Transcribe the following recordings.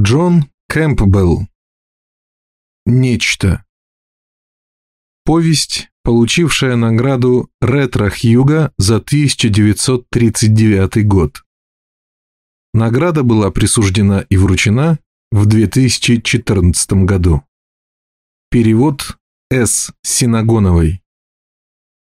Джон Кэмпбелл. Нечто. Повесть, получившая награду Ретро Хьюга за 1939 год. Награда была присуждена и вручена в 2014 году. Перевод С. Синагоновой.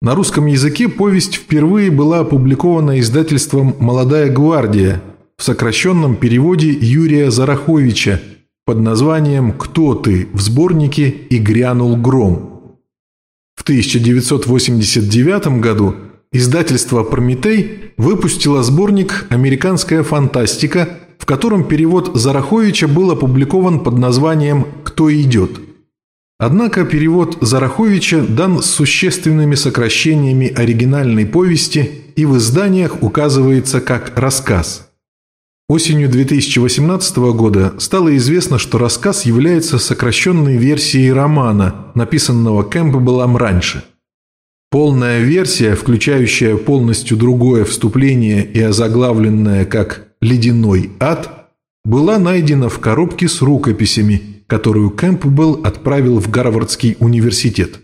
На русском языке повесть впервые была опубликована издательством «Молодая гвардия» в сокращенном переводе Юрия Зараховича под названием «Кто ты?» в сборнике «И грянул гром». В 1989 году издательство «Прометей» выпустило сборник «Американская фантастика», в котором перевод Зараховича был опубликован под названием «Кто идет?». Однако перевод Зараховича дан с существенными сокращениями оригинальной повести и в изданиях указывается как «рассказ». Осенью 2018 года стало известно, что рассказ является сокращенной версией романа, написанного Кэмпбеллом раньше. Полная версия, включающая полностью другое вступление и озаглавленная как «Ледяной ад», была найдена в коробке с рукописями, которую Кэмпбелл отправил в Гарвардский университет.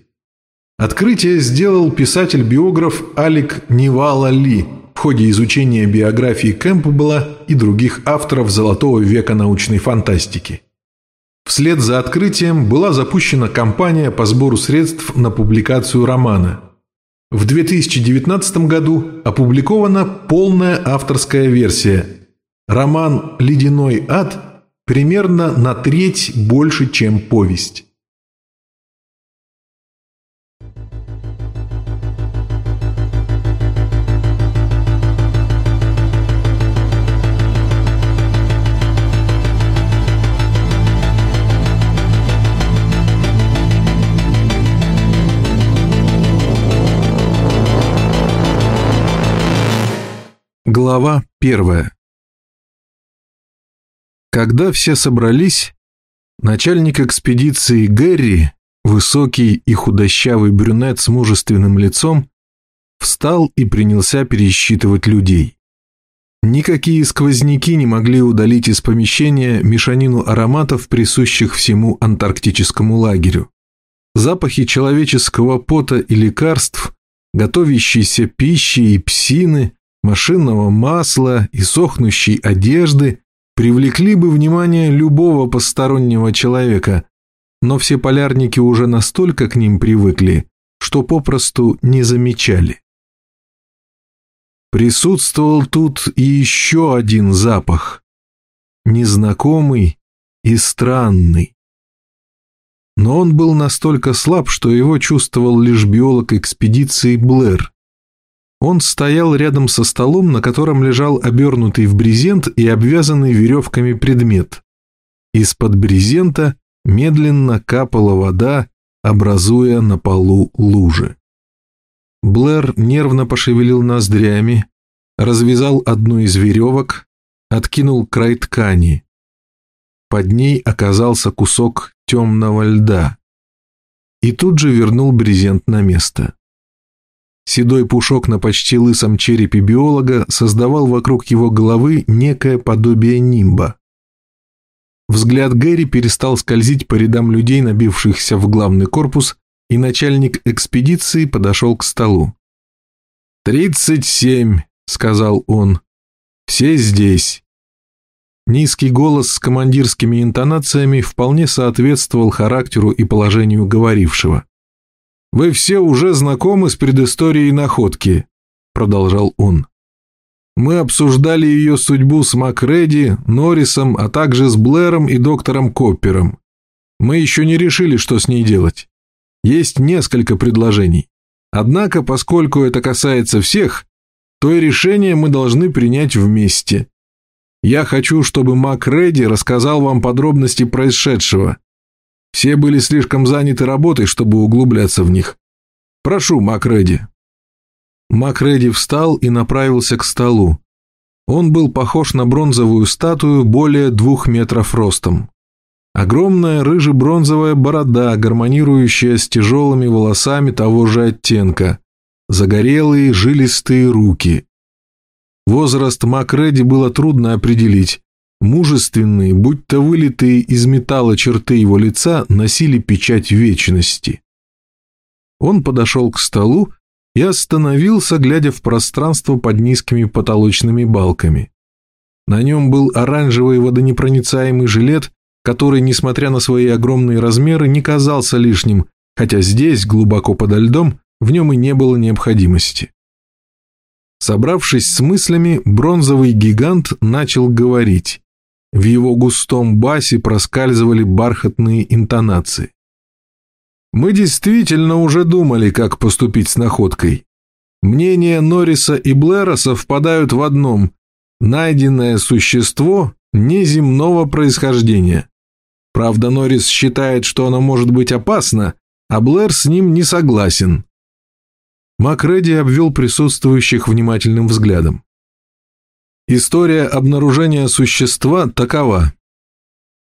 Открытие сделал писатель-биограф Алик Нивала Ли – в ходе изучения биографии Кэмпбелла и других авторов золотого века научной фантастики. Вслед за открытием была запущена кампания по сбору средств на публикацию романа. В 2019 году опубликована полная авторская версия. Роман «Ледяной ад» примерно на треть больше, чем повесть. Глава первая Когда все собрались, начальник экспедиции Гэри, высокий и худощавый брюнет с мужественным лицом, встал и принялся пересчитывать людей. Никакие сквозняки не могли удалить из помещения мешанину ароматов, присущих всему антарктическому лагерю. Запахи человеческого пота и лекарств, готовящейся пищи и псины – машинного масла и сохнущей одежды привлекли бы внимание любого постороннего человека, но все полярники уже настолько к ним привыкли, что попросту не замечали. Присутствовал тут и еще один запах, незнакомый и странный. Но он был настолько слаб, что его чувствовал лишь биолог экспедиции Блэр, он стоял рядом со столом, на котором лежал обернутый в брезент и обвязанный веревками предмет. Из-под брезента медленно капала вода, образуя на полу лужи. Блэр нервно пошевелил ноздрями, развязал одну из веревок, откинул край ткани. Под ней оказался кусок темного льда. И тут же вернул брезент на место. Седой пушок на почти лысом черепе биолога создавал вокруг его головы некое подобие нимба. Взгляд Гэри перестал скользить по рядам людей, набившихся в главный корпус, и начальник экспедиции подошел к столу. «Тридцать семь», — сказал он. «Все здесь». Низкий голос с командирскими интонациями вполне соответствовал характеру и положению говорившего. «Вы все уже знакомы с предысторией находки», – продолжал он. «Мы обсуждали ее судьбу с Макреди, Норрисом, а также с Блэром и доктором Коппером. Мы еще не решили, что с ней делать. Есть несколько предложений. Однако, поскольку это касается всех, то и решение мы должны принять вместе. Я хочу, чтобы Макреди рассказал вам подробности происшедшего, все были слишком заняты работой, чтобы углубляться в них. Прошу, Макреди». Макреди встал и направился к столу. Он был похож на бронзовую статую более двух метров ростом. Огромная рыже-бронзовая борода, гармонирующая с тяжелыми волосами того же оттенка. Загорелые, жилистые руки. Возраст Макреди было трудно определить, Мужественные, будто вылитые из металла черты его лица, носили печать вечности. Он подошел к столу и остановился, глядя в пространство под низкими потолочными балками. На нем был оранжевый водонепроницаемый жилет, который, несмотря на свои огромные размеры, не казался лишним, хотя здесь, глубоко подо льдом, в нем и не было необходимости. Собравшись с мыслями, бронзовый гигант начал говорить. В его густом басе проскальзывали бархатные интонации. Мы действительно уже думали, как поступить с находкой. Мнения Норриса и Блэра совпадают в одном – найденное существо неземного происхождения. Правда, Норрис считает, что оно может быть опасно, а Блэр с ним не согласен. Макреди обвел присутствующих внимательным взглядом. История обнаружения существа такова.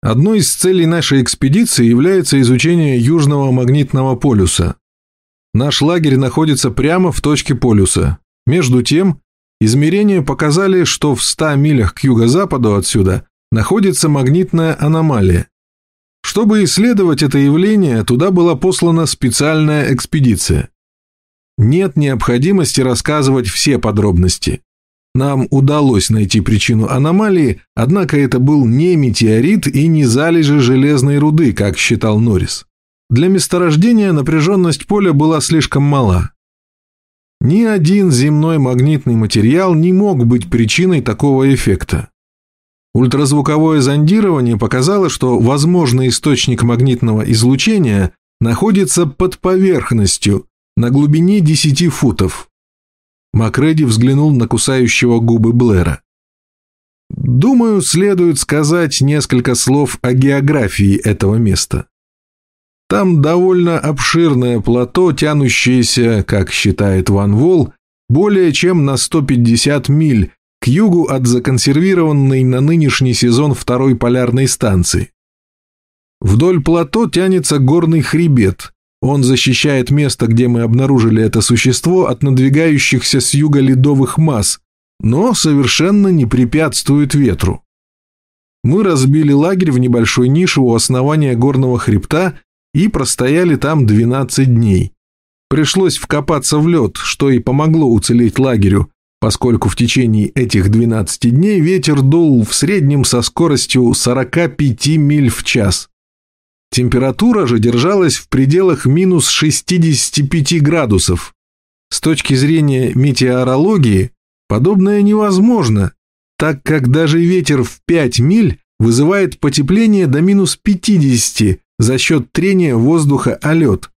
Одной из целей нашей экспедиции является изучение Южного магнитного полюса. Наш лагерь находится прямо в точке полюса. Между тем, измерения показали, что в 100 милях к юго-западу отсюда находится магнитная аномалия. Чтобы исследовать это явление, туда была послана специальная экспедиция. Нет необходимости рассказывать все подробности. Нам удалось найти причину аномалии, однако это был не метеорит и не залежи железной руды, как считал Норрис. Для месторождения напряженность поля была слишком мала. Ни один земной магнитный материал не мог быть причиной такого эффекта. Ультразвуковое зондирование показало, что возможный источник магнитного излучения находится под поверхностью, на глубине 10 футов. Макреди взглянул на кусающего губы Блэра. Думаю, следует сказать несколько слов о географии этого места. Там довольно обширное плато, тянущееся, как считает Ван Вол, более чем на 150 миль к югу от законсервированной на нынешний сезон второй полярной станции. Вдоль плато тянется горный хребет, он защищает место, где мы обнаружили это существо, от надвигающихся с юга ледовых масс, но совершенно не препятствует ветру. Мы разбили лагерь в небольшой нише у основания горного хребта и простояли там 12 дней. Пришлось вкопаться в лед, что и помогло уцелеть лагерю, поскольку в течение этих 12 дней ветер дул в среднем со скоростью 45 миль в час. Температура же держалась в пределах минус 65 градусов. С точки зрения метеорологии подобное невозможно, так как даже ветер в 5 миль вызывает потепление до минус 50 за счет трения воздуха о лед.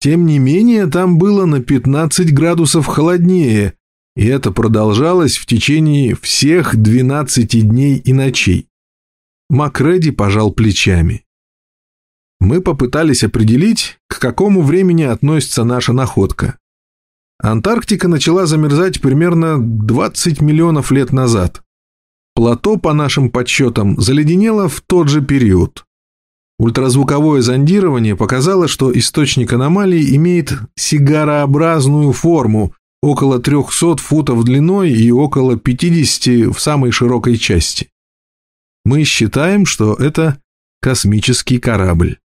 Тем не менее, там было на 15 градусов холоднее, и это продолжалось в течение всех 12 дней и ночей. Макреди пожал плечами мы попытались определить, к какому времени относится наша находка. Антарктика начала замерзать примерно 20 миллионов лет назад. Плато, по нашим подсчетам, заледенело в тот же период. Ультразвуковое зондирование показало, что источник аномалии имеет сигарообразную форму, около 300 футов длиной и около 50 в самой широкой части. Мы считаем, что это космический корабль.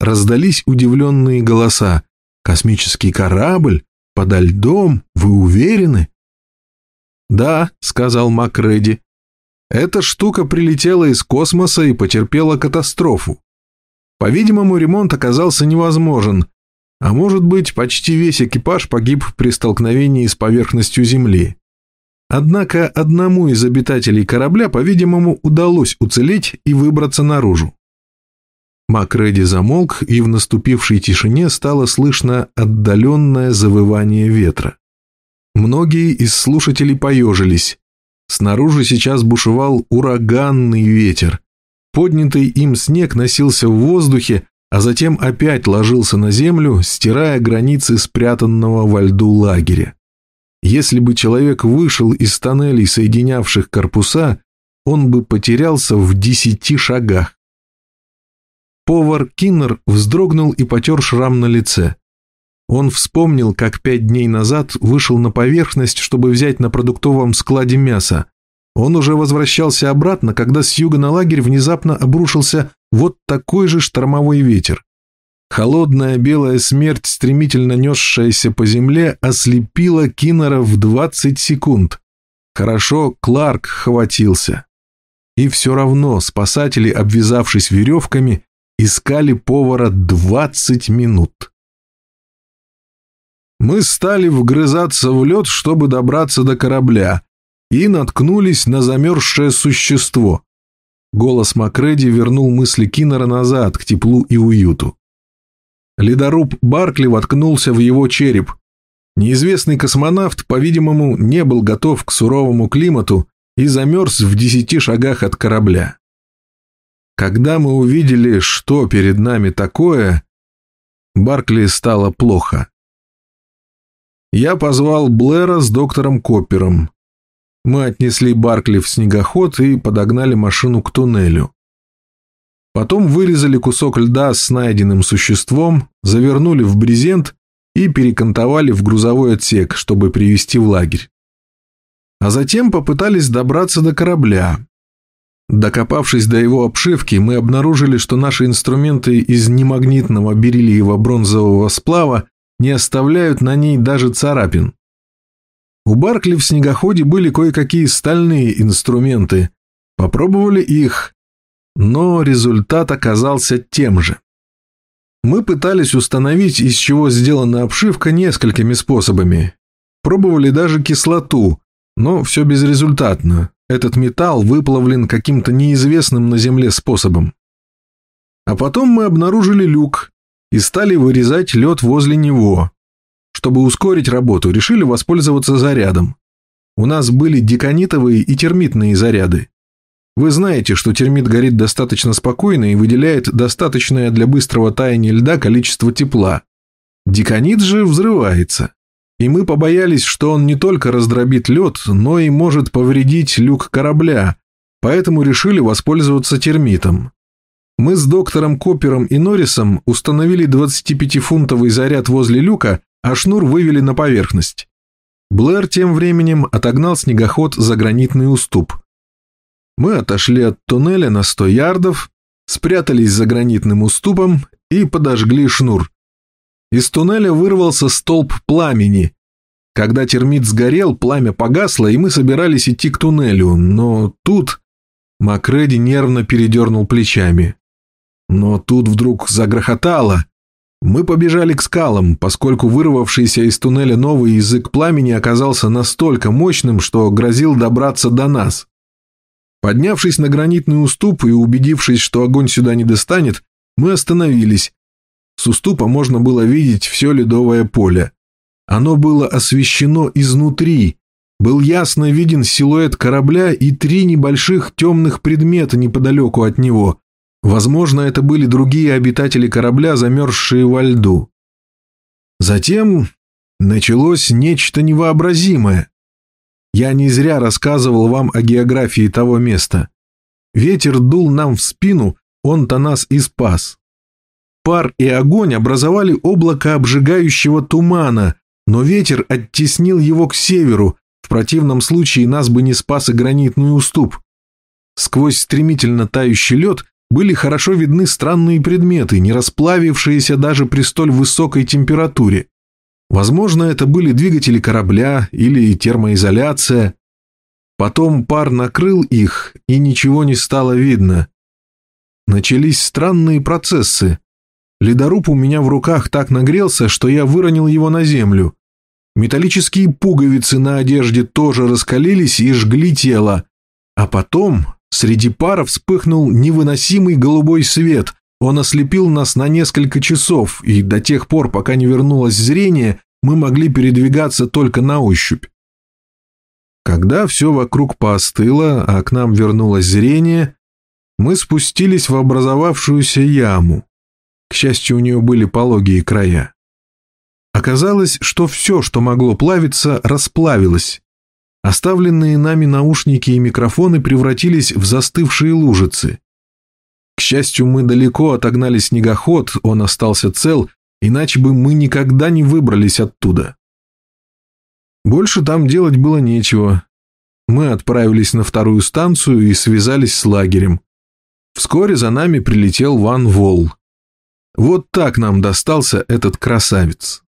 Раздались удивленные голоса. «Космический корабль? Подо льдом? Вы уверены?» «Да», — сказал Макреди. «Эта штука прилетела из космоса и потерпела катастрофу. По-видимому, ремонт оказался невозможен, а может быть, почти весь экипаж погиб при столкновении с поверхностью Земли. Однако одному из обитателей корабля, по-видимому, удалось уцелеть и выбраться наружу. Макреди замолк, и в наступившей тишине стало слышно отдаленное завывание ветра. Многие из слушателей поежились. Снаружи сейчас бушевал ураганный ветер. Поднятый им снег носился в воздухе, а затем опять ложился на землю, стирая границы спрятанного во льду лагеря. Если бы человек вышел из тоннелей, соединявших корпуса, он бы потерялся в десяти шагах. Повар Киннер вздрогнул и потер шрам на лице. Он вспомнил, как пять дней назад вышел на поверхность, чтобы взять на продуктовом складе мясо. Он уже возвращался обратно, когда с юга на лагерь внезапно обрушился вот такой же штормовой ветер. Холодная белая смерть, стремительно несшаяся по земле, ослепила Киннера в 20 секунд. Хорошо, Кларк хватился. И все равно спасатели, обвязавшись веревками, искали повара 20 минут. Мы стали вгрызаться в лед, чтобы добраться до корабля, и наткнулись на замерзшее существо. Голос Макреди вернул мысли Киннера назад, к теплу и уюту. Ледоруб Баркли воткнулся в его череп. Неизвестный космонавт, по-видимому, не был готов к суровому климату и замерз в десяти шагах от корабля. Когда мы увидели, что перед нами такое, Баркли стало плохо. Я позвал Блэра с доктором Коппером. Мы отнесли Баркли в снегоход и подогнали машину к туннелю. Потом вырезали кусок льда с найденным существом, завернули в брезент и перекантовали в грузовой отсек, чтобы привезти в лагерь. А затем попытались добраться до корабля. Докопавшись до его обшивки, мы обнаружили, что наши инструменты из немагнитного бериллиево бронзового сплава не оставляют на ней даже царапин. У Баркли в снегоходе были кое-какие стальные инструменты. Попробовали их, но результат оказался тем же. Мы пытались установить, из чего сделана обшивка несколькими способами. Пробовали даже кислоту, но все безрезультатно. Этот металл выплавлен каким-то неизвестным на Земле способом. А потом мы обнаружили люк и стали вырезать лед возле него. Чтобы ускорить работу, решили воспользоваться зарядом. У нас были диконитовые и термитные заряды. Вы знаете, что термит горит достаточно спокойно и выделяет достаточное для быстрого таяния льда количество тепла. Диконит же взрывается. И мы побоялись, что он не только раздробит лед, но и может повредить люк корабля, поэтому решили воспользоваться термитом. Мы с доктором Коппером и Норрисом установили 25-фунтовый заряд возле люка, а шнур вывели на поверхность. Блэр тем временем отогнал снегоход за гранитный уступ – мы отошли от туннеля на сто ярдов, спрятались за гранитным уступом и подожгли шнур. Из туннеля вырвался столб пламени. Когда термит сгорел, пламя погасло, и мы собирались идти к туннелю, но тут... Макреди нервно передернул плечами. Но тут вдруг загрохотало. Мы побежали к скалам, поскольку вырвавшийся из туннеля новый язык пламени оказался настолько мощным, что грозил добраться до нас. Поднявшись на гранитный уступ и убедившись, что огонь сюда не достанет, мы остановились. С уступа можно было видеть все ледовое поле. Оно было освещено изнутри. Был ясно виден силуэт корабля и три небольших темных предмета неподалеку от него. Возможно, это были другие обитатели корабля, замерзшие во льду. Затем началось нечто невообразимое. Я не зря рассказывал вам о географии того места. Ветер дул нам в спину, он-то нас и спас. Пар и огонь образовали облако обжигающего тумана, но ветер оттеснил его к северу, в противном случае нас бы не спас и гранитный уступ. Сквозь стремительно тающий лед были хорошо видны странные предметы, не расплавившиеся даже при столь высокой температуре. Возможно, это были двигатели корабля или термоизоляция. Потом пар накрыл их, и ничего не стало видно. Начались странные процессы. Ледоруб у меня в руках так нагрелся, что я выронил его на землю. Металлические пуговицы на одежде тоже раскалились и жгли тело. А потом среди пара вспыхнул невыносимый голубой свет, он ослепил нас на несколько часов, и до тех пор, пока не вернулось зрение, мы могли передвигаться только на ощупь. Когда все вокруг поостыло, а к нам вернулось зрение, мы спустились в образовавшуюся яму. К счастью, у нее были пологие края. Оказалось, что все, что могло плавиться, расплавилось. Оставленные нами наушники и микрофоны превратились в застывшие лужицы. К счастью, мы далеко отогнали снегоход, он остался цел, иначе бы мы никогда не выбрались оттуда. Больше там делать было нечего. Мы отправились на вторую станцию и связались с лагерем. Вскоре за нами прилетел Ван Вол. Вот так нам достался этот красавец.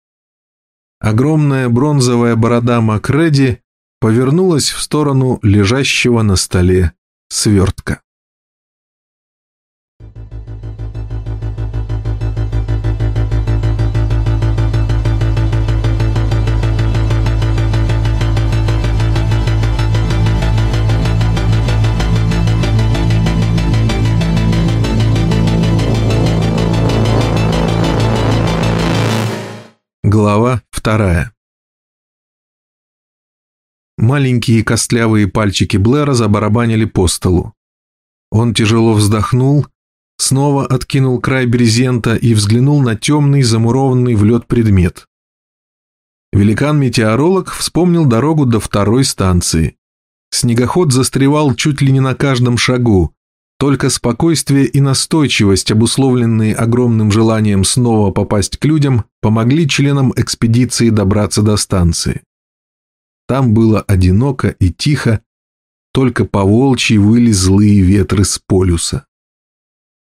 Огромная бронзовая борода Макреди повернулась в сторону лежащего на столе свертка. Глава вторая Маленькие костлявые пальчики Блэра забарабанили по столу. Он тяжело вздохнул, снова откинул край брезента и взглянул на темный, замурованный в лед предмет. Великан-метеоролог вспомнил дорогу до второй станции. Снегоход застревал чуть ли не на каждом шагу, только спокойствие и настойчивость, обусловленные огромным желанием снова попасть к людям, помогли членам экспедиции добраться до станции. Там было одиноко и тихо, только по волчьи выли злые ветры с полюса.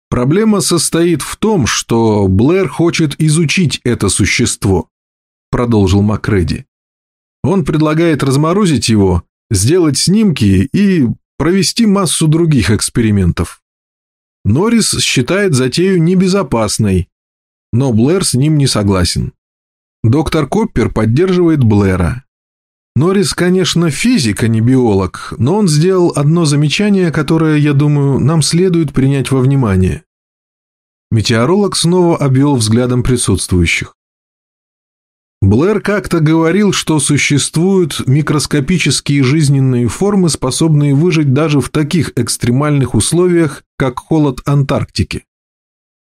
Проблема состоит в том, что Блэр хочет изучить это существо, продолжил Макреди. Он предлагает разморозить его, сделать снимки и провести массу других экспериментов. Норрис считает затею небезопасной, но Блэр с ним не согласен. Доктор Коппер поддерживает Блэра. Норрис, конечно, физик, а не биолог, но он сделал одно замечание, которое, я думаю, нам следует принять во внимание. Метеоролог снова обвел взглядом присутствующих. Блэр как-то говорил, что существуют микроскопические жизненные формы, способные выжить даже в таких экстремальных условиях, как холод Антарктики.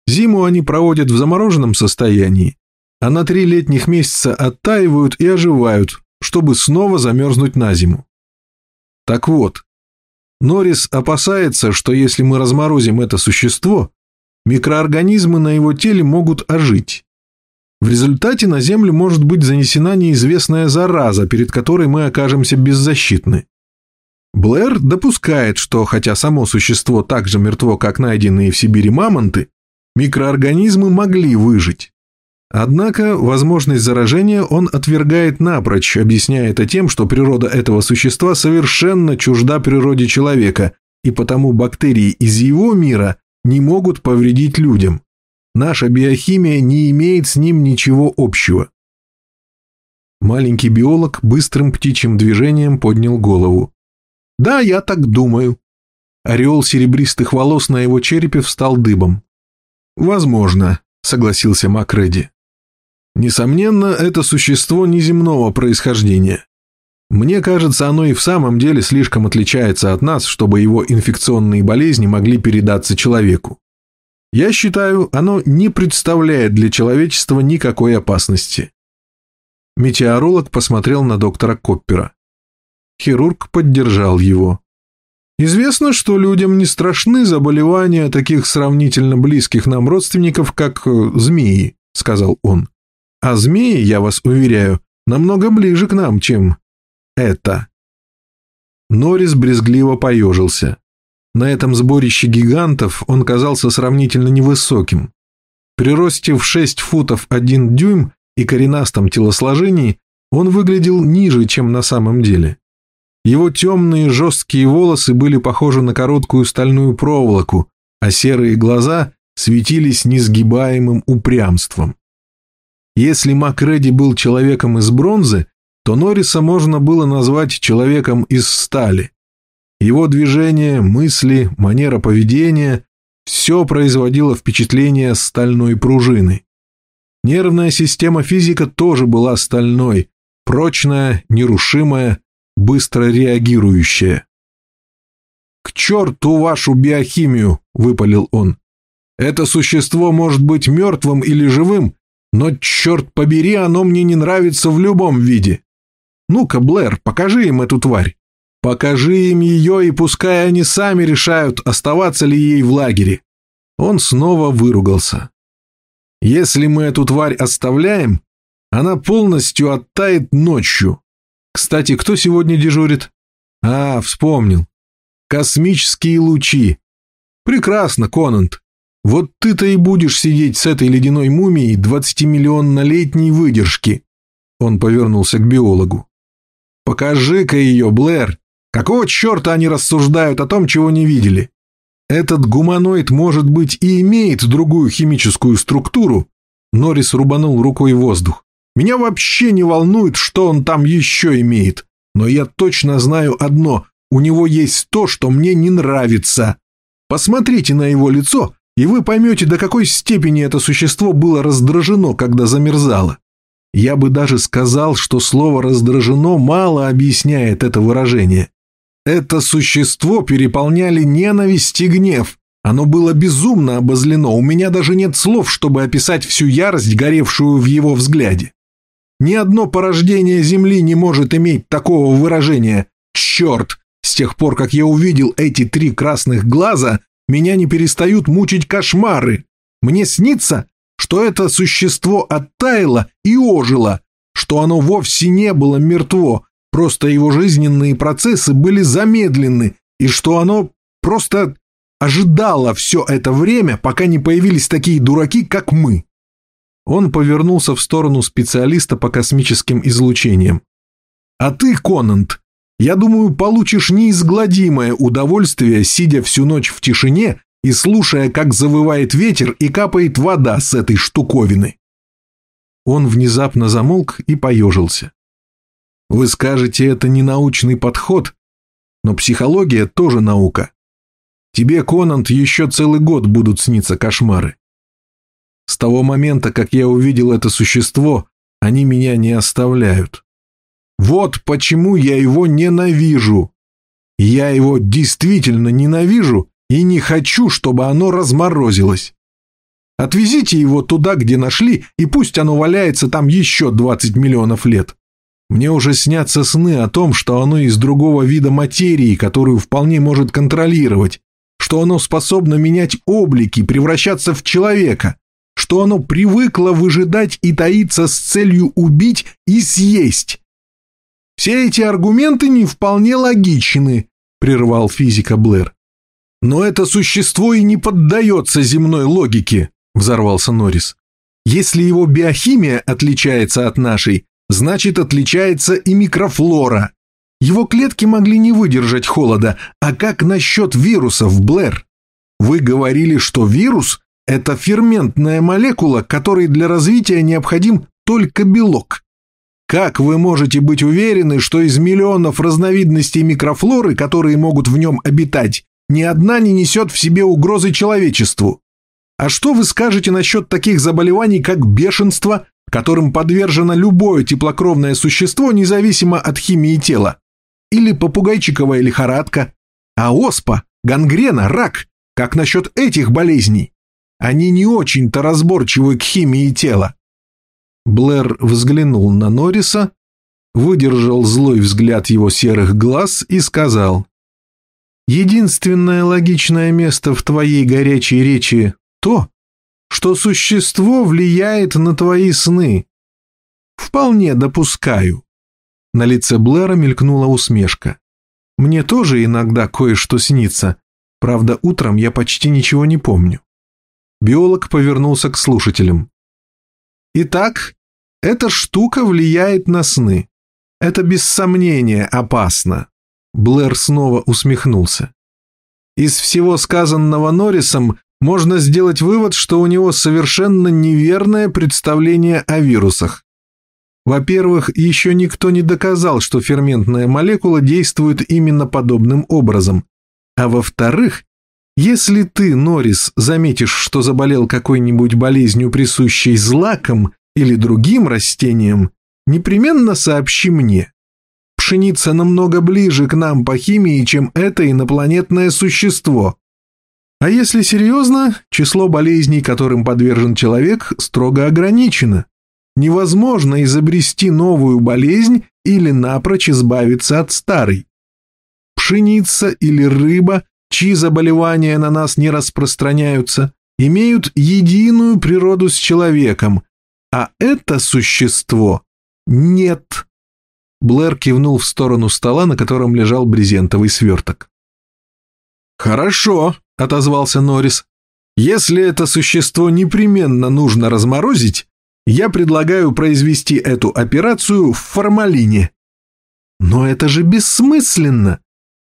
Зиму они проводят в замороженном состоянии, а на три летних месяца оттаивают и оживают, чтобы снова замерзнуть на зиму. Так вот, Норрис опасается, что если мы разморозим это существо, микроорганизмы на его теле могут ожить. В результате на Землю может быть занесена неизвестная зараза, перед которой мы окажемся беззащитны. Блэр допускает, что хотя само существо так же мертво, как найденные в Сибири мамонты, микроорганизмы могли выжить. Однако возможность заражения он отвергает напрочь, объясняя это тем, что природа этого существа совершенно чужда природе человека, и потому бактерии из его мира не могут повредить людям. Наша биохимия не имеет с ним ничего общего. Маленький биолог быстрым птичьим движением поднял голову. «Да, я так думаю». Ореол серебристых волос на его черепе встал дыбом. «Возможно», — согласился Макреди. «Несомненно, это существо неземного происхождения. Мне кажется, оно и в самом деле слишком отличается от нас, чтобы его инфекционные болезни могли передаться человеку. Я считаю, оно не представляет для человечества никакой опасности. Метеоролог посмотрел на доктора Коппера. Хирург поддержал его. Известно, что людям не страшны заболевания таких сравнительно близких нам родственников, как э, змеи, сказал он. А змеи, я вас уверяю, намного ближе к нам, чем это. Норрис брезгливо поежился. На этом сборище гигантов он казался сравнительно невысоким. При росте в 6 футов 1 дюйм и коренастом телосложении он выглядел ниже, чем на самом деле. Его темные жесткие волосы были похожи на короткую стальную проволоку, а серые глаза светились несгибаемым упрямством. Если Макреди был человеком из бронзы, то Норриса можно было назвать человеком из стали. Его движения, мысли, манера поведения – все производило впечатление стальной пружины. Нервная система физика тоже была стальной, прочная, нерушимая, быстро реагирующая. «К черту вашу биохимию!» – выпалил он. «Это существо может быть мертвым или живым, но, черт побери, оно мне не нравится в любом виде. Ну-ка, Блэр, покажи им эту тварь». Покажи им ее, и пускай они сами решают, оставаться ли ей в лагере. Он снова выругался. Если мы эту тварь оставляем, она полностью оттает ночью. Кстати, кто сегодня дежурит? А, вспомнил. Космические лучи. Прекрасно, Конант. Вот ты-то и будешь сидеть с этой ледяной мумией двадцатимиллионнолетней выдержки. Он повернулся к биологу. Покажи-ка ее, Блэр. Какого черта они рассуждают о том, чего не видели? Этот гуманоид, может быть, и имеет другую химическую структуру. Норрис рубанул рукой воздух. Меня вообще не волнует, что он там еще имеет. Но я точно знаю одно. У него есть то, что мне не нравится. Посмотрите на его лицо, и вы поймете, до какой степени это существо было раздражено, когда замерзало. Я бы даже сказал, что слово «раздражено» мало объясняет это выражение. Это существо переполняли ненависть и гнев. Оно было безумно обозлено, у меня даже нет слов, чтобы описать всю ярость, горевшую в его взгляде. Ни одно порождение Земли не может иметь такого выражения. Черт! С тех пор, как я увидел эти три красных глаза, меня не перестают мучить кошмары. Мне снится, что это существо оттаяло и ожило, что оно вовсе не было мертво, Просто его жизненные процессы были замедлены, и что оно просто ожидало все это время, пока не появились такие дураки, как мы. Он повернулся в сторону специалиста по космическим излучениям. «А ты, Конант, я думаю, получишь неизгладимое удовольствие, сидя всю ночь в тишине и слушая, как завывает ветер и капает вода с этой штуковины». Он внезапно замолк и поежился. Вы скажете, это не научный подход, но психология тоже наука. Тебе, Конант, еще целый год будут сниться кошмары. С того момента, как я увидел это существо, они меня не оставляют. Вот почему я его ненавижу. Я его действительно ненавижу и не хочу, чтобы оно разморозилось. Отвезите его туда, где нашли, и пусть оно валяется там еще 20 миллионов лет. Мне уже снятся сны о том, что оно из другого вида материи, которую вполне может контролировать, что оно способно менять облики, превращаться в человека, что оно привыкло выжидать и таиться с целью убить и съесть. Все эти аргументы не вполне логичны, прервал физика Блэр. Но это существо и не поддается земной логике, взорвался Норрис. Если его биохимия отличается от нашей, значит отличается и микрофлора. Его клетки могли не выдержать холода, а как насчет вирусов, Блэр? Вы говорили, что вирус – это ферментная молекула, которой для развития необходим только белок. Как вы можете быть уверены, что из миллионов разновидностей микрофлоры, которые могут в нем обитать, ни одна не несет в себе угрозы человечеству? А что вы скажете насчет таких заболеваний, как бешенство, которым подвержено любое теплокровное существо, независимо от химии тела. Или попугайчиковая лихорадка. А оспа, гангрена, рак. Как насчет этих болезней? Они не очень-то разборчивы к химии тела. Блэр взглянул на Норриса, выдержал злой взгляд его серых глаз и сказал. «Единственное логичное место в твоей горячей речи – то, что существо влияет на твои сны. Вполне допускаю. На лице Блэра мелькнула усмешка. Мне тоже иногда кое-что снится. Правда, утром я почти ничего не помню. Биолог повернулся к слушателям. Итак, эта штука влияет на сны. Это без сомнения опасно. Блэр снова усмехнулся. Из всего сказанного Норрисом можно сделать вывод, что у него совершенно неверное представление о вирусах. Во-первых, еще никто не доказал, что ферментная молекула действует именно подобным образом. А во-вторых, если ты, Норрис, заметишь, что заболел какой-нибудь болезнью, присущей злакам или другим растениям, непременно сообщи мне. Пшеница намного ближе к нам по химии, чем это инопланетное существо. А если серьезно, число болезней, которым подвержен человек, строго ограничено. Невозможно изобрести новую болезнь или напрочь избавиться от старой. Пшеница или рыба, чьи заболевания на нас не распространяются, имеют единую природу с человеком, а это существо нет. Блэр кивнул в сторону стола, на котором лежал брезентовый сверток. «Хорошо», — отозвался Норрис. «Если это существо непременно нужно разморозить, я предлагаю произвести эту операцию в формалине». «Но это же бессмысленно!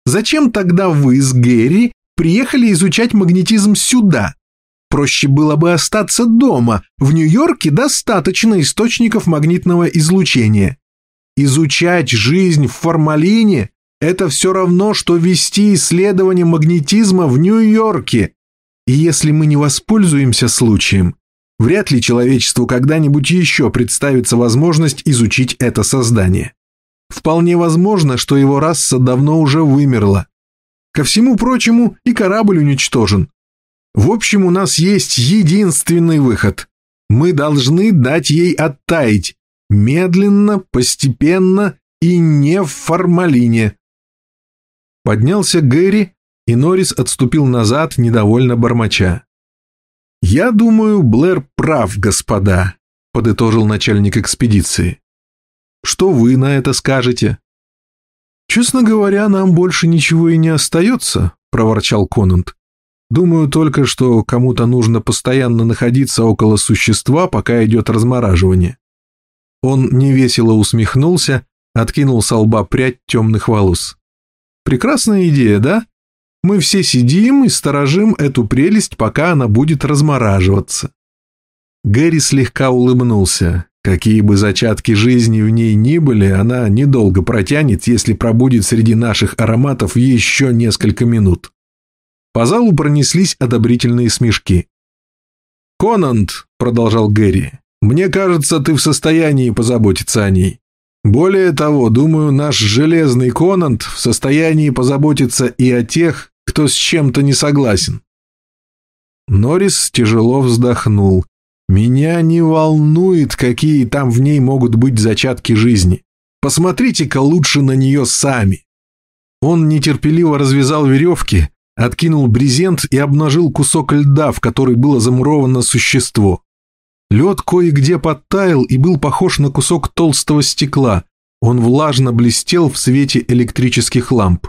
Зачем тогда вы с Гэри приехали изучать магнетизм сюда? Проще было бы остаться дома. В Нью-Йорке достаточно источников магнитного излучения. Изучать жизнь в формалине – это все равно, что вести исследование магнетизма в Нью-Йорке. И если мы не воспользуемся случаем, вряд ли человечеству когда-нибудь еще представится возможность изучить это создание. Вполне возможно, что его раса давно уже вымерла. Ко всему прочему, и корабль уничтожен. В общем, у нас есть единственный выход. Мы должны дать ей оттаять. Медленно, постепенно и не в формалине. Поднялся Гэри, и Норрис отступил назад, недовольно бормоча. «Я думаю, Блэр прав, господа», — подытожил начальник экспедиции. «Что вы на это скажете?» «Честно говоря, нам больше ничего и не остается», — проворчал Конант. «Думаю только, что кому-то нужно постоянно находиться около существа, пока идет размораживание». Он невесело усмехнулся, откинул со лба прядь темных волос. «Прекрасная идея, да? Мы все сидим и сторожим эту прелесть, пока она будет размораживаться». Гэри слегка улыбнулся. Какие бы зачатки жизни в ней ни были, она недолго протянет, если пробудет среди наших ароматов еще несколько минут. По залу пронеслись одобрительные смешки. «Конант», — продолжал Гэри, — «мне кажется, ты в состоянии позаботиться о ней. Более того, думаю, наш железный Конант в состоянии позаботиться и о тех, кто с чем-то не согласен». Норрис тяжело вздохнул. Меня не волнует, какие там в ней могут быть зачатки жизни. Посмотрите-ка лучше на нее сами. Он нетерпеливо развязал веревки, откинул брезент и обнажил кусок льда, в который было замуровано существо. Лед кое-где подтаял и был похож на кусок толстого стекла. Он влажно блестел в свете электрических ламп.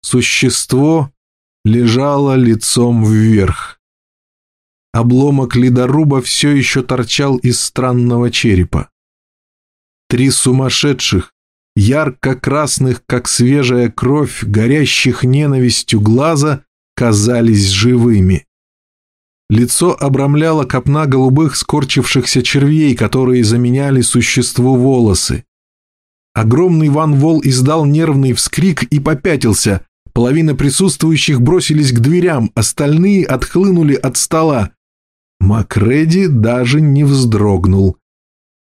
Существо лежало лицом вверх. Обломок ледоруба все еще торчал из странного черепа. Три сумасшедших, ярко-красных, как свежая кровь, горящих ненавистью глаза, казались живыми. Лицо обрамляло копна голубых скорчившихся червей, которые заменяли существу волосы. Огромный Ван Вол издал нервный вскрик и попятился. Половина присутствующих бросились к дверям, остальные отхлынули от стола. Макреди даже не вздрогнул.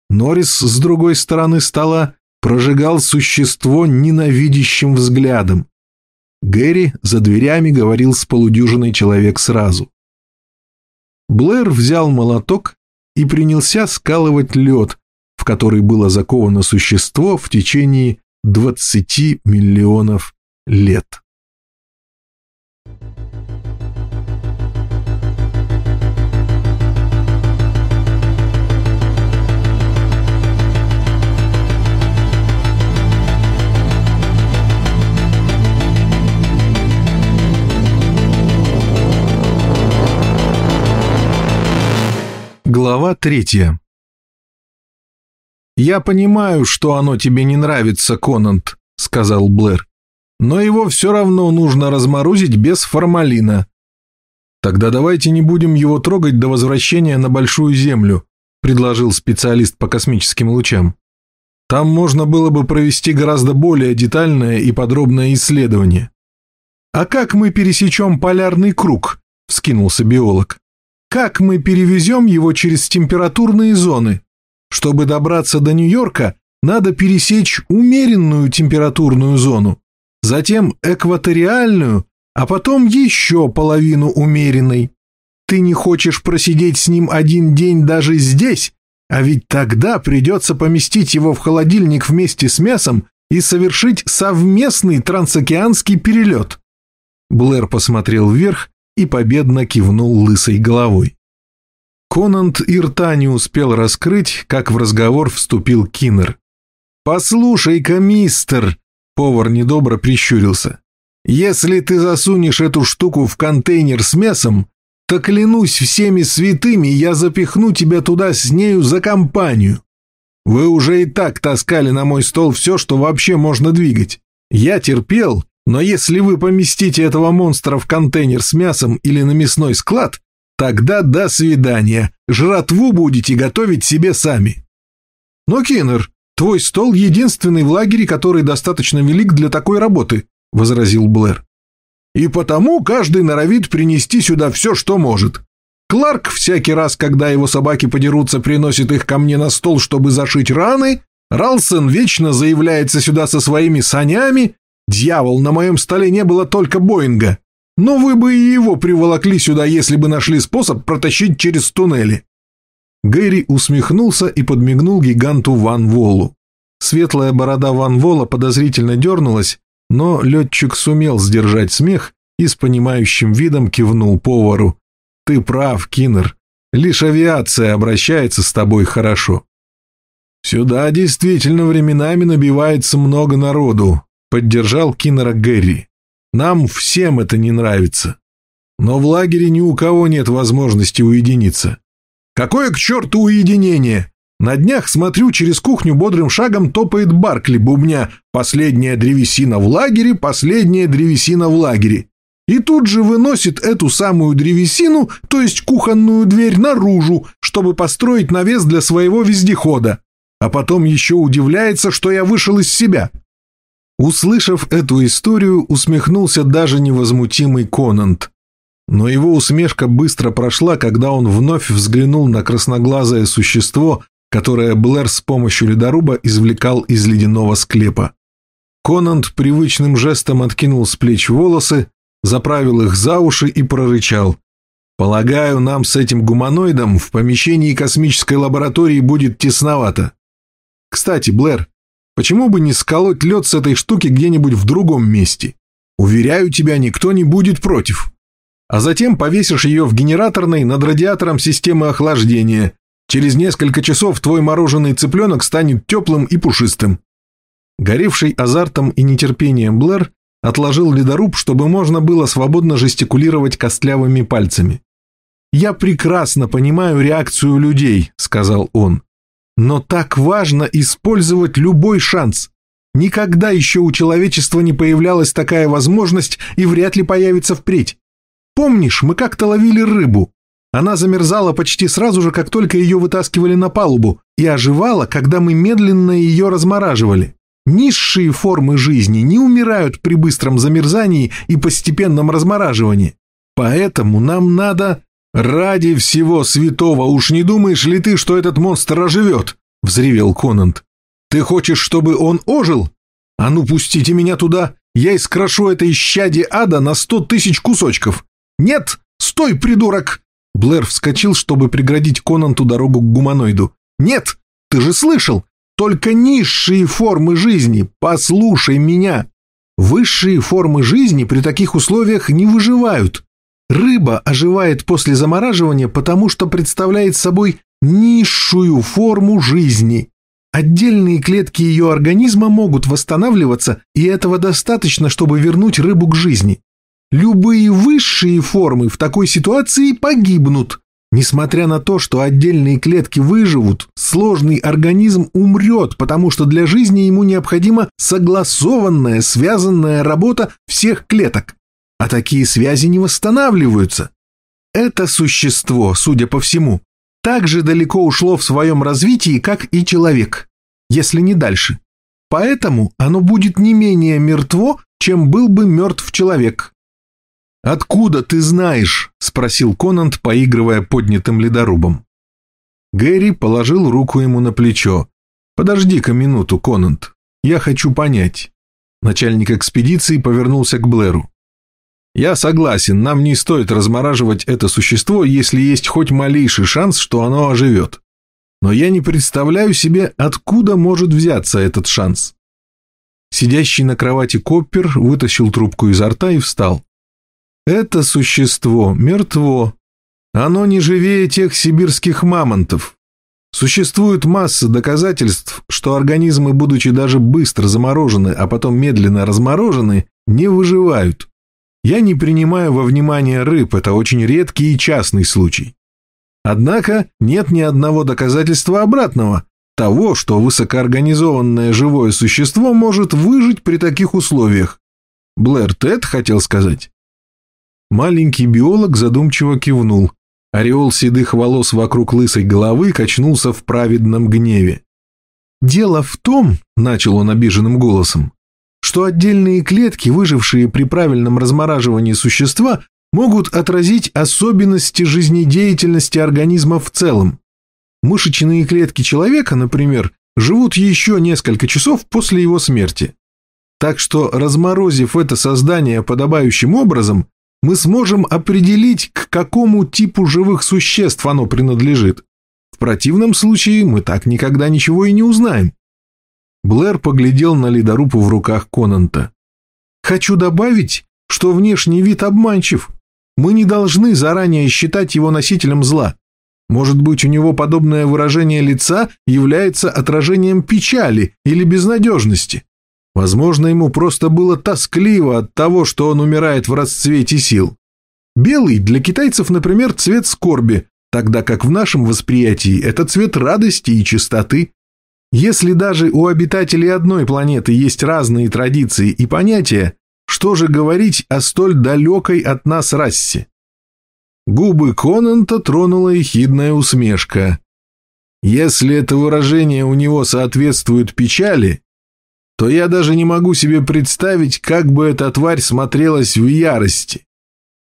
Норрис с другой стороны стола прожигал существо ненавидящим взглядом. Гэри за дверями говорил с полудюжиной человек сразу. Блэр взял молоток и принялся скалывать лед, в который было заковано существо в течение 20 миллионов лет. Глава третья «Я понимаю, что оно тебе не нравится, Конант», — сказал Блэр. «Но его все равно нужно разморозить без формалина». «Тогда давайте не будем его трогать до возвращения на Большую Землю», — предложил специалист по космическим лучам. «Там можно было бы провести гораздо более детальное и подробное исследование». «А как мы пересечем полярный круг?» — вскинулся биолог. Как мы перевезем его через температурные зоны? Чтобы добраться до Нью-Йорка, надо пересечь умеренную температурную зону, затем экваториальную, а потом еще половину умеренной. Ты не хочешь просидеть с ним один день даже здесь, а ведь тогда придется поместить его в холодильник вместе с мясом и совершить совместный трансокеанский перелет. Блэр посмотрел вверх и победно кивнул лысой головой. Конант и рта не успел раскрыть, как в разговор вступил Киннер. «Послушай-ка, мистер!» Повар недобро прищурился. «Если ты засунешь эту штуку в контейнер с мясом, то клянусь всеми святыми, я запихну тебя туда с нею за компанию. Вы уже и так таскали на мой стол все, что вообще можно двигать. Я терпел, но если вы поместите этого монстра в контейнер с мясом или на мясной склад, тогда до свидания. Жратву будете готовить себе сами. Но, Киннер, твой стол единственный в лагере, который достаточно велик для такой работы, возразил Блэр. И потому каждый норовит принести сюда все, что может. Кларк всякий раз, когда его собаки подерутся, приносит их ко мне на стол, чтобы зашить раны. Ралсон вечно заявляется сюда со своими санями. Дьявол, на моем столе не было только Боинга. Но вы бы и его приволокли сюда, если бы нашли способ протащить через туннели. Гэри усмехнулся и подмигнул гиганту Ван Волу. Светлая борода Ван Вола подозрительно дернулась, но летчик сумел сдержать смех и с понимающим видом кивнул повару. Ты прав, Киннер. Лишь авиация обращается с тобой хорошо. Сюда действительно временами набивается много народу, поддержал Киннера Гэри. Нам всем это не нравится. Но в лагере ни у кого нет возможности уединиться. Какое к черту уединение? На днях смотрю, через кухню бодрым шагом топает Баркли, бубня «Последняя древесина в лагере, последняя древесина в лагере» и тут же выносит эту самую древесину, то есть кухонную дверь, наружу, чтобы построить навес для своего вездехода. А потом еще удивляется, что я вышел из себя. Услышав эту историю, усмехнулся даже невозмутимый Конант. Но его усмешка быстро прошла, когда он вновь взглянул на красноглазое существо, которое Блэр с помощью ледоруба извлекал из ледяного склепа. Конант привычным жестом откинул с плеч волосы, заправил их за уши и прорычал. «Полагаю, нам с этим гуманоидом в помещении космической лаборатории будет тесновато. Кстати, Блэр, почему бы не сколоть лед с этой штуки где-нибудь в другом месте? Уверяю тебя, никто не будет против. А затем повесишь ее в генераторной над радиатором системы охлаждения. Через несколько часов твой мороженый цыпленок станет теплым и пушистым». Горевший азартом и нетерпением Блэр Отложил ледоруб, чтобы можно было свободно жестикулировать костлявыми пальцами. «Я прекрасно понимаю реакцию людей», — сказал он. «Но так важно использовать любой шанс. Никогда еще у человечества не появлялась такая возможность и вряд ли появится впредь. Помнишь, мы как-то ловили рыбу? Она замерзала почти сразу же, как только ее вытаскивали на палубу, и оживала, когда мы медленно ее размораживали. Низшие формы жизни не умирают при быстром замерзании и постепенном размораживании. Поэтому нам надо... «Ради всего святого, уж не думаешь ли ты, что этот монстр оживет?» — взревел Конант. «Ты хочешь, чтобы он ожил? А ну, пустите меня туда, я искрошу это исчадие ада на сто тысяч кусочков. Нет, стой, придурок!» Блэр вскочил, чтобы преградить Конанту дорогу к гуманоиду. «Нет, ты же слышал, только низшие формы жизни, послушай меня. Высшие формы жизни при таких условиях не выживают. Рыба оживает после замораживания, потому что представляет собой низшую форму жизни. Отдельные клетки ее организма могут восстанавливаться, и этого достаточно, чтобы вернуть рыбу к жизни. Любые высшие формы в такой ситуации погибнут. Несмотря на то, что отдельные клетки выживут, сложный организм умрет, потому что для жизни ему необходима согласованная, связанная работа всех клеток. А такие связи не восстанавливаются. Это существо, судя по всему, так же далеко ушло в своем развитии, как и человек, если не дальше. Поэтому оно будет не менее мертво, чем был бы мертв человек. «Откуда ты знаешь?» – спросил Конант, поигрывая поднятым ледорубом. Гэри положил руку ему на плечо. «Подожди-ка минуту, Конант. Я хочу понять». Начальник экспедиции повернулся к Блэру. «Я согласен, нам не стоит размораживать это существо, если есть хоть малейший шанс, что оно оживет. Но я не представляю себе, откуда может взяться этот шанс». Сидящий на кровати Коппер вытащил трубку изо рта и встал. Это существо мертво. Оно не живее тех сибирских мамонтов. Существует масса доказательств, что организмы, будучи даже быстро заморожены, а потом медленно разморожены, не выживают. Я не принимаю во внимание рыб, это очень редкий и частный случай. Однако нет ни одного доказательства обратного, того, что высокоорганизованное живое существо может выжить при таких условиях. Блэр Тед хотел сказать. Маленький биолог задумчиво кивнул. Ореол седых волос вокруг лысой головы качнулся в праведном гневе. «Дело в том», — начал он обиженным голосом, что отдельные клетки, выжившие при правильном размораживании существа, могут отразить особенности жизнедеятельности организма в целом. Мышечные клетки человека, например, живут еще несколько часов после его смерти. Так что, разморозив это создание подобающим образом, мы сможем определить, к какому типу живых существ оно принадлежит. В противном случае мы так никогда ничего и не узнаем. Блэр поглядел на ледорубу в руках Конанта. «Хочу добавить, что внешний вид обманчив. Мы не должны заранее считать его носителем зла. Может быть, у него подобное выражение лица является отражением печали или безнадежности. Возможно, ему просто было тоскливо от того, что он умирает в расцвете сил. Белый для китайцев, например, цвет скорби, тогда как в нашем восприятии это цвет радости и чистоты. Если даже у обитателей одной планеты есть разные традиции и понятия, что же говорить о столь далекой от нас расе? Губы Конанта тронула ехидная усмешка. Если это выражение у него соответствует печали, то я даже не могу себе представить, как бы эта тварь смотрелась в ярости.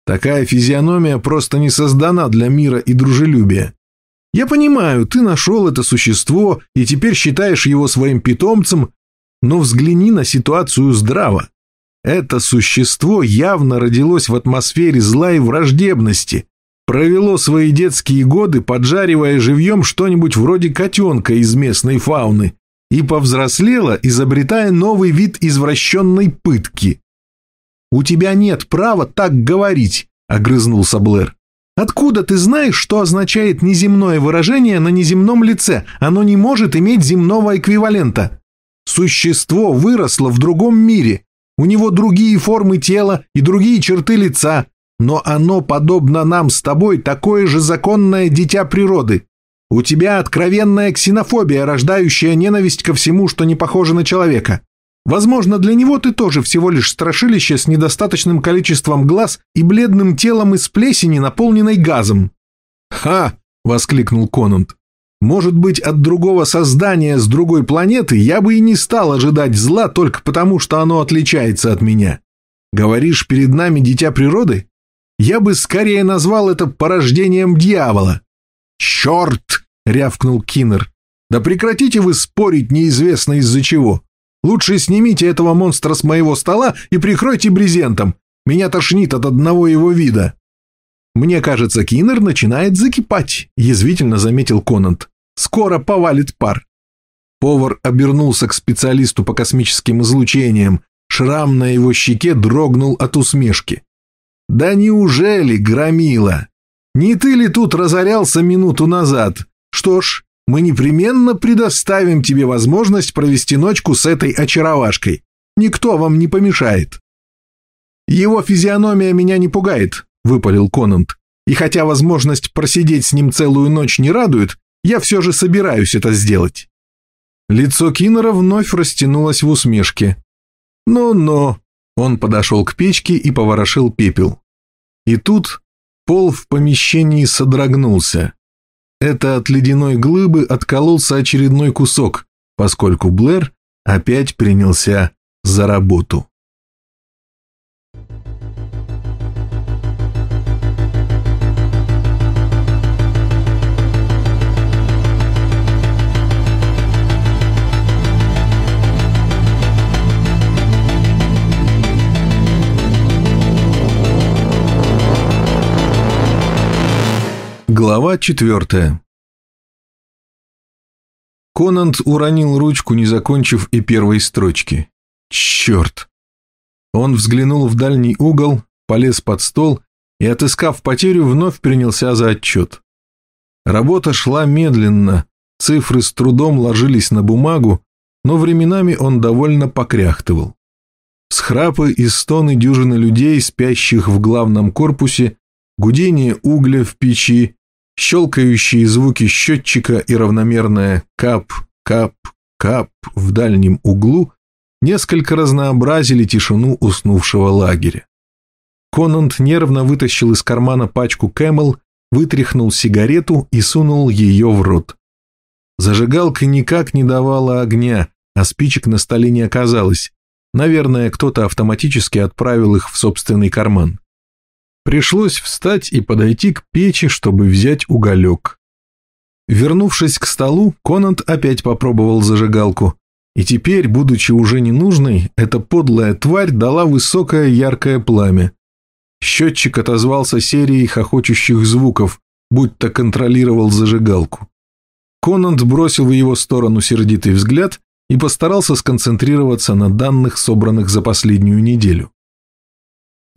Такая физиономия просто не создана для мира и дружелюбия. Я понимаю, ты нашел это существо и теперь считаешь его своим питомцем, но взгляни на ситуацию здраво. Это существо явно родилось в атмосфере зла и враждебности, провело свои детские годы, поджаривая живьем что-нибудь вроде котенка из местной фауны, и повзрослело, изобретая новый вид извращенной пытки. «У тебя нет права так говорить», — огрызнулся Блэр. Откуда ты знаешь, что означает неземное выражение на неземном лице? Оно не может иметь земного эквивалента. Существо выросло в другом мире. У него другие формы тела и другие черты лица. Но оно, подобно нам с тобой, такое же законное дитя природы. У тебя откровенная ксенофобия, рождающая ненависть ко всему, что не похоже на человека. Возможно, для него ты тоже всего лишь страшилище с недостаточным количеством глаз и бледным телом из плесени, наполненной газом. «Ха!» — воскликнул Конант. «Может быть, от другого создания с другой планеты я бы и не стал ожидать зла только потому, что оно отличается от меня. Говоришь, перед нами дитя природы? Я бы скорее назвал это порождением дьявола». «Черт!» — рявкнул Киннер. «Да прекратите вы спорить неизвестно из-за чего. Лучше снимите этого монстра с моего стола и прикройте брезентом. Меня тошнит от одного его вида». «Мне кажется, Киннер начинает закипать», — язвительно заметил Конант. «Скоро повалит пар». Повар обернулся к специалисту по космическим излучениям. Шрам на его щеке дрогнул от усмешки. «Да неужели, громила? Не ты ли тут разорялся минуту назад? Что ж, мы непременно предоставим тебе возможность провести ночку с этой очаровашкой. Никто вам не помешает». «Его физиономия меня не пугает», — выпалил Конант. «И хотя возможность просидеть с ним целую ночь не радует, я все же собираюсь это сделать». Лицо Киннера вновь растянулось в усмешке. «Ну-ну», — он подошел к печке и поворошил пепел. И тут пол в помещении содрогнулся. Это от ледяной глыбы откололся очередной кусок, поскольку Блэр опять принялся за работу. Глава четвертая Конант уронил ручку, не закончив и первой строчки. Черт! Он взглянул в дальний угол, полез под стол и, отыскав потерю, вновь принялся за отчет. Работа шла медленно, Цифры с трудом ложились на бумагу, но временами он довольно покряхтывал. Схрапы и стоны дюжины людей, спящих в главном корпусе, гудение угля в печи, щелкающие звуки счетчика и равномерное «кап, кап, кап» в дальнем углу несколько разнообразили тишину уснувшего лагеря. Конант нервно вытащил из кармана пачку Кэмел, вытряхнул сигарету и сунул ее в рот. Зажигалка никак не давала огня, а спичек на столе не оказалось. Наверное, кто-то автоматически отправил их в собственный карман. Пришлось встать и подойти к печи, чтобы взять уголек. Вернувшись к столу, Конант опять попробовал зажигалку. И теперь, будучи уже ненужной, эта подлая тварь дала высокое яркое пламя. Счетчик отозвался серией хохочущих звуков, будто контролировал зажигалку. Конант бросил в его сторону сердитый взгляд и постарался сконцентрироваться на данных, собранных за последнюю неделю.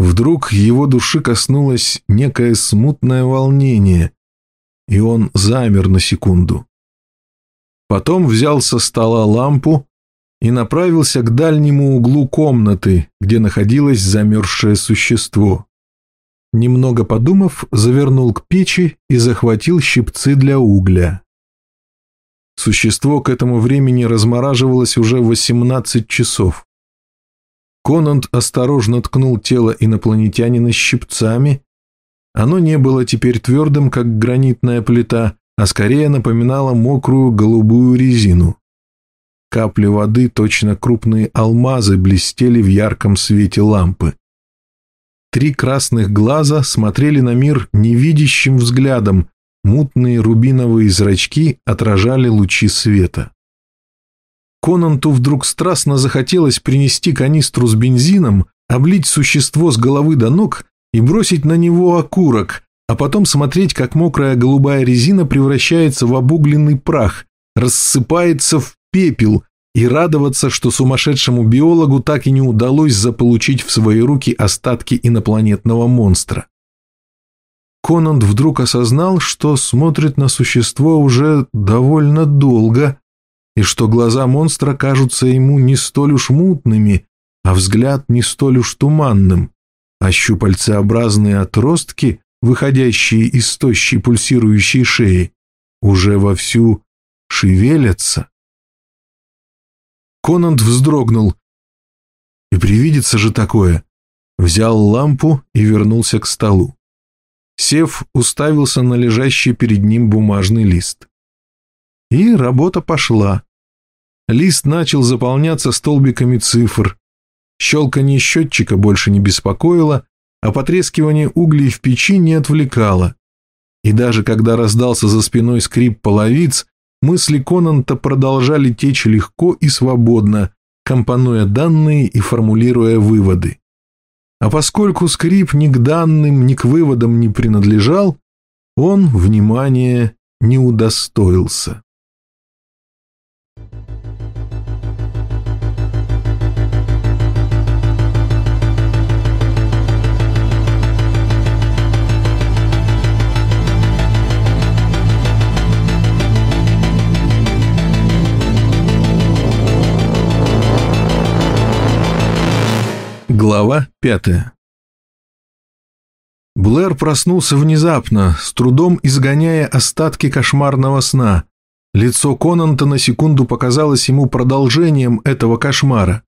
Вдруг его души коснулось некое смутное волнение, и он замер на секунду. Потом взял со стола лампу и направился к дальнему углу комнаты, где находилось замерзшее существо. Немного подумав, завернул к печи и захватил щипцы для угля. Существо к этому времени размораживалось уже 18 часов. Конант осторожно ткнул тело инопланетянина щипцами. Оно не было теперь твердым, как гранитная плита, а скорее напоминало мокрую голубую резину. Капли воды, точно крупные алмазы, блестели в ярком свете лампы. Три красных глаза смотрели на мир невидящим взглядом, мутные рубиновые зрачки отражали лучи света. Конанту вдруг страстно захотелось принести канистру с бензином, облить существо с головы до ног и бросить на него окурок, а потом смотреть, как мокрая голубая резина превращается в обугленный прах, рассыпается в пепел, и радоваться, что сумасшедшему биологу так и не удалось заполучить в свои руки остатки инопланетного монстра. Конанд вдруг осознал, что смотрит на существо уже довольно долго, и что глаза монстра кажутся ему не столь уж мутными, а взгляд не столь уж туманным, а щупальцеобразные отростки, выходящие из тощей пульсирующей шеи, уже вовсю шевелятся. Конант вздрогнул. И привидится же такое. Взял лампу и вернулся к столу. Сев уставился на лежащий перед ним бумажный лист. И работа пошла. Лист начал заполняться столбиками цифр. Щелканье счетчика больше не беспокоило, а потрескивание углей в печи не отвлекало. И даже когда раздался за спиной скрип половиц, мысли Конанта продолжали течь легко и свободно, компонуя данные и формулируя выводы. А поскольку скрип ни к данным, ни к выводам не принадлежал, он внимания не удостоился. Глава пятая Блэр проснулся внезапно, с трудом изгоняя остатки кошмарного сна. Лицо Конанта на секунду показалось ему продолжением этого кошмара.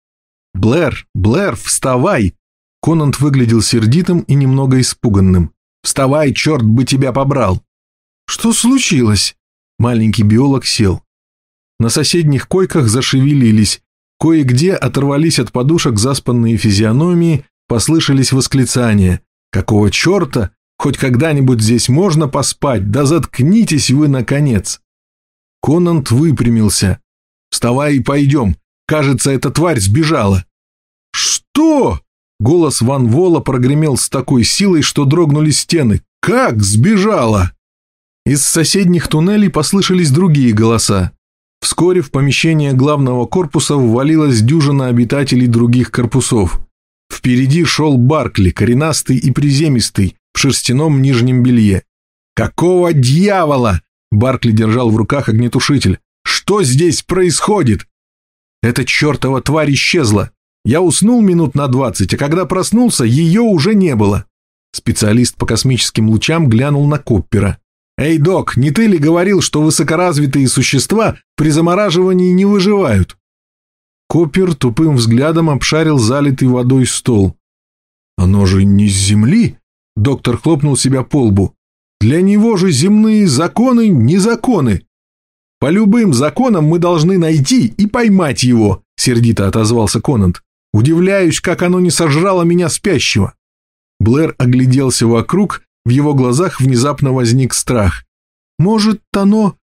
«Блэр! Блэр, вставай!» Конант выглядел сердитым и немного испуганным. «Вставай, черт бы тебя побрал!» «Что случилось?» Маленький биолог сел. На соседних койках зашевелились, Кое-где оторвались от подушек заспанные физиономии, послышались восклицания. «Какого черта? Хоть когда-нибудь здесь можно поспать? Да заткнитесь вы, наконец!» Конант выпрямился. «Вставай и пойдем. Кажется, эта тварь сбежала». «Что?» Голос Ван Вола прогремел с такой силой, что дрогнули стены. «Как сбежала?» Из соседних туннелей послышались другие голоса. Вскоре в помещение главного корпуса ввалилась дюжина обитателей других корпусов. Впереди шел Баркли, коренастый и приземистый, в шерстяном нижнем белье. «Какого дьявола?» Баркли держал в руках огнетушитель. «Что здесь происходит?» «Эта чертова тварь исчезла. Я уснул минут на двадцать, а когда проснулся, ее уже не было». Специалист по космическим лучам глянул на Коппера. «Эй, док, не ты ли говорил, что высокоразвитые существа при замораживании не выживают?» Коппер тупым взглядом обшарил залитый водой стол. «Оно же не с земли?» Доктор хлопнул себя по лбу. «Для него же земные законы не законы!» «По любым законам мы должны найти и поймать его», — сердито отозвался Конант. «Удивляюсь, как оно не сожрало меня спящего». Блэр огляделся вокруг, в его глазах внезапно возник страх. «Может, оно...»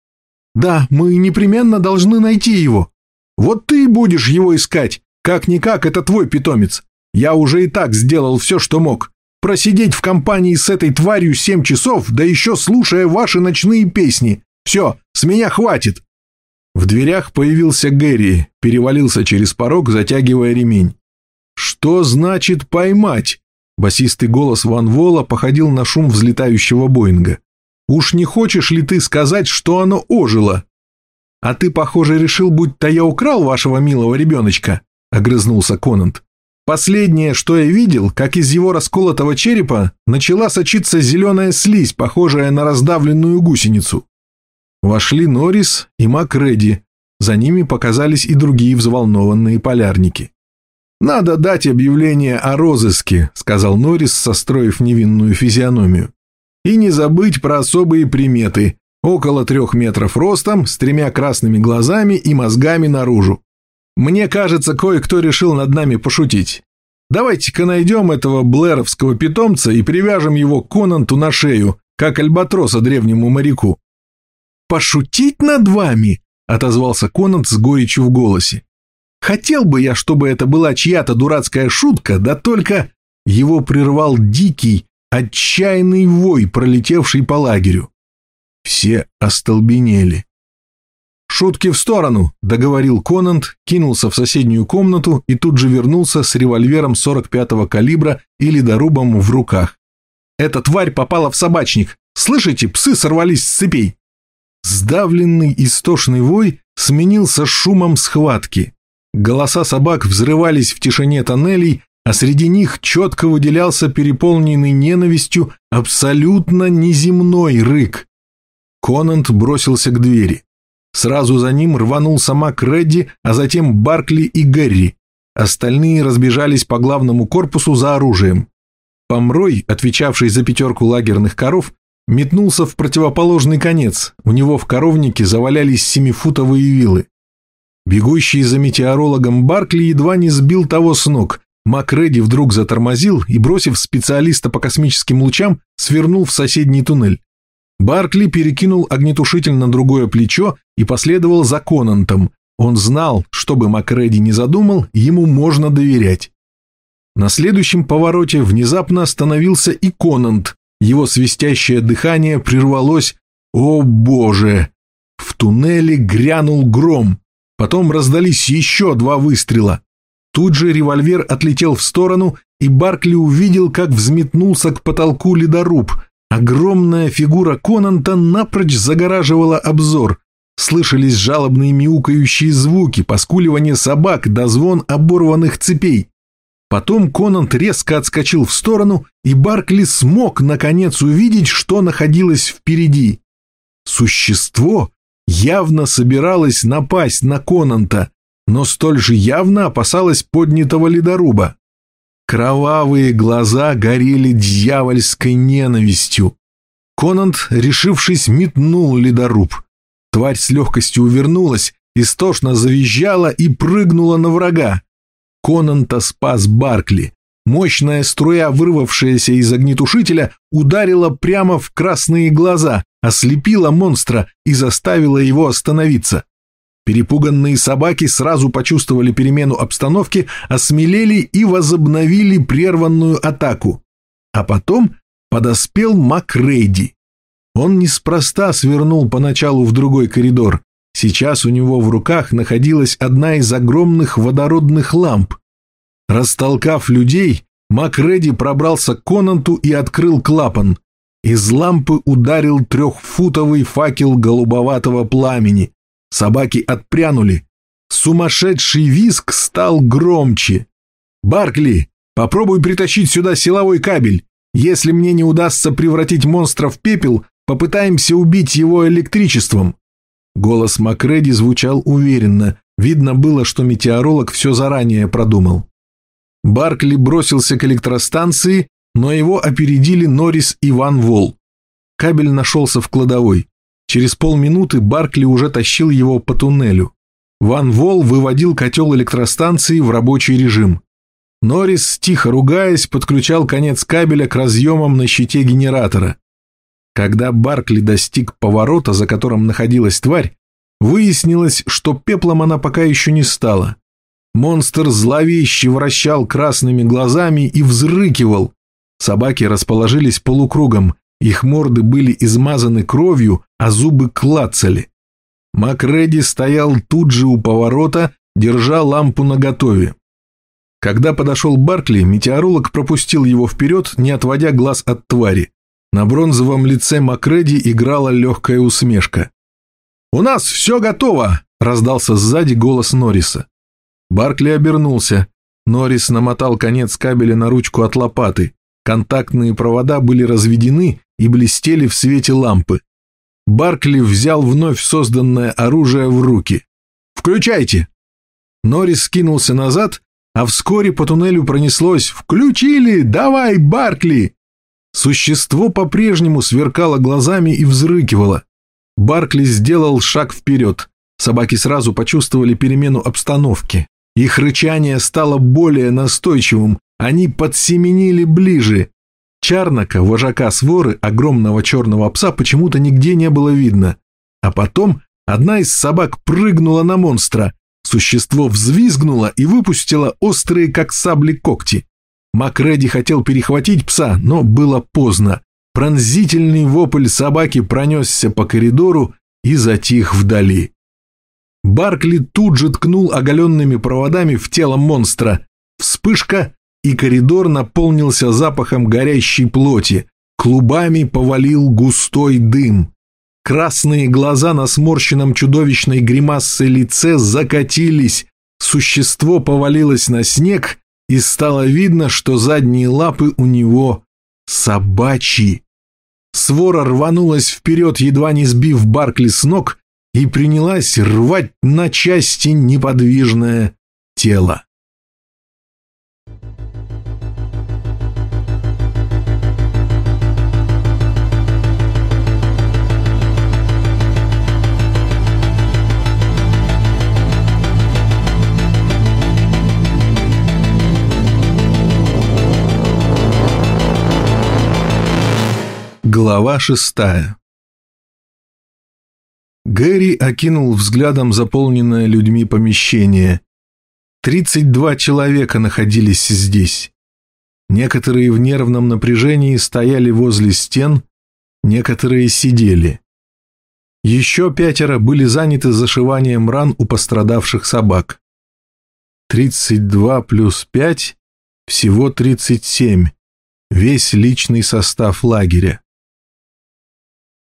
«Да, мы непременно должны найти его. Вот ты будешь его искать. Как-никак, это твой питомец. Я уже и так сделал все, что мог. Просидеть в компании с этой тварью семь часов, да еще слушая ваши ночные песни. Все, с меня хватит». В дверях появился Гэри, перевалился через порог, затягивая ремень. «Что значит поймать?» Басистый голос Ван Вола походил на шум взлетающего Боинга. «Уж не хочешь ли ты сказать, что оно ожило?» «А ты, похоже, решил, будто я украл вашего милого ребеночка», — огрызнулся Конант. «Последнее, что я видел, как из его расколотого черепа начала сочиться зеленая слизь, похожая на раздавленную гусеницу». Вошли Норрис и Макреди, за ними показались и другие взволнованные полярники. «Надо дать объявление о розыске», — сказал Норрис, состроив невинную физиономию. «И не забыть про особые приметы. Около трех метров ростом, с тремя красными глазами и мозгами наружу. Мне кажется, кое-кто решил над нами пошутить. Давайте-ка найдем этого блэровского питомца и привяжем его к Конанту на шею, как альбатроса древнему моряку». «Пошутить над вами?» — отозвался Конант с горечью в голосе. Хотел бы я, чтобы это была чья-то дурацкая шутка, да только его прервал дикий, отчаянный вой, пролетевший по лагерю. Все остолбенели. «Шутки в сторону», — договорил Конант, кинулся в соседнюю комнату и тут же вернулся с револьвером 45-го калибра и ледорубом в руках. «Эта тварь попала в собачник. Слышите, псы сорвались с цепей». Сдавленный истошный вой сменился шумом схватки. Голоса собак взрывались в тишине тоннелей, а среди них четко выделялся переполненный ненавистью абсолютно неземной рык. Конант бросился к двери. Сразу за ним рванул сама Кредди, а затем Баркли и Гэри. Остальные разбежались по главному корпусу за оружием. Помрой, отвечавший за пятерку лагерных коров, метнулся в противоположный конец. У него в коровнике завалялись семифутовые вилы. Бегущий за метеорологом Баркли едва не сбил того с ног. Макреди вдруг затормозил и, бросив специалиста по космическим лучам, свернул в соседний туннель. Баркли перекинул огнетушитель на другое плечо и последовал за Конантом. Он знал, что бы Макреди не задумал, ему можно доверять. На следующем повороте внезапно остановился и Конант. Его свистящее дыхание прервалось «О боже!». В туннеле грянул гром. Потом раздались еще два выстрела. Тут же револьвер отлетел в сторону, и Баркли увидел, как взметнулся к потолку ледоруб. Огромная фигура Конанта напрочь загораживала обзор. Слышались жалобные мяукающие звуки, поскуливание собак да звон оборванных цепей. Потом Конант резко отскочил в сторону, и Баркли смог, наконец, увидеть, что находилось впереди. Существо, явно собиралась напасть на Конанта, но столь же явно опасалась поднятого ледоруба. Кровавые глаза горели дьявольской ненавистью. Конант, решившись, метнул ледоруб. Тварь с легкостью увернулась, истошно завизжала и прыгнула на врага. Конанта спас Баркли. Мощная струя, вырвавшаяся из огнетушителя, ударила прямо в красные глаза, ослепила монстра и заставила его остановиться. Перепуганные собаки сразу почувствовали перемену обстановки, осмелели и возобновили прерванную атаку. А потом подоспел Макрейди. Он неспроста свернул поначалу в другой коридор. Сейчас у него в руках находилась одна из огромных водородных ламп. Растолкав людей, Макреди пробрался к Конанту и открыл клапан. Из лампы ударил трехфутовый факел голубоватого пламени. Собаки отпрянули. Сумасшедший виск стал громче. «Баркли, попробуй притащить сюда силовой кабель. Если мне не удастся превратить монстра в пепел, попытаемся убить его электричеством». Голос Макреди звучал уверенно. Видно было, что метеоролог все заранее продумал. Баркли бросился к электростанции, но его опередили Норрис и Ван Вол. Кабель нашелся в кладовой. Через полминуты Баркли уже тащил его по туннелю. Ван Вол выводил котел электростанции в рабочий режим. Норрис, тихо ругаясь, подключал конец кабеля к разъемам на щите генератора. Когда Баркли достиг поворота, за которым находилась тварь, выяснилось, что пеплом она пока еще не стала. Монстр зловеще вращал красными глазами и взрыкивал. Собаки расположились полукругом, их морды были измазаны кровью, а зубы клацали. Макреди стоял тут же у поворота, держа лампу наготове. Когда подошел Баркли, метеоролог пропустил его вперед, не отводя глаз от твари. На бронзовом лице Макреди играла легкая усмешка. «У нас все готово!» – раздался сзади голос Норриса. Баркли обернулся. Норрис намотал конец кабеля на ручку от лопаты. Контактные провода были разведены и блестели в свете лампы. Баркли взял вновь созданное оружие в руки. «Включайте!» Норрис скинулся назад, а вскоре по туннелю пронеслось «Включили! Давай, Баркли!» Существо по-прежнему сверкало глазами и взрыкивало. Баркли сделал шаг вперед. Собаки сразу почувствовали перемену обстановки. Их рычание стало более настойчивым, они подсеменили ближе. Чарнака, вожака своры, огромного черного пса, почему-то нигде не было видно. А потом одна из собак прыгнула на монстра. Существо взвизгнуло и выпустило острые, как сабли, когти. Макреди хотел перехватить пса, но было поздно. Пронзительный вопль собаки пронесся по коридору и затих вдали. Баркли тут же ткнул оголенными проводами в тело монстра. Вспышка, и коридор наполнился запахом горящей плоти. Клубами повалил густой дым. Красные глаза на сморщенном чудовищной гримасой лице закатились. Существо повалилось на снег, и стало видно, что задние лапы у него собачьи. Свора рванулась вперед, едва не сбив Баркли с ног, и принялась рвать на части неподвижное тело. Глава шестая Гэри окинул взглядом заполненное людьми помещение. Тридцать два человека находились здесь. Некоторые в нервном напряжении стояли возле стен, некоторые сидели. Еще пятеро были заняты зашиванием ран у пострадавших собак. Тридцать два плюс пять – всего тридцать семь. Весь личный состав лагеря.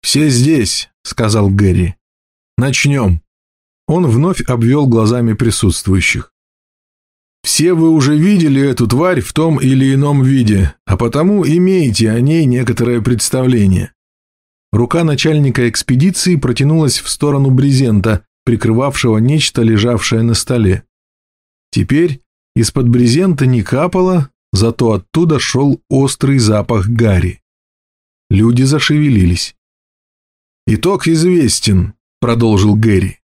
«Все здесь», — сказал Гэри. «Начнем». Он вновь обвел глазами присутствующих. «Все вы уже видели эту тварь в том или ином виде, а потому имеете о ней некоторое представление». Рука начальника экспедиции протянулась в сторону брезента, прикрывавшего нечто, лежавшее на столе. Теперь из-под брезента не капало, зато оттуда шел острый запах гари. Люди зашевелились. «Итог известен», — продолжил Гэри.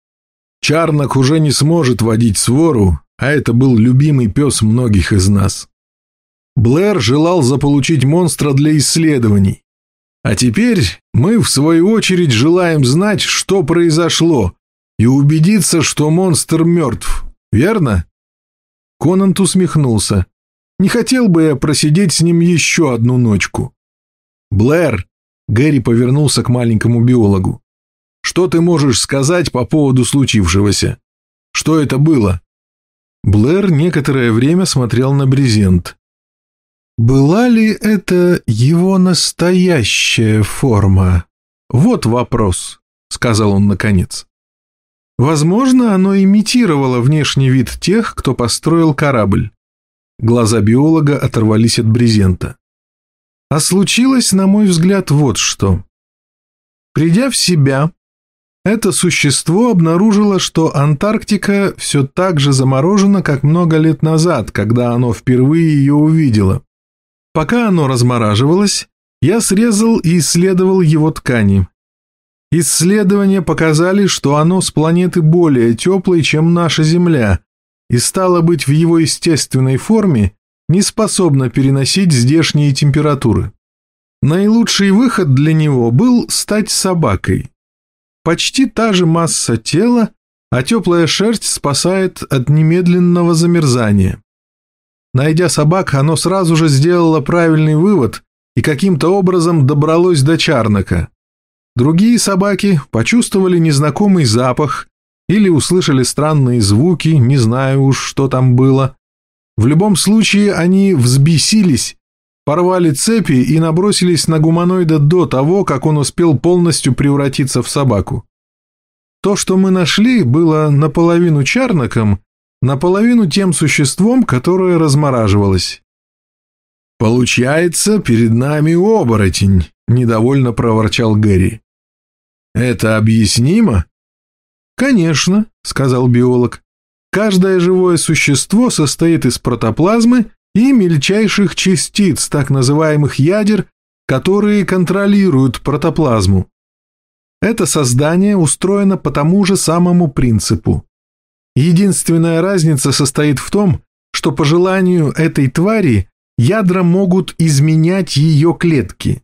«Чарнок уже не сможет водить свору, а это был любимый пес многих из нас. Блэр желал заполучить монстра для исследований. А теперь мы, в свою очередь, желаем знать, что произошло, и убедиться, что монстр мертв, верно?» Конант усмехнулся. «Не хотел бы я просидеть с ним еще одну ночку». «Блэр, Гэри повернулся к маленькому биологу. «Что ты можешь сказать по поводу случившегося? Что это было?» Блэр некоторое время смотрел на брезент. Была ли это его настоящая форма? Вот вопрос, сказал он наконец. Возможно, оно имитировало внешний вид тех, кто построил корабль. Глаза биолога оторвались от брезента. А случилось, на мой взгляд, вот что. Придя в себя, это существо обнаружило, что Антарктика все так же заморожена, как много лет назад, когда оно впервые ее увидело. Пока оно размораживалось, я срезал и исследовал его ткани. Исследования показали, что оно с планеты более теплой, чем наша Земля, и стало быть в его естественной форме не способно переносить здешние температуры. Наилучший выход для него был стать собакой. Почти та же масса тела, а теплая шерсть спасает от немедленного замерзания. Найдя собак, оно сразу же сделало правильный вывод и каким-то образом добралось до Чарнака. Другие собаки почувствовали незнакомый запах или услышали странные звуки, не знаю уж, что там было. В любом случае они взбесились, порвали цепи и набросились на гуманоида до того, как он успел полностью превратиться в собаку. То, что мы нашли, было наполовину чарнаком, наполовину тем существом, которое размораживалось. «Получается, перед нами оборотень», — недовольно проворчал Гэри. «Это объяснимо?» «Конечно», — сказал биолог. «Каждое живое существо состоит из протоплазмы и мельчайших частиц, так называемых ядер, которые контролируют протоплазму. Это создание устроено по тому же самому принципу. Единственная разница состоит в том, что по желанию этой твари ядра могут изменять ее клетки.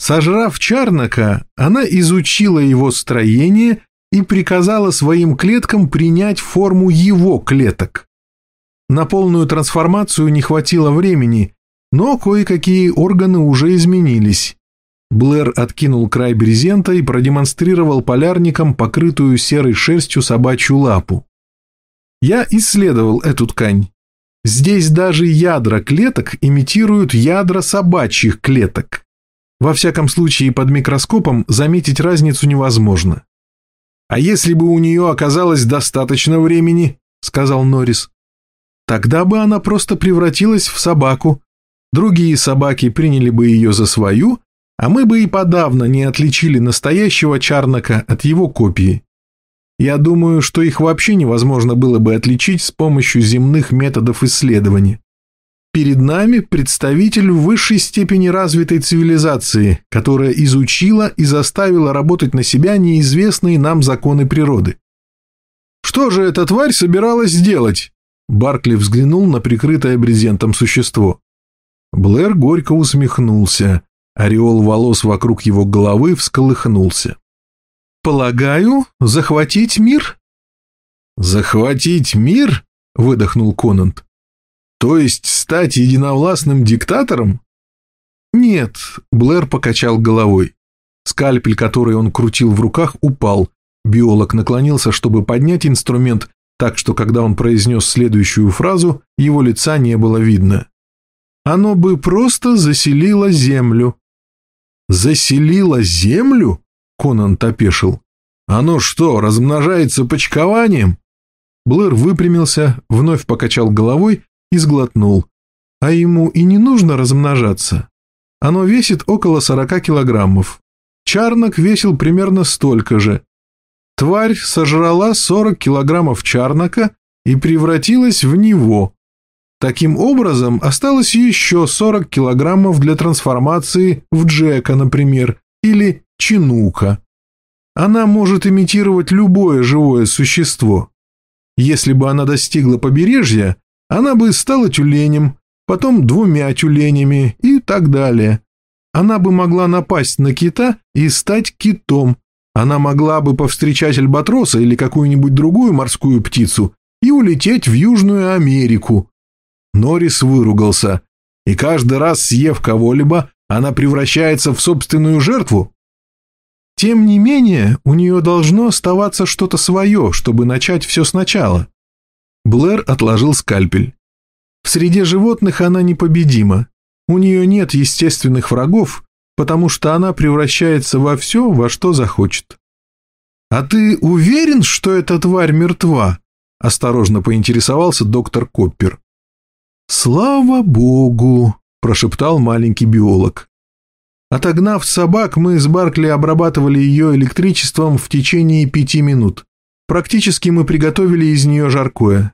Сожрав Чарнака, она изучила его строение и приказала своим клеткам принять форму его клеток. На полную трансформацию не хватило времени, но кое-какие органы уже изменились. Блэр откинул край брезента и продемонстрировал полярникам покрытую серой шерстью собачью лапу. Я исследовал эту ткань. Здесь даже ядра клеток имитируют ядра собачьих клеток. Во всяком случае, под микроскопом заметить разницу невозможно. «А если бы у нее оказалось достаточно времени?» — сказал Норрис. «Тогда бы она просто превратилась в собаку. Другие собаки приняли бы ее за свою, а мы бы и подавно не отличили настоящего Чарнака от его копии. Я думаю, что их вообще невозможно было бы отличить с помощью земных методов исследования. Перед нами представитель высшей степени развитой цивилизации, которая изучила и заставила работать на себя неизвестные нам законы природы. Что же эта тварь собиралась сделать? Баркли взглянул на прикрытое брезентом существо. Блэр горько усмехнулся. Ореол волос вокруг его головы всколыхнулся. «Полагаю, захватить мир?» «Захватить мир?» — выдохнул Конант. То есть стать единовластным диктатором? Нет, Блэр покачал головой. Скальпель, который он крутил в руках, упал. Биолог наклонился, чтобы поднять инструмент, так что когда он произнес следующую фразу, его лица не было видно. Оно бы просто заселило землю. «Заселило землю?» — Конан опешил. «Оно что, размножается почкованием?» Блэр выпрямился, вновь покачал головой и сглотнул. А ему и не нужно размножаться. Оно весит около 40 килограммов. Чарнок весил примерно столько же. Тварь сожрала 40 килограммов чарнока и превратилась в него. Таким образом, осталось еще 40 килограммов для трансформации в Джека, например, или Чинука. Она может имитировать любое живое существо. Если бы она достигла побережья, она бы стала тюленем, потом двумя тюленями и так далее. Она бы могла напасть на кита и стать китом. Она могла бы повстречать альбатроса или какую-нибудь другую морскую птицу и улететь в Южную Америку. Норрис выругался. И каждый раз, съев кого-либо, она превращается в собственную жертву? Тем не менее, у нее должно оставаться что-то свое, чтобы начать все сначала. Блэр отложил скальпель. В среде животных она непобедима. У нее нет естественных врагов, потому что она превращается во все, во что захочет. «А ты уверен, что эта тварь мертва?» – осторожно поинтересовался доктор Коппер. «Слава богу!» – прошептал маленький биолог. Отогнав собак, мы с Баркли обрабатывали ее электричеством в течение пяти минут. Практически мы приготовили из нее жаркое.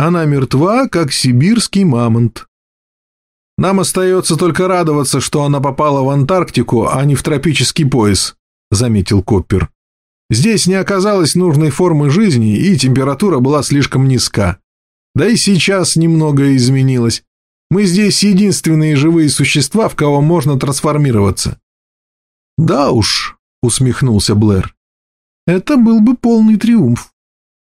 Она мертва, как сибирский мамонт. Нам остается только радоваться, что она попала в Антарктику, а не в тропический пояс, заметил Коппер. Здесь не оказалось нужной формы жизни, и температура была слишком низка. Да и сейчас немного изменилось. Мы здесь единственные живые существа, в кого можно трансформироваться». «Да уж», — усмехнулся Блэр, — «это был бы полный триумф.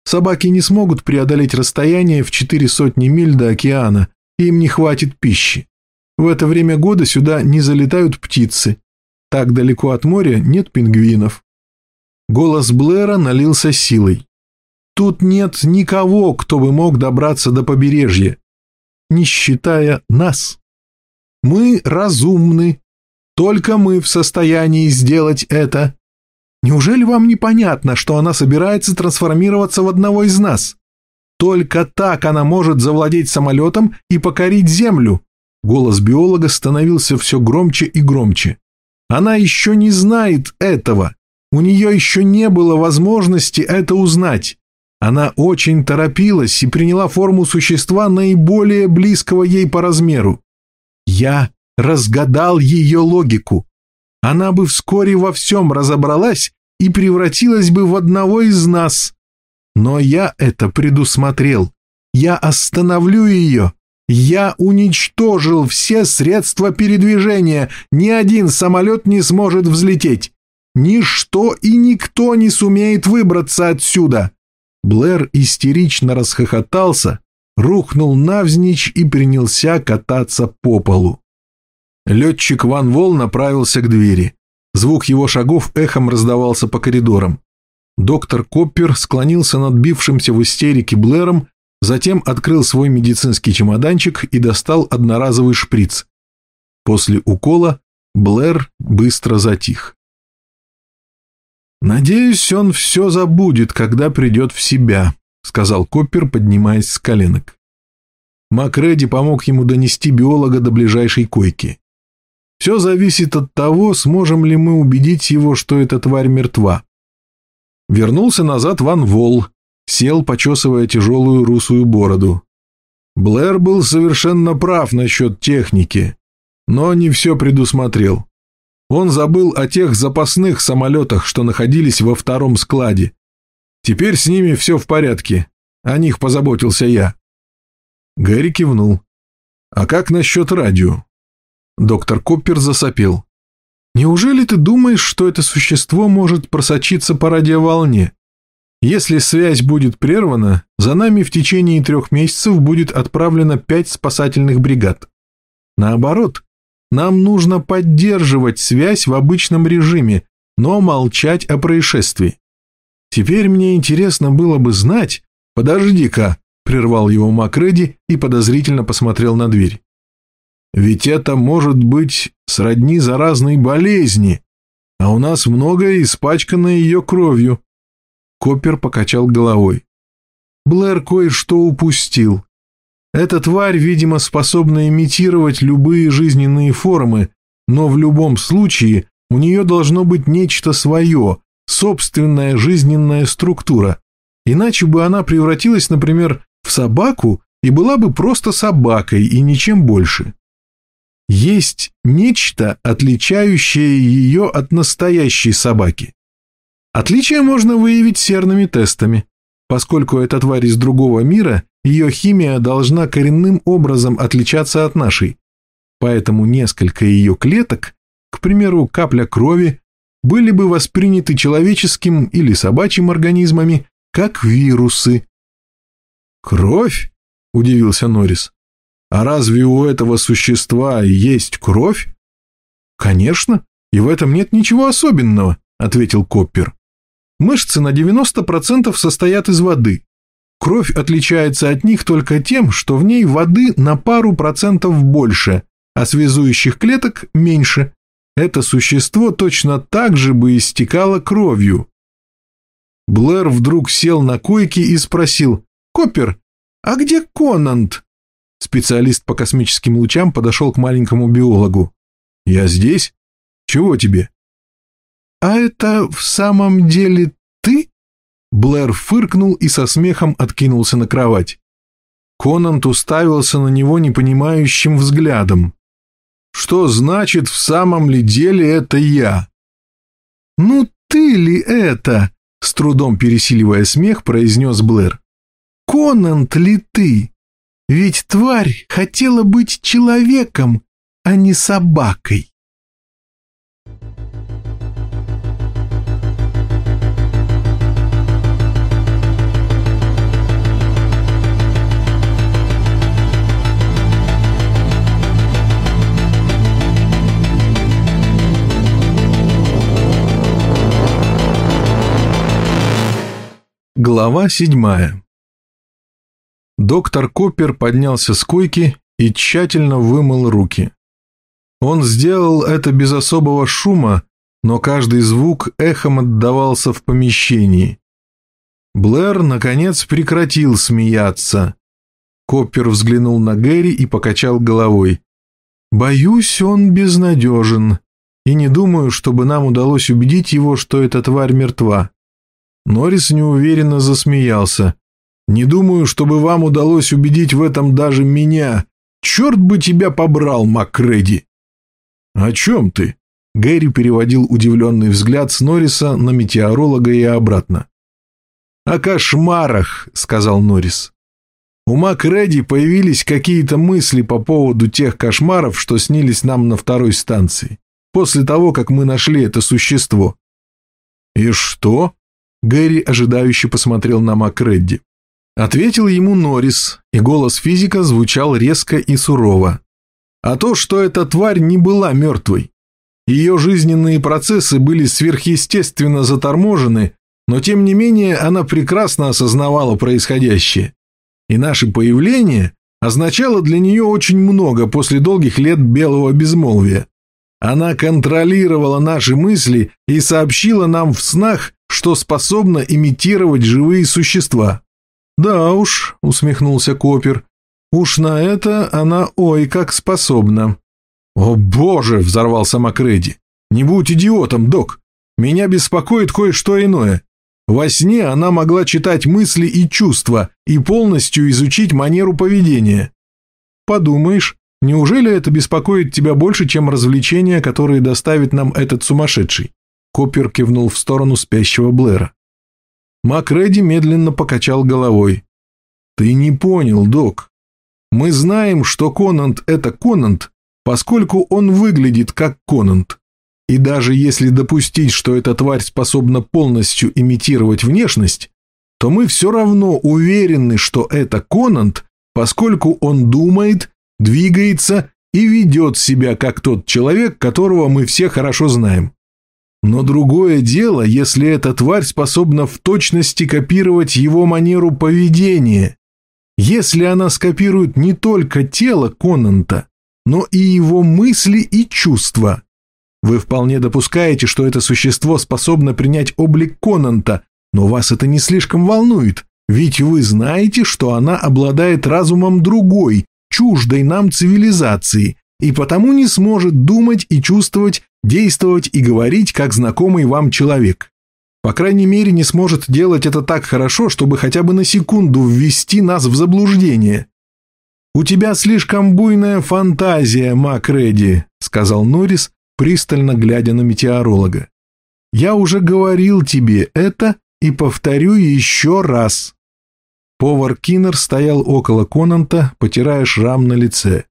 Собаки не смогут преодолеть расстояние в четыре сотни миль до океана, им не хватит пищи. В это время года сюда не залетают птицы. Так далеко от моря нет пингвинов». Голос Блэра налился силой. «Тут нет никого, кто бы мог добраться до побережья не считая нас. Мы разумны. Только мы в состоянии сделать это. Неужели вам непонятно, что она собирается трансформироваться в одного из нас? Только так она может завладеть самолетом и покорить Землю. Голос биолога становился все громче и громче. Она еще не знает этого. У нее еще не было возможности это узнать. Она очень торопилась и приняла форму существа наиболее близкого ей по размеру. Я разгадал ее логику. Она бы вскоре во всем разобралась и превратилась бы в одного из нас. Но я это предусмотрел. Я остановлю ее. Я уничтожил все средства передвижения. Ни один самолет не сможет взлететь. Ничто и никто не сумеет выбраться отсюда. Блэр истерично расхохотался, рухнул навзничь и принялся кататься по полу. Летчик Ван Вол направился к двери. Звук его шагов эхом раздавался по коридорам. Доктор Коппер склонился над бившимся в истерике Блэром, затем открыл свой медицинский чемоданчик и достал одноразовый шприц. После укола Блэр быстро затих. «Надеюсь, он все забудет, когда придет в себя», — сказал Коппер, поднимаясь с коленок. Макреди помог ему донести биолога до ближайшей койки. «Все зависит от того, сможем ли мы убедить его, что эта тварь мертва». Вернулся назад Ван Вол, сел, почесывая тяжелую русую бороду. Блэр был совершенно прав насчет техники, но не все предусмотрел. Он забыл о тех запасных самолетах, что находились во втором складе. Теперь с ними все в порядке. О них позаботился я. Гэри кивнул. «А как насчет радио?» Доктор Коппер засопел. «Неужели ты думаешь, что это существо может просочиться по радиоволне? Если связь будет прервана, за нами в течение трех месяцев будет отправлено пять спасательных бригад. Наоборот, нам нужно поддерживать связь в обычном режиме, но молчать о происшествии. Теперь мне интересно было бы знать... Подожди-ка, прервал его Макреди и подозрительно посмотрел на дверь. Ведь это может быть сродни заразной болезни, а у нас многое испачкано ее кровью. Коппер покачал головой. Блэр кое-что упустил. Эта тварь, видимо, способна имитировать любые жизненные формы, но в любом случае у нее должно быть нечто свое, собственная жизненная структура. Иначе бы она превратилась, например, в собаку и была бы просто собакой и ничем больше. Есть нечто, отличающее ее от настоящей собаки. Отличие можно выявить серными тестами. Поскольку эта тварь из другого мира, ее химия должна коренным образом отличаться от нашей. Поэтому несколько ее клеток, к примеру, капля крови, были бы восприняты человеческим или собачьим организмами как вирусы. «Кровь?» – удивился Норрис. «А разве у этого существа есть кровь?» «Конечно, и в этом нет ничего особенного», – ответил Коппер. Мышцы на 90% состоят из воды. Кровь отличается от них только тем, что в ней воды на пару процентов больше, а связующих клеток меньше. Это существо точно так же бы истекало кровью. Блэр вдруг сел на койке и спросил, «Коппер, а где Конант?» Специалист по космическим лучам подошел к маленькому биологу. «Я здесь? Чего тебе?» «А это в самом деле ты?» Блэр фыркнул и со смехом откинулся на кровать. Конант уставился на него непонимающим взглядом. «Что значит, в самом ли деле это я?» «Ну ты ли это?» С трудом пересиливая смех, произнес Блэр. «Конант ли ты? Ведь тварь хотела быть человеком, а не собакой». Глава седьмая Доктор Коппер поднялся с койки и тщательно вымыл руки. Он сделал это без особого шума, но каждый звук эхом отдавался в помещении. Блэр, наконец, прекратил смеяться. Коппер взглянул на Гэри и покачал головой. «Боюсь, он безнадежен, и не думаю, чтобы нам удалось убедить его, что эта тварь мертва». Норрис неуверенно засмеялся. «Не думаю, чтобы вам удалось убедить в этом даже меня. Черт бы тебя побрал, Маккреди!» «О чем ты?» Гэри переводил удивленный взгляд с Норриса на метеоролога и обратно. «О кошмарах», — сказал Норрис. У Макреди появились какие-то мысли по поводу тех кошмаров, что снились нам на второй станции, после того, как мы нашли это существо. «И что?» Гэри ожидающе посмотрел на Макредди. Ответил ему Норрис, и голос физика звучал резко и сурово. А то, что эта тварь не была мертвой. Ее жизненные процессы были сверхъестественно заторможены, но тем не менее она прекрасно осознавала происходящее. И наше появление означало для нее очень много после долгих лет белого безмолвия. Она контролировала наши мысли и сообщила нам в снах, что способна имитировать живые существа. «Да уж», — усмехнулся Копер, — «уж на это она ой как способна». «О боже!» — взорвался Макреди. «Не будь идиотом, док. Меня беспокоит кое-что иное. Во сне она могла читать мысли и чувства и полностью изучить манеру поведения. Подумаешь, неужели это беспокоит тебя больше, чем развлечения, которые доставит нам этот сумасшедший? Коппер кивнул в сторону спящего Блэра. Макреди медленно покачал головой. «Ты не понял, док. Мы знаем, что Конант – это Конант, поскольку он выглядит как Конант. И даже если допустить, что эта тварь способна полностью имитировать внешность, то мы все равно уверены, что это Конант, поскольку он думает, двигается и ведет себя как тот человек, которого мы все хорошо знаем. Но другое дело, если эта тварь способна в точности копировать его манеру поведения. Если она скопирует не только тело Конанта, но и его мысли и чувства. Вы вполне допускаете, что это существо способно принять облик Конанта, но вас это не слишком волнует, ведь вы знаете, что она обладает разумом другой, чуждой нам цивилизации, и потому не сможет думать и чувствовать действовать и говорить, как знакомый вам человек. По крайней мере, не сможет делать это так хорошо, чтобы хотя бы на секунду ввести нас в заблуждение. «У тебя слишком буйная фантазия, Макреди», — сказал Норрис, пристально глядя на метеоролога. «Я уже говорил тебе это и повторю еще раз». Повар Киннер стоял около Конанта, потирая шрам на лице.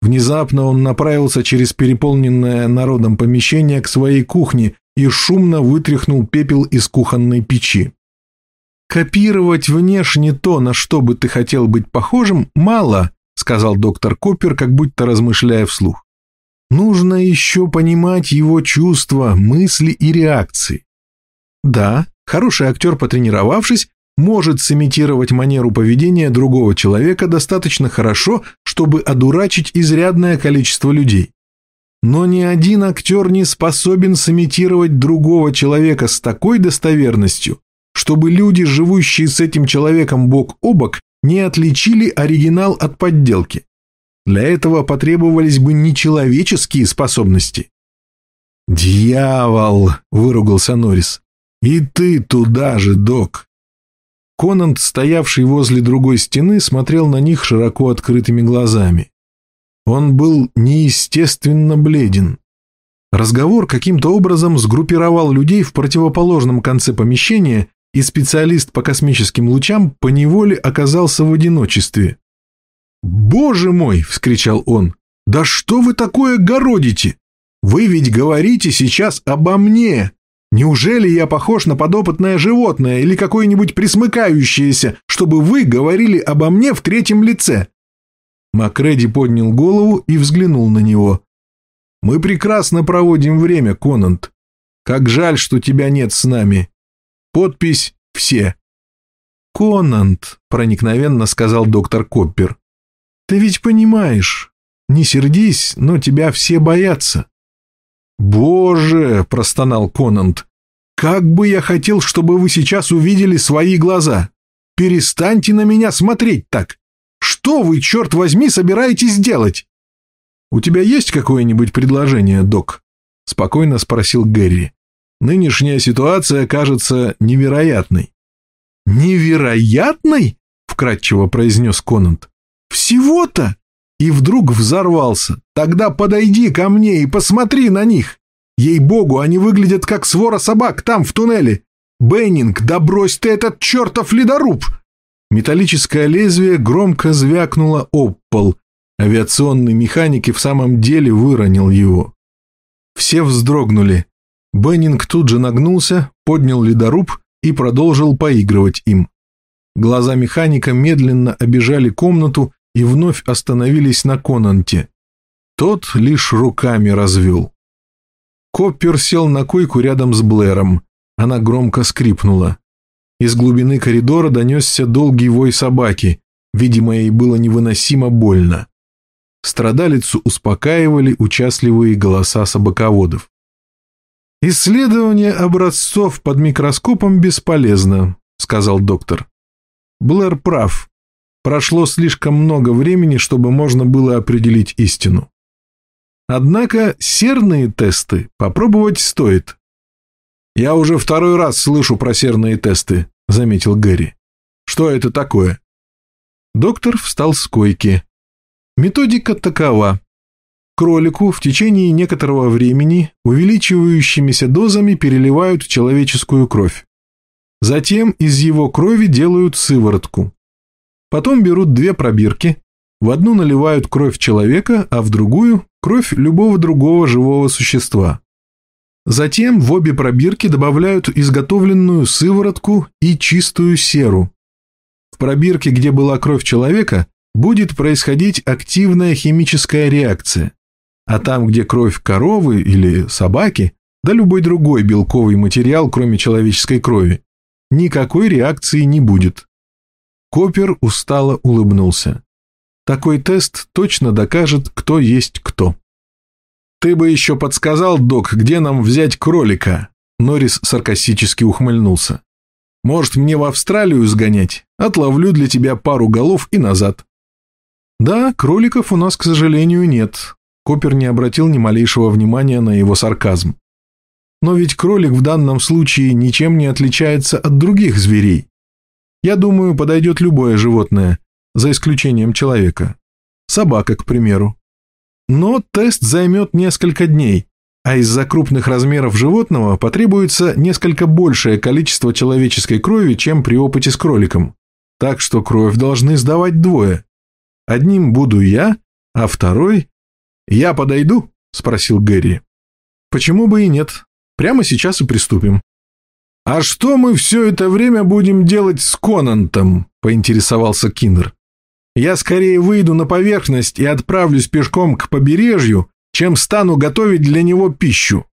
Внезапно он направился через переполненное народом помещение к своей кухне и шумно вытряхнул пепел из кухонной печи. «Копировать внешне то, на что бы ты хотел быть похожим, мало», сказал доктор Коппер, как будто размышляя вслух. «Нужно еще понимать его чувства, мысли и реакции. Да, хороший актер, потренировавшись, может сымитировать манеру поведения другого человека достаточно хорошо, чтобы одурачить изрядное количество людей. Но ни один актер не способен сымитировать другого человека с такой достоверностью, чтобы люди, живущие с этим человеком бок о бок, не отличили оригинал от подделки. Для этого потребовались бы нечеловеческие способности. «Дьявол!» – выругался Норрис. «И ты туда же, док!» Конант, стоявший возле другой стены, смотрел на них широко открытыми глазами. Он был неестественно бледен. Разговор каким-то образом сгруппировал людей в противоположном конце помещения, и специалист по космическим лучам поневоле оказался в одиночестве. «Боже мой!» — вскричал он. «Да что вы такое городите? Вы ведь говорите сейчас обо мне! Неужели я похож на подопытное животное или какое-нибудь присмыкающееся, чтобы вы говорили обо мне в третьем лице?» Макреди поднял голову и взглянул на него. «Мы прекрасно проводим время, Конант. Как жаль, что тебя нет с нами. Подпись «Все». «Конант», — проникновенно сказал доктор Коппер. «Ты ведь понимаешь, не сердись, но тебя все боятся». «Боже!» – простонал Конант. «Как бы я хотел, чтобы вы сейчас увидели свои глаза! Перестаньте на меня смотреть так! Что вы, черт возьми, собираетесь делать?» «У тебя есть какое-нибудь предложение, док?» – спокойно спросил Гэри. «Нынешняя ситуация кажется невероятной». «Невероятной?» – вкратчиво произнес Конант. «Всего-то?» И вдруг взорвался. «Тогда подойди ко мне и посмотри на них! Ей-богу, они выглядят как свора собак там, в туннеле! Беннинг, да брось ты этот чертов ледоруб!» Металлическое лезвие громко звякнуло об пол. Авиационный механик и в самом деле выронил его. Все вздрогнули. Беннинг тут же нагнулся, поднял ледоруб и продолжил поигрывать им. Глаза механика медленно обижали комнату и вновь остановились на Конанте. Тот лишь руками развел. Коппер сел на койку рядом с Блэром. Она громко скрипнула. Из глубины коридора донесся долгий вой собаки. Видимо, ей было невыносимо больно. Страдалицу успокаивали участливые голоса собаководов. «Исследование образцов под микроскопом бесполезно», — сказал доктор. Блэр прав. Прошло слишком много времени, чтобы можно было определить истину. Однако серные тесты попробовать стоит. «Я уже второй раз слышу про серные тесты», — заметил Гэри. «Что это такое?» Доктор встал с койки. Методика такова. Кролику в течение некоторого времени увеличивающимися дозами переливают человеческую кровь. Затем из его крови делают сыворотку. Потом берут две пробирки, в одну наливают кровь человека, а в другую – кровь любого другого живого существа. Затем в обе пробирки добавляют изготовленную сыворотку и чистую серу. В пробирке, где была кровь человека, будет происходить активная химическая реакция. А там, где кровь коровы или собаки, да любой другой белковый материал, кроме человеческой крови, никакой реакции не будет. Копер устало улыбнулся. Такой тест точно докажет, кто есть кто. «Ты бы еще подсказал, док, где нам взять кролика?» Норрис саркастически ухмыльнулся. «Может, мне в Австралию сгонять? Отловлю для тебя пару голов и назад». «Да, кроликов у нас, к сожалению, нет». Копер не обратил ни малейшего внимания на его сарказм. Но ведь кролик в данном случае ничем не отличается от других зверей. Я думаю, подойдет любое животное, за исключением человека. Собака, к примеру. Но тест займет несколько дней, а из-за крупных размеров животного потребуется несколько большее количество человеческой крови, чем при опыте с кроликом. Так что кровь должны сдавать двое. Одним буду я, а второй... «Я подойду?» – спросил Гэри. «Почему бы и нет? Прямо сейчас и приступим». «А что мы все это время будем делать с Конантом?» – поинтересовался Киннер. «Я скорее выйду на поверхность и отправлюсь пешком к побережью, чем стану готовить для него пищу».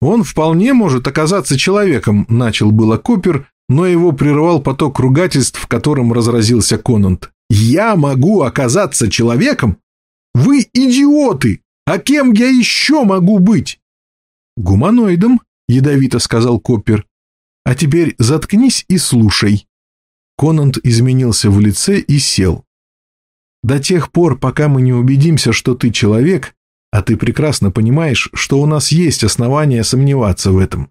«Он вполне может оказаться человеком», – начал было Купер, но его прервал поток ругательств, в котором разразился Конант. «Я могу оказаться человеком? Вы идиоты! А кем я еще могу быть?» «Гуманоидом», — ядовито сказал Коппер. «А теперь заткнись и слушай». Конант изменился в лице и сел. «До тех пор, пока мы не убедимся, что ты человек, а ты прекрасно понимаешь, что у нас есть основания сомневаться в этом,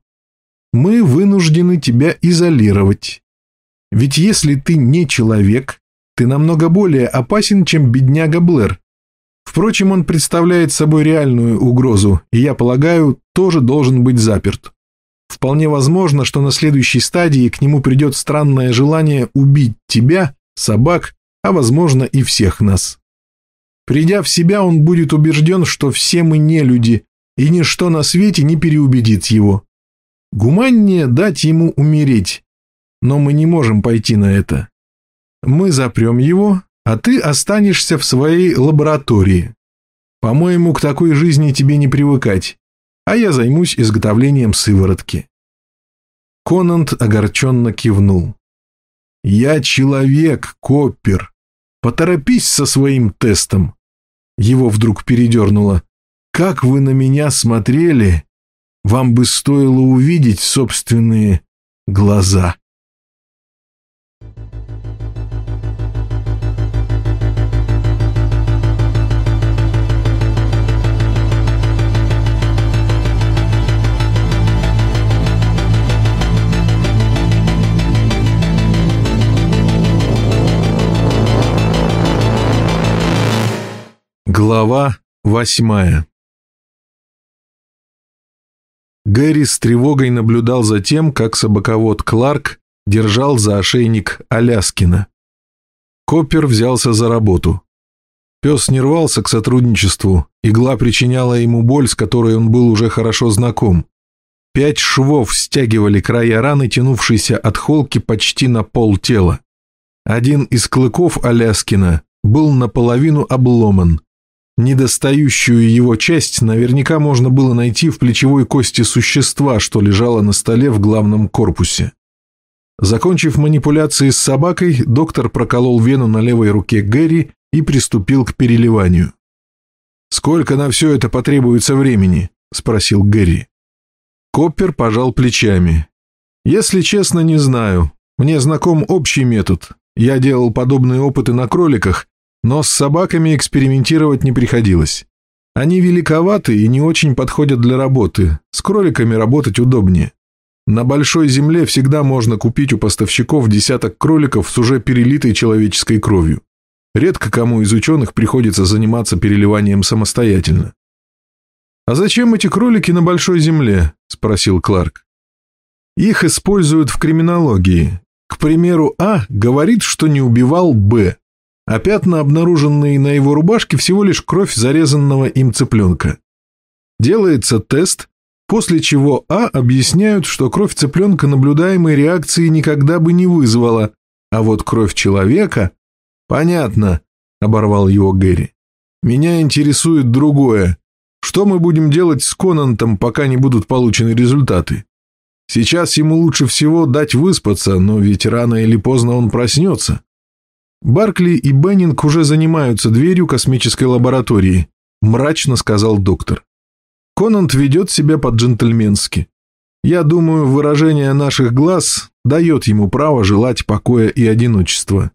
мы вынуждены тебя изолировать. Ведь если ты не человек, ты намного более опасен, чем бедняга Блэр. Впрочем, он представляет собой реальную угрозу, и, я полагаю, тоже должен быть заперт. Вполне возможно, что на следующей стадии к нему придет странное желание убить тебя, собак, а возможно и всех нас. Придя в себя, он будет убежден, что все мы не люди, и ничто на свете не переубедит его. Гуманнее дать ему умереть, но мы не можем пойти на это. Мы запрем его, а ты останешься в своей лаборатории. По-моему, к такой жизни тебе не привыкать а я займусь изготовлением сыворотки». Конант огорченно кивнул. «Я человек, Коппер. Поторопись со своим тестом». Его вдруг передернуло. «Как вы на меня смотрели? Вам бы стоило увидеть собственные глаза». Глава восьмая Гэри с тревогой наблюдал за тем, как собаковод Кларк держал за ошейник Аляскина. Коппер взялся за работу. Пес не рвался к сотрудничеству, игла причиняла ему боль, с которой он был уже хорошо знаком. Пять швов стягивали края раны, тянувшейся от холки почти на пол тела. Один из клыков Аляскина был наполовину обломан, Недостающую его часть наверняка можно было найти в плечевой кости существа, что лежало на столе в главном корпусе. Закончив манипуляции с собакой, доктор проколол вену на левой руке Гэри и приступил к переливанию. «Сколько на все это потребуется времени?» – спросил Гэри. Коппер пожал плечами. «Если честно, не знаю. Мне знаком общий метод. Я делал подобные опыты на кроликах, но с собаками экспериментировать не приходилось. Они великоваты и не очень подходят для работы, с кроликами работать удобнее. На большой земле всегда можно купить у поставщиков десяток кроликов с уже перелитой человеческой кровью. Редко кому из ученых приходится заниматься переливанием самостоятельно. «А зачем эти кролики на большой земле?» – спросил Кларк. «Их используют в криминологии. К примеру, А говорит, что не убивал Б, а пятна, обнаруженные на его рубашке, всего лишь кровь зарезанного им цыпленка. Делается тест, после чего А объясняют, что кровь цыпленка наблюдаемой реакции никогда бы не вызвала, а вот кровь человека... Понятно, оборвал его Гэри. Меня интересует другое. Что мы будем делать с Конантом, пока не будут получены результаты? Сейчас ему лучше всего дать выспаться, но ведь рано или поздно он проснется. «Баркли и Беннинг уже занимаются дверью космической лаборатории», мрачно сказал доктор. Конант ведет себя по-джентльменски. Я думаю, выражение наших глаз дает ему право желать покоя и одиночества.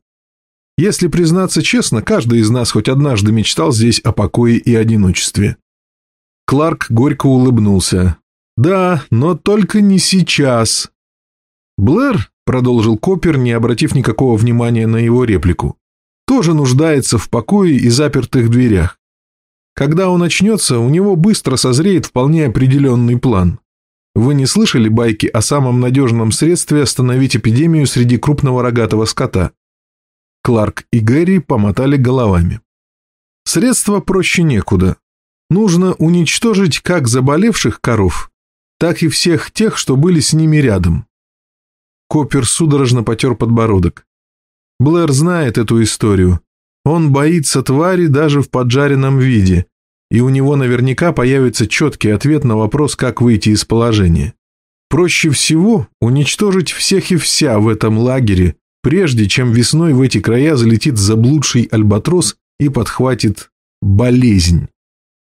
Если признаться честно, каждый из нас хоть однажды мечтал здесь о покое и одиночестве. Кларк горько улыбнулся. «Да, но только не сейчас». Блэр, продолжил Коппер, не обратив никакого внимания на его реплику, тоже нуждается в покое и запертых дверях. Когда он очнется, у него быстро созреет вполне определенный план. Вы не слышали байки о самом надежном средстве остановить эпидемию среди крупного рогатого скота? Кларк и Гэри помотали головами. Средство проще некуда. Нужно уничтожить как заболевших коров, так и всех тех, что были с ними рядом. Коппер судорожно потер подбородок. Блэр знает эту историю. Он боится твари даже в поджаренном виде, и у него наверняка появится четкий ответ на вопрос, как выйти из положения. Проще всего уничтожить всех и вся в этом лагере, прежде чем весной в эти края залетит заблудший альбатрос и подхватит болезнь.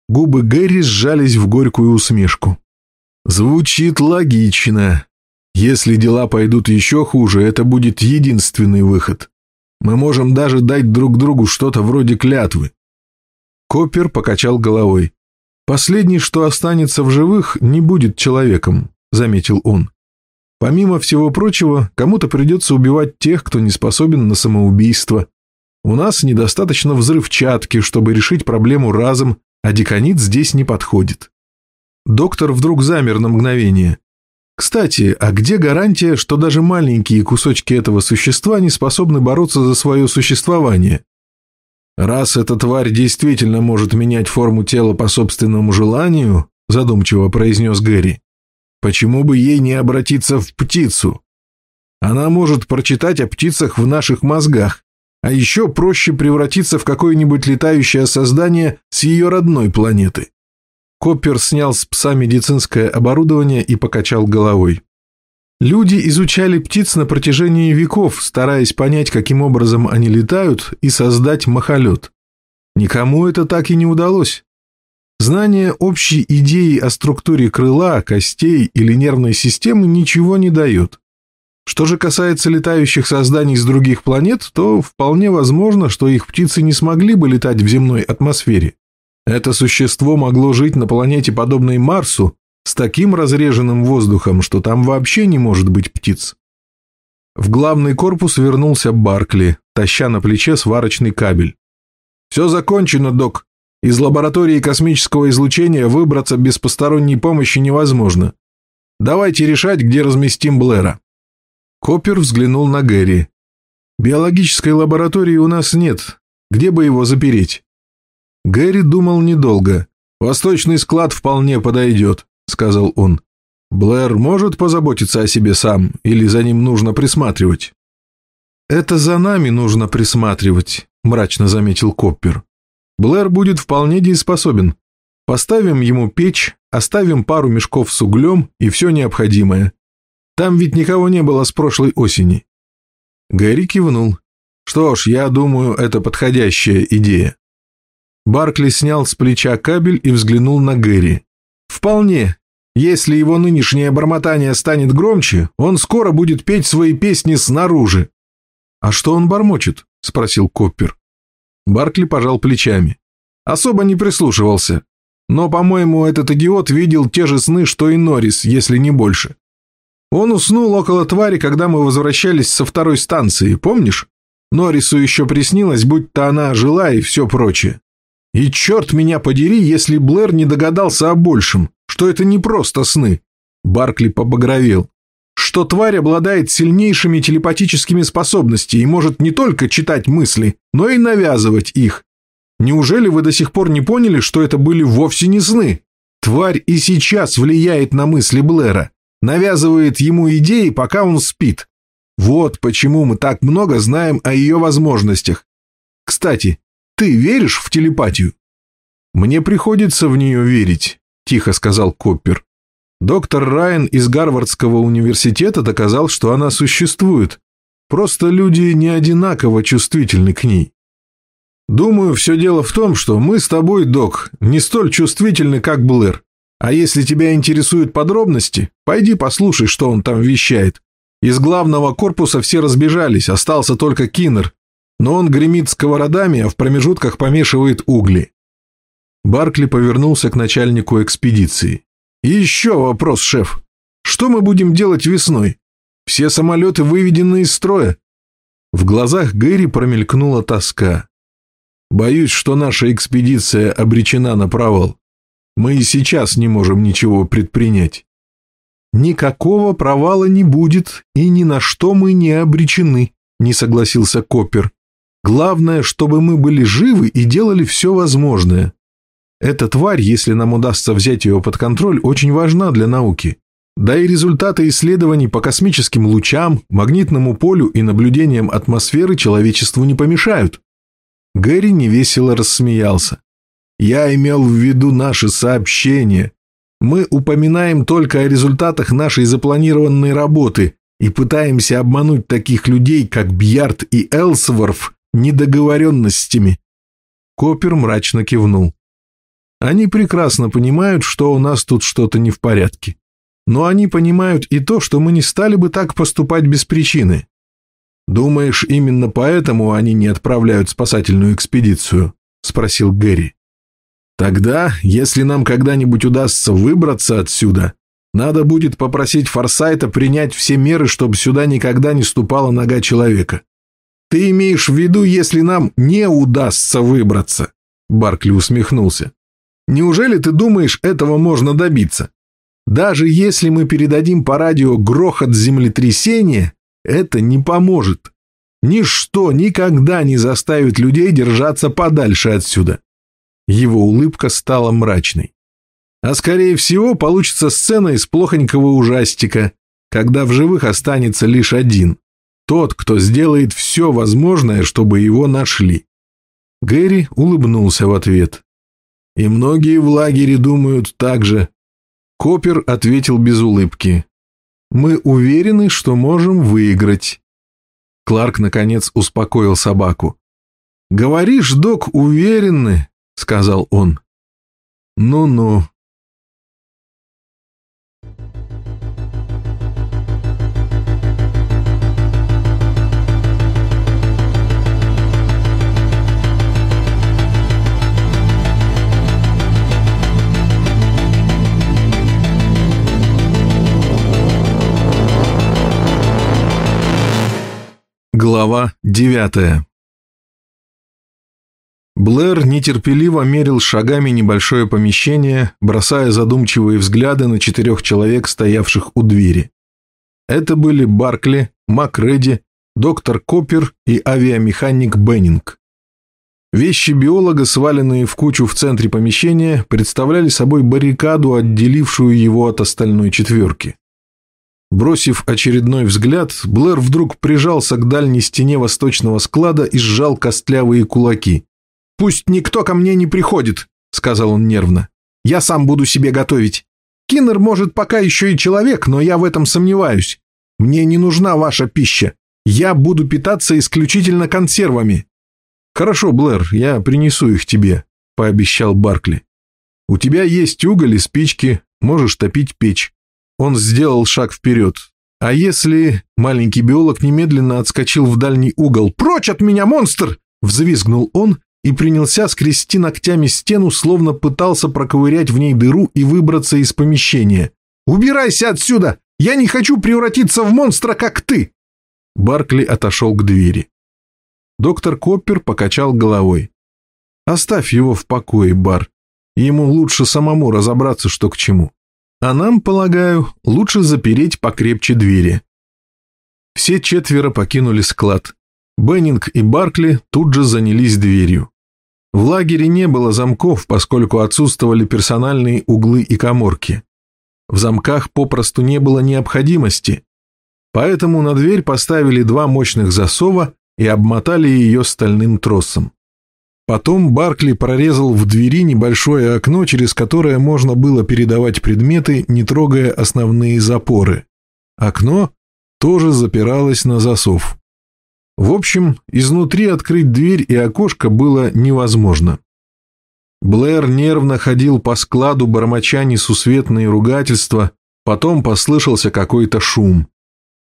Губы Гэри сжались в горькую усмешку. Звучит логично. Если дела пойдут еще хуже, это будет единственный выход. Мы можем даже дать друг другу что-то вроде клятвы. Коппер покачал головой. Последний, что останется в живых, не будет человеком, заметил он. Помимо всего прочего, кому-то придется убивать тех, кто не способен на самоубийство. У нас недостаточно взрывчатки, чтобы решить проблему разом, а деканит здесь не подходит. Доктор вдруг замер на мгновение. Кстати, а где гарантия, что даже маленькие кусочки этого существа не способны бороться за свое существование? Раз эта тварь действительно может менять форму тела по собственному желанию, задумчиво произнес Гэри, почему бы ей не обратиться в птицу? Она может прочитать о птицах в наших мозгах, а еще проще превратиться в какое-нибудь летающее создание с ее родной планеты. Коппер снял с пса медицинское оборудование и покачал головой. Люди изучали птиц на протяжении веков, стараясь понять, каким образом они летают, и создать махолет. Никому это так и не удалось. Знание общей идеи о структуре крыла, костей или нервной системы ничего не дает. Что же касается летающих созданий с других планет, то вполне возможно, что их птицы не смогли бы летать в земной атмосфере. Это существо могло жить на планете, подобной Марсу, с таким разреженным воздухом, что там вообще не может быть птиц. В главный корпус вернулся Баркли, таща на плече сварочный кабель. «Все закончено, док. Из лаборатории космического излучения выбраться без посторонней помощи невозможно. Давайте решать, где разместим Блэра». Коппер взглянул на Гэри. «Биологической лаборатории у нас нет. Где бы его запереть?» Гэри думал недолго. «Восточный склад вполне подойдет», — сказал он. «Блэр может позаботиться о себе сам, или за ним нужно присматривать?» «Это за нами нужно присматривать», — мрачно заметил Коппер. «Блэр будет вполне дееспособен. Поставим ему печь, оставим пару мешков с углем и все необходимое. Там ведь никого не было с прошлой осени». Гэри кивнул. «Что ж, я думаю, это подходящая идея». Баркли снял с плеча кабель и взглянул на Гэри. «Вполне. Если его нынешнее бормотание станет громче, он скоро будет петь свои песни снаружи». «А что он бормочет?» – спросил Коппер. Баркли пожал плечами. «Особо не прислушивался. Но, по-моему, этот идиот видел те же сны, что и Норрис, если не больше. Он уснул около твари, когда мы возвращались со второй станции, помнишь? Норрису еще приснилось, будто она жила и все прочее. И черт меня подери, если Блэр не догадался о большем, что это не просто сны. Баркли побагровел. Что тварь обладает сильнейшими телепатическими способностями и может не только читать мысли, но и навязывать их. Неужели вы до сих пор не поняли, что это были вовсе не сны? Тварь и сейчас влияет на мысли Блэра, навязывает ему идеи, пока он спит. Вот почему мы так много знаем о ее возможностях. Кстати, ты веришь в телепатию?» «Мне приходится в нее верить», – тихо сказал Коппер. «Доктор Райан из Гарвардского университета доказал, что она существует. Просто люди не одинаково чувствительны к ней. Думаю, все дело в том, что мы с тобой, док, не столь чувствительны, как Блэр. А если тебя интересуют подробности, пойди послушай, что он там вещает. Из главного корпуса все разбежались, остался только Киннер, но он гремит сковородами, а в промежутках помешивает угли. Баркли повернулся к начальнику экспедиции. «И еще вопрос, шеф. Что мы будем делать весной? Все самолеты выведены из строя». В глазах Гэри промелькнула тоска. «Боюсь, что наша экспедиция обречена на провал. Мы и сейчас не можем ничего предпринять». «Никакого провала не будет, и ни на что мы не обречены», — не согласился Коппер. Главное, чтобы мы были живы и делали все возможное. Эта тварь, если нам удастся взять ее под контроль, очень важна для науки. Да и результаты исследований по космическим лучам, магнитному полю и наблюдениям атмосферы человечеству не помешают. Гэри невесело рассмеялся. Я имел в виду наши сообщения. Мы упоминаем только о результатах нашей запланированной работы и пытаемся обмануть таких людей, как Бьярд и Элсворф, недоговоренностями». Копер мрачно кивнул. Они прекрасно понимают, что у нас тут что-то не в порядке. Но они понимают и то, что мы не стали бы так поступать без причины. Думаешь, именно поэтому они не отправляют спасательную экспедицию? Спросил Гэри. Тогда, если нам когда-нибудь удастся выбраться отсюда, надо будет попросить Форсайта принять все меры, чтобы сюда никогда не ступала нога человека. Ты имеешь в виду, если нам не удастся выбраться? Баркли усмехнулся. Неужели ты думаешь, этого можно добиться? Даже если мы передадим по радио грохот землетрясения, это не поможет. Ничто никогда не заставит людей держаться подальше отсюда. Его улыбка стала мрачной. А скорее всего получится сцена из плохонького ужастика, когда в живых останется лишь один. Тот, кто сделает все возможное, чтобы его нашли. Гэри улыбнулся в ответ. И многие в лагере думают так же. Копер ответил без улыбки. Мы уверены, что можем выиграть. Кларк, наконец, успокоил собаку. «Говоришь, док, уверены», — сказал он. «Ну-ну». Глава девятая Блэр нетерпеливо мерил шагами небольшое помещение, бросая задумчивые взгляды на четырех человек, стоявших у двери. Это были Баркли, Макреди, доктор Коппер и авиамеханик Беннинг. Вещи биолога, сваленные в кучу в центре помещения, представляли собой баррикаду, отделившую его от остальной четверки. Бросив очередной взгляд, Блэр вдруг прижался к дальней стене восточного склада и сжал костлявые кулаки. «Пусть никто ко мне не приходит», — сказал он нервно. «Я сам буду себе готовить. Киннер, может, пока еще и человек, но я в этом сомневаюсь. Мне не нужна ваша пища. Я буду питаться исключительно консервами». «Хорошо, Блэр, я принесу их тебе», — пообещал Баркли. «У тебя есть уголь и спички, можешь топить печь. Он сделал шаг вперед. А если... Маленький биолог немедленно отскочил в дальний угол. «Прочь от меня, монстр!» Взвизгнул он и принялся скрести ногтями стену, словно пытался проковырять в ней дыру и выбраться из помещения. «Убирайся отсюда! Я не хочу превратиться в монстра, как ты!» Баркли отошел к двери. Доктор Коппер покачал головой. «Оставь его в покое, Бар. Ему лучше самому разобраться, что к чему. А нам, полагаю, лучше запереть покрепче двери. Все четверо покинули склад. Беннинг и Баркли тут же занялись дверью. В лагере не было замков, поскольку отсутствовали персональные углы и коморки. В замках попросту не было необходимости, поэтому на дверь поставили два мощных засова и обмотали ее стальным тросом. Потом Баркли прорезал в двери небольшое окно, через которое можно было передавать предметы, не трогая основные запоры. Окно тоже запиралось на засов. В общем, изнутри открыть дверь и окошко было невозможно. Блэр нервно ходил по складу, бормоча несусветные ругательства, потом послышался какой-то шум.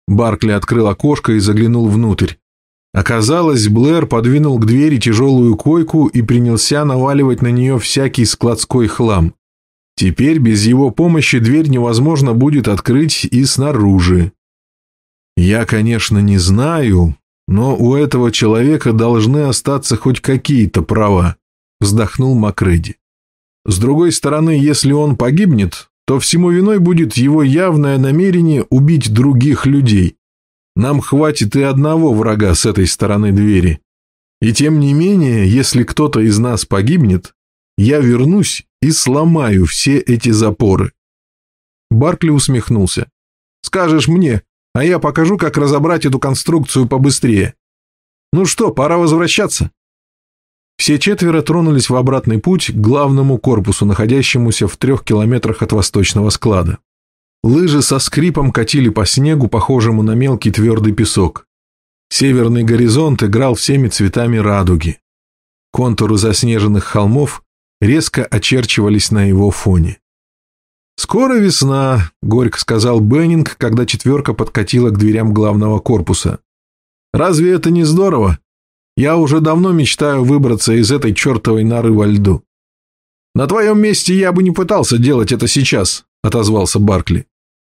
Баркли открыл окошко и заглянул внутрь. Оказалось, Блэр подвинул к двери тяжелую койку и принялся наваливать на нее всякий складской хлам. Теперь без его помощи дверь невозможно будет открыть и снаружи. Я, конечно, не знаю, но у этого человека должны остаться хоть какие-то права, вздохнул Макреди. С другой стороны, если он погибнет, то всему виной будет его явное намерение убить других людей. Нам хватит и одного врага с этой стороны двери. И тем не менее, если кто-то из нас погибнет, я вернусь и сломаю все эти запоры. Баркли усмехнулся. Скажешь мне, а я покажу, как разобрать эту конструкцию побыстрее. Ну что, пора возвращаться? Все четверо тронулись в обратный путь к главному корпусу, находящемуся в трех километрах от восточного склада. Лыжи со скрипом катили по снегу, похожему на мелкий твердый песок. Северный горизонт играл всеми цветами радуги. Контуры заснеженных холмов резко очерчивались на его фоне. «Скоро весна», — горько сказал Беннинг, когда четверка подкатила к дверям главного корпуса. «Разве это не здорово? Я уже давно мечтаю выбраться из этой чертовой норы во льду». «На твоем месте я бы не пытался делать это сейчас», — отозвался Баркли.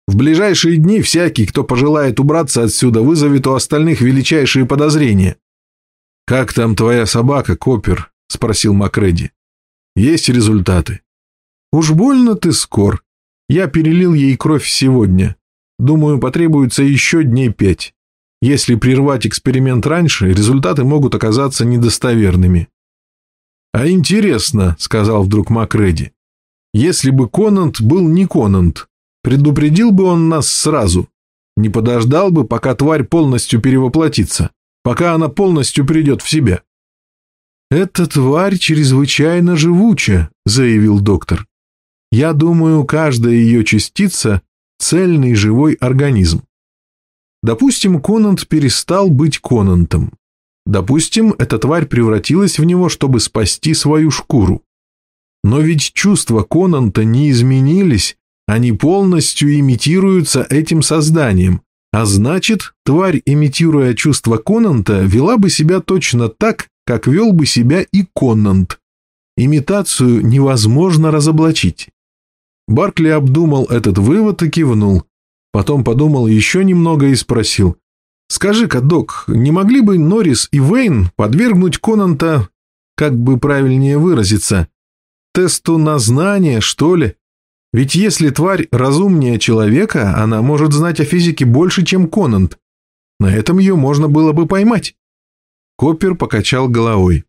«В ближайшие дни всякий, кто пожелает убраться отсюда, вызовет у остальных величайшие подозрения». «Как там твоя собака, Копер?» — спросил Макреди. «Есть результаты». «Уж больно ты скор», я перелил ей кровь сегодня. Думаю, потребуется еще дней пять. Если прервать эксперимент раньше, результаты могут оказаться недостоверными. «А интересно», — сказал вдруг Макреди, — «если бы Конант был не Конант, предупредил бы он нас сразу, не подождал бы, пока тварь полностью перевоплотится, пока она полностью придет в себя». «Эта тварь чрезвычайно живуча», — заявил доктор. Я думаю, каждая ее частица – цельный живой организм. Допустим, Конант перестал быть Конантом. Допустим, эта тварь превратилась в него, чтобы спасти свою шкуру. Но ведь чувства Конанта не изменились, они полностью имитируются этим созданием, а значит, тварь, имитируя чувства Конанта, вела бы себя точно так, как вел бы себя и Конант. Имитацию невозможно разоблачить. Баркли обдумал этот вывод и кивнул. Потом подумал еще немного и спросил. «Скажи-ка, док, не могли бы Норрис и Вейн подвергнуть Конанта, как бы правильнее выразиться, тесту на знание, что ли? Ведь если тварь разумнее человека, она может знать о физике больше, чем Конант. На этом ее можно было бы поймать». Коппер покачал головой.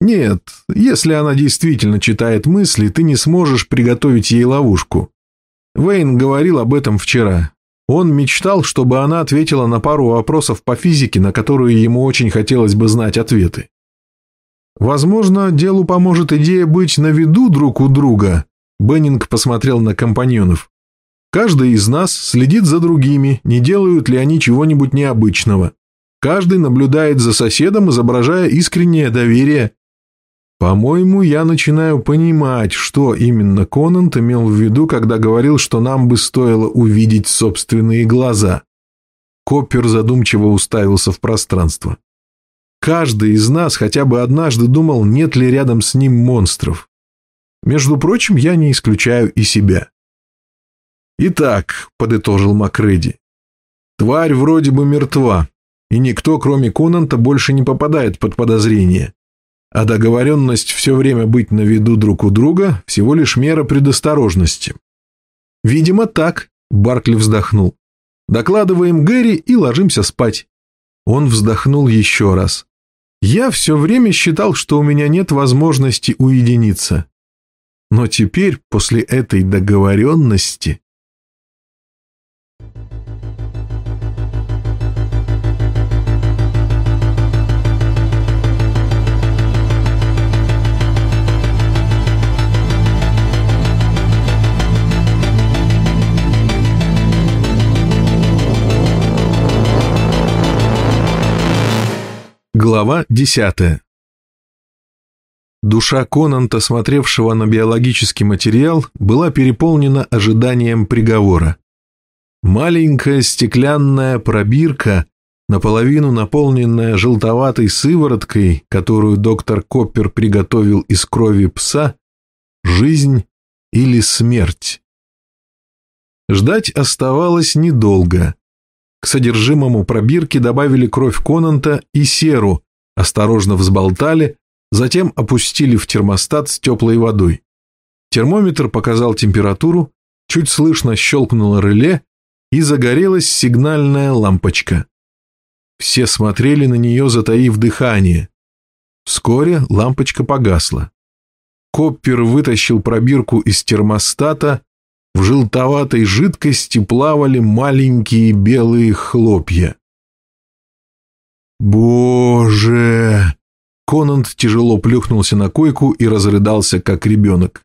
Нет, если она действительно читает мысли, ты не сможешь приготовить ей ловушку. Вейн говорил об этом вчера. Он мечтал, чтобы она ответила на пару вопросов по физике, на которые ему очень хотелось бы знать ответы. Возможно, делу поможет идея быть на виду друг у друга. Беннинг посмотрел на компаньонов. Каждый из нас следит за другими, не делают ли они чего-нибудь необычного. Каждый наблюдает за соседом, изображая искреннее доверие, по-моему, я начинаю понимать, что именно Конант имел в виду, когда говорил, что нам бы стоило увидеть собственные глаза. Коппер задумчиво уставился в пространство. Каждый из нас хотя бы однажды думал, нет ли рядом с ним монстров. Между прочим, я не исключаю и себя. «Итак», — подытожил Макреди, — «тварь вроде бы мертва, и никто, кроме Конанта, больше не попадает под подозрение а договоренность все время быть на виду друг у друга – всего лишь мера предосторожности. «Видимо, так», – Баркли вздохнул. «Докладываем Гэри и ложимся спать». Он вздохнул еще раз. «Я все время считал, что у меня нет возможности уединиться. Но теперь, после этой договоренности...» Глава десятая Душа Конанта, смотревшего на биологический материал, была переполнена ожиданием приговора. Маленькая стеклянная пробирка, наполовину наполненная желтоватой сывороткой, которую доктор Коппер приготовил из крови пса, жизнь или смерть. Ждать оставалось недолго. К содержимому пробирки добавили кровь Конанта и серу, осторожно взболтали, затем опустили в термостат с теплой водой. Термометр показал температуру, чуть слышно щелкнуло реле, и загорелась сигнальная лампочка. Все смотрели на нее, затаив дыхание. Вскоре лампочка погасла. Коппер вытащил пробирку из термостата в желтоватой жидкости плавали маленькие белые хлопья. «Боже!» Конант тяжело плюхнулся на койку и разрыдался, как ребенок.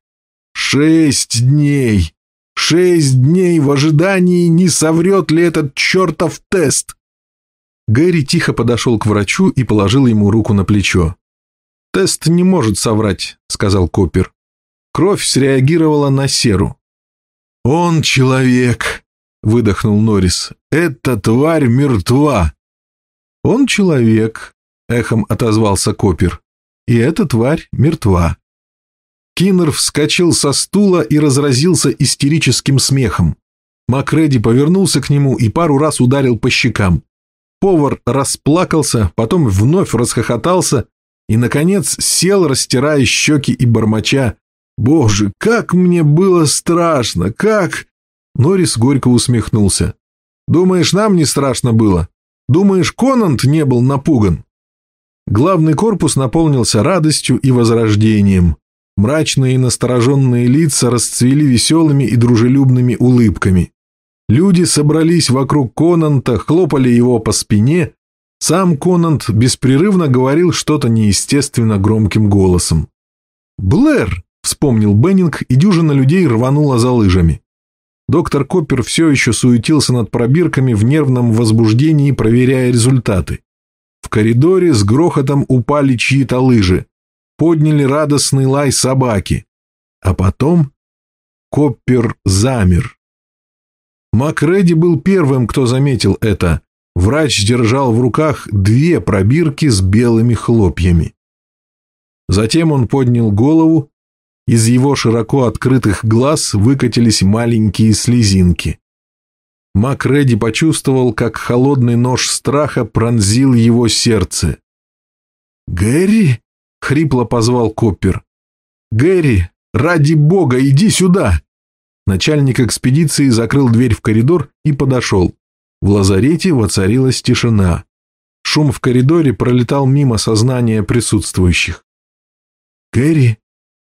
«Шесть дней! Шесть дней в ожидании, не соврет ли этот чертов тест!» Гэри тихо подошел к врачу и положил ему руку на плечо. «Тест не может соврать», — сказал Коппер. Кровь среагировала на серу. «Он человек», — выдохнул Норрис. «Эта тварь мертва». «Он человек», — эхом отозвался Коппер. «И эта тварь мертва». Киннер вскочил со стула и разразился истерическим смехом. Макреди повернулся к нему и пару раз ударил по щекам. Повар расплакался, потом вновь расхохотался и, наконец, сел, растирая щеки и бормоча. «Боже, как мне было страшно! Как...» Норрис горько усмехнулся. «Думаешь, нам не страшно было? Думаешь, Конант не был напуган?» Главный корпус наполнился радостью и возрождением. Мрачные и настороженные лица расцвели веселыми и дружелюбными улыбками. Люди собрались вокруг Конанта, хлопали его по спине. Сам Конант беспрерывно говорил что-то неестественно громким голосом. «Блэр!» — вспомнил Беннинг, и дюжина людей рванула за лыжами. Доктор Коппер все еще суетился над пробирками в нервном возбуждении, проверяя результаты. Коридоре с грохотом упали чьи-то лыжи. Подняли радостный лай собаки. А потом Коппер замер. Макреди был первым, кто заметил это. Врач держал в руках две пробирки с белыми хлопьями. Затем он поднял голову, из его широко открытых глаз выкатились маленькие слезинки. Макреди почувствовал, как холодный нож страха пронзил его сердце. «Гэри?» — хрипло позвал Коппер. «Гэри, ради бога, иди сюда!» Начальник экспедиции закрыл дверь в коридор и подошел. В лазарете воцарилась тишина. Шум в коридоре пролетал мимо сознания присутствующих. «Кэрри,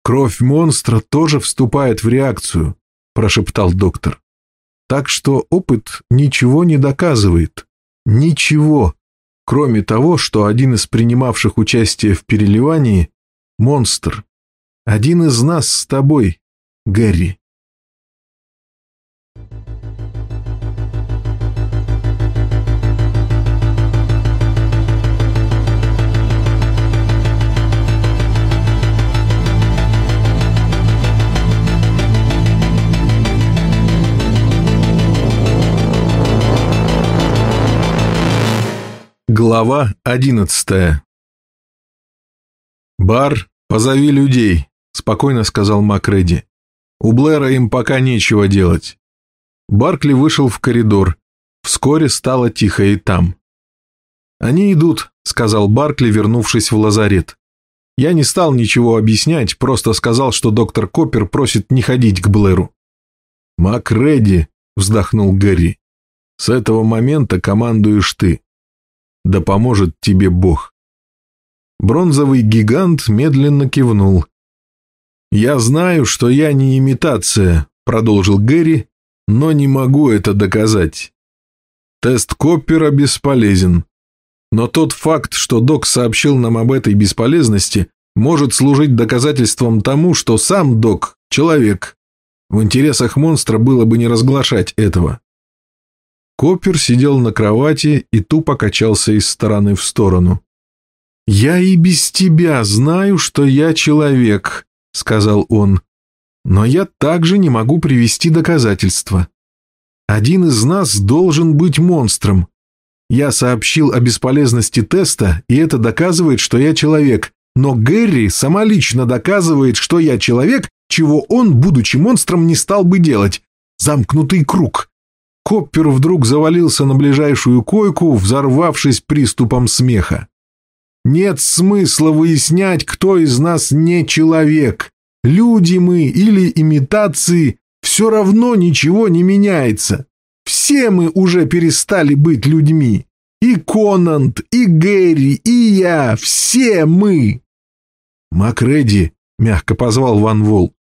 кровь монстра тоже вступает в реакцию», – прошептал доктор. «Так что опыт ничего не доказывает. Ничего, кроме того, что один из принимавших участие в переливании – монстр. Один из нас с тобой, Гэри». Глава одиннадцатая «Бар, позови людей», — спокойно сказал Макреди. «У Блэра им пока нечего делать». Баркли вышел в коридор. Вскоре стало тихо и там. «Они идут», — сказал Баркли, вернувшись в лазарет. Я не стал ничего объяснять, просто сказал, что доктор Коппер просит не ходить к Блэру. «Макреди», — вздохнул Гэри, — «с этого момента командуешь ты да поможет тебе Бог. Бронзовый гигант медленно кивнул. «Я знаю, что я не имитация», — продолжил Гэри, «но не могу это доказать. Тест Коппера бесполезен. Но тот факт, что док сообщил нам об этой бесполезности, может служить доказательством тому, что сам док — человек. В интересах монстра было бы не разглашать этого. Коппер сидел на кровати и тупо качался из стороны в сторону. «Я и без тебя знаю, что я человек», — сказал он. «Но я также не могу привести доказательства. Один из нас должен быть монстром. Я сообщил о бесполезности теста, и это доказывает, что я человек. Но Гэри самолично доказывает, что я человек, чего он, будучи монстром, не стал бы делать. Замкнутый круг. Коппер вдруг завалился на ближайшую койку, взорвавшись приступом смеха. «Нет смысла выяснять, кто из нас не человек. Люди мы или имитации, все равно ничего не меняется. Все мы уже перестали быть людьми. И Конант, и Гэри, и я, все мы!» «Макреди», — мягко позвал Ван Вол,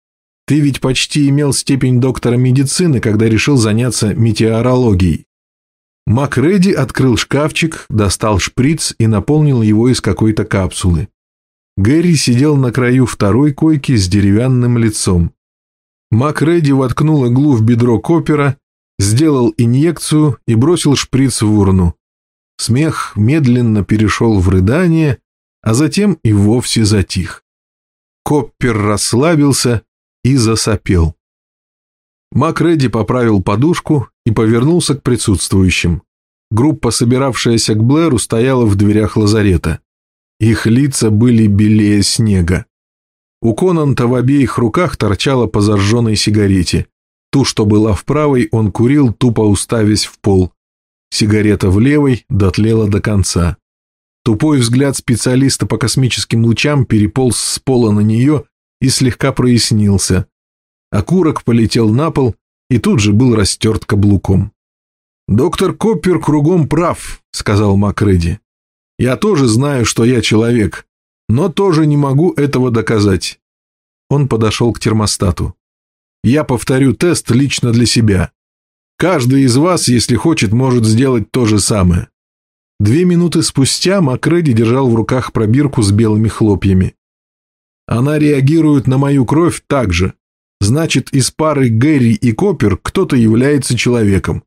ты ведь почти имел степень доктора медицины, когда решил заняться метеорологией. Макреди открыл шкафчик, достал шприц и наполнил его из какой-то капсулы. Гэри сидел на краю второй койки с деревянным лицом. Макреди воткнул иглу в бедро Копера, сделал инъекцию и бросил шприц в урну. Смех медленно перешел в рыдание, а затем и вовсе затих. Коппер расслабился и засопел. Макреди поправил подушку и повернулся к присутствующим. Группа, собиравшаяся к Блэру, стояла в дверях лазарета. Их лица были белее снега. У Конанта в обеих руках торчала по зажженной сигарете. Ту, что была в правой, он курил, тупо уставясь в пол. Сигарета в левой дотлела до конца. Тупой взгляд специалиста по космическим лучам переполз с пола на нее и слегка прояснился. Окурок полетел на пол и тут же был растерт каблуком. «Доктор Коппер кругом прав», — сказал Макреди. «Я тоже знаю, что я человек, но тоже не могу этого доказать». Он подошел к термостату. «Я повторю тест лично для себя. Каждый из вас, если хочет, может сделать то же самое». Две минуты спустя Макреди держал в руках пробирку с белыми хлопьями. «Она реагирует на мою кровь так же. Значит, из пары Гэри и Коппер кто-то является человеком».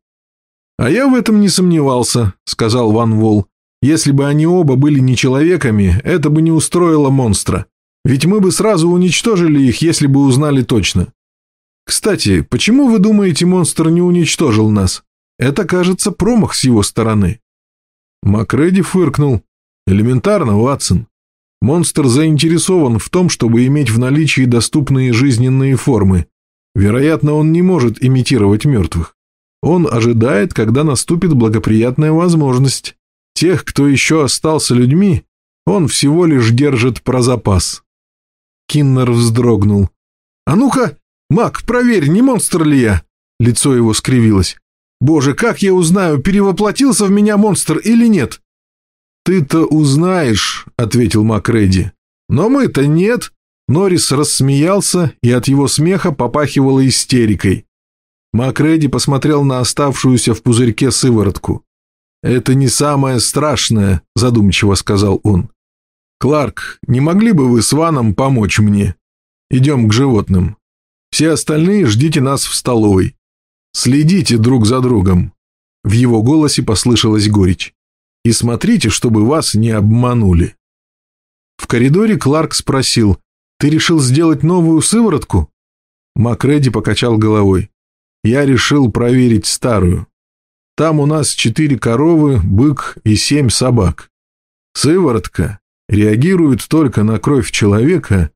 «А я в этом не сомневался», — сказал Ван Вол. Если бы они оба были не человеками, это бы не устроило монстра. Ведь мы бы сразу уничтожили их, если бы узнали точно. Кстати, почему вы думаете, монстр не уничтожил нас? Это, кажется, промах с его стороны. Макреди фыркнул. Элементарно, Ватсон. Монстр заинтересован в том, чтобы иметь в наличии доступные жизненные формы. Вероятно, он не может имитировать мертвых. Он ожидает, когда наступит благоприятная возможность. Тех, кто еще остался людьми, он всего лишь держит про запас. Киннер вздрогнул. «А ну-ка, Мак, проверь, не монстр ли я?» Лицо его скривилось. «Боже, как я узнаю, перевоплотился в меня монстр или нет?» «Ты-то узнаешь», — ответил Мак Редди. «Но мы-то нет». Норрис рассмеялся, и от его смеха попахивало истерикой. Макреди посмотрел на оставшуюся в пузырьке сыворотку. «Это не самое страшное», – задумчиво сказал он. «Кларк, не могли бы вы с Ваном помочь мне? Идем к животным. Все остальные ждите нас в столовой. Следите друг за другом». В его голосе послышалась горечь. «И смотрите, чтобы вас не обманули». В коридоре Кларк спросил, «Ты решил сделать новую сыворотку?» Макреди покачал головой. «Я решил проверить старую. Там у нас четыре коровы, бык и семь собак. Сыворотка реагирует только на кровь человека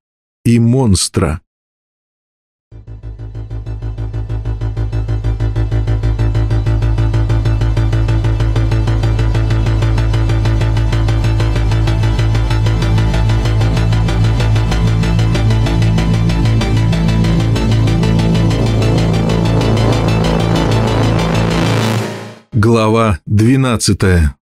и монстра. Глава двенадцатая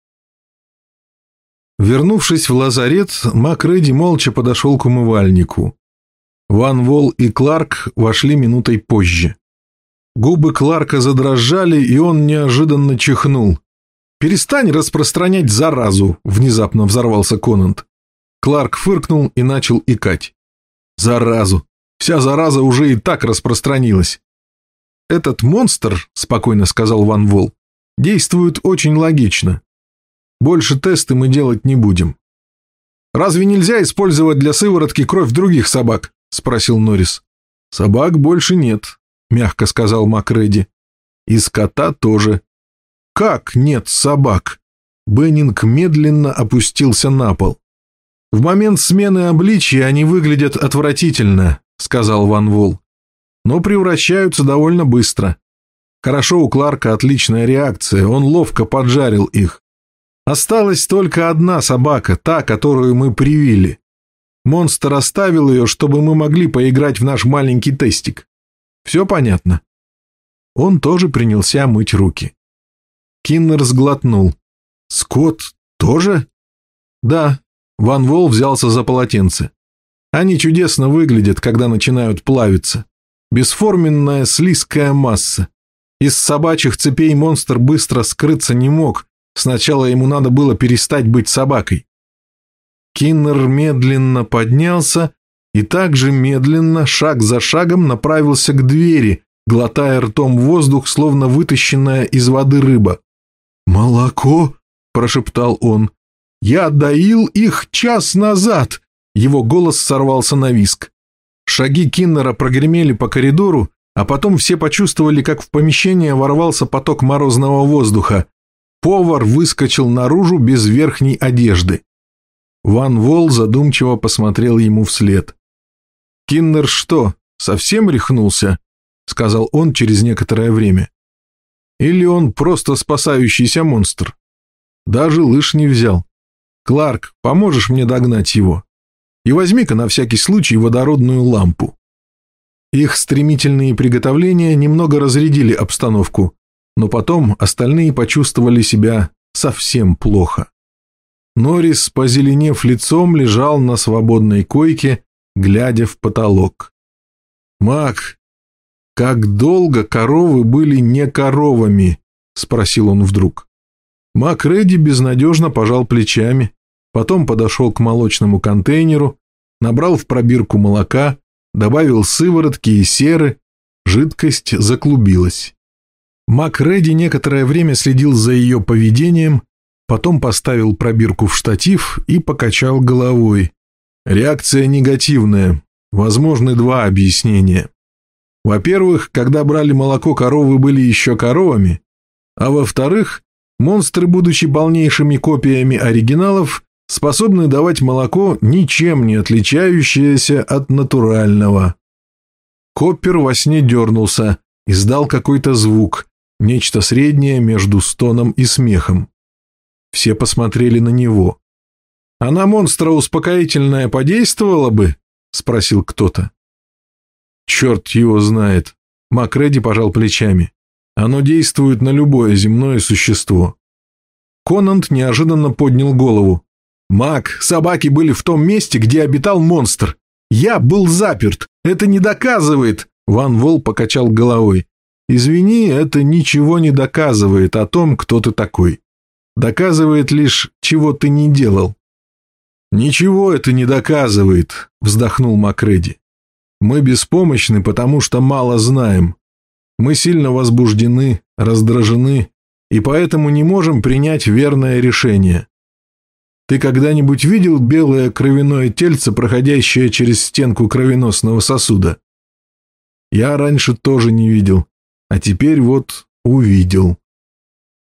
Вернувшись в лазарет, Макреди молча подошел к умывальнику. Ван Вол и Кларк вошли минутой позже. Губы Кларка задрожали, и он неожиданно чихнул. «Перестань распространять заразу!» — внезапно взорвался Конант. Кларк фыркнул и начал икать. «Заразу! Вся зараза уже и так распространилась!» «Этот монстр, — спокойно сказал Ван Вол, действуют очень логично. Больше тесты мы делать не будем. «Разве нельзя использовать для сыворотки кровь других собак?» – спросил Норрис. «Собак больше нет», – мягко сказал Макреди. «И скота тоже». «Как нет собак?» Беннинг медленно опустился на пол. «В момент смены обличия они выглядят отвратительно», – сказал Ван Вол. «Но превращаются довольно быстро. Хорошо, у Кларка отличная реакция, он ловко поджарил их. Осталась только одна собака, та, которую мы привили. Монстр оставил ее, чтобы мы могли поиграть в наш маленький тестик. Все понятно? Он тоже принялся мыть руки. Киннер сглотнул. «Скотт тоже?» «Да». Ван Вол взялся за полотенце. «Они чудесно выглядят, когда начинают плавиться. Бесформенная слизкая масса. Из собачьих цепей монстр быстро скрыться не мог, сначала ему надо было перестать быть собакой. Киннер медленно поднялся и также медленно, шаг за шагом, направился к двери, глотая ртом воздух, словно вытащенная из воды рыба. «Молоко?» – прошептал он. «Я доил их час назад!» Его голос сорвался на виск. Шаги Киннера прогремели по коридору, а потом все почувствовали, как в помещение ворвался поток морозного воздуха. Повар выскочил наружу без верхней одежды. Ван Вол задумчиво посмотрел ему вслед. «Киннер что, совсем рехнулся?» — сказал он через некоторое время. «Или он просто спасающийся монстр? Даже лыж не взял. Кларк, поможешь мне догнать его? И возьми-ка на всякий случай водородную лампу». Их стремительные приготовления немного разрядили обстановку, но потом остальные почувствовали себя совсем плохо. Норрис, позеленев лицом, лежал на свободной койке, глядя в потолок. «Мак, как долго коровы были не коровами?» — спросил он вдруг. Мак Редди безнадежно пожал плечами, потом подошел к молочному контейнеру, набрал в пробирку молока, добавил сыворотки и серы, жидкость заклубилась. Мак Редди некоторое время следил за ее поведением, потом поставил пробирку в штатив и покачал головой. Реакция негативная. Возможны два объяснения. Во-первых, когда брали молоко, коровы были еще коровами, а во-вторых, монстры, будучи полнейшими копиями оригиналов, способны давать молоко, ничем не отличающееся от натурального. Коппер во сне дернулся, издал какой-то звук, нечто среднее между стоном и смехом. Все посмотрели на него. «А на монстра успокоительное подействовало бы?» — спросил кто-то. «Черт его знает!» — Макреди пожал плечами. «Оно действует на любое земное существо». Конант неожиданно поднял голову. «Мак, собаки были в том месте, где обитал монстр. Я был заперт. Это не доказывает!» Ван Вол покачал головой. «Извини, это ничего не доказывает о том, кто ты такой. Доказывает лишь, чего ты не делал». «Ничего это не доказывает», — вздохнул Макреди. «Мы беспомощны, потому что мало знаем. Мы сильно возбуждены, раздражены, и поэтому не можем принять верное решение. Ты когда-нибудь видел белое кровяное тельце, проходящее через стенку кровеносного сосуда? Я раньше тоже не видел, а теперь вот увидел.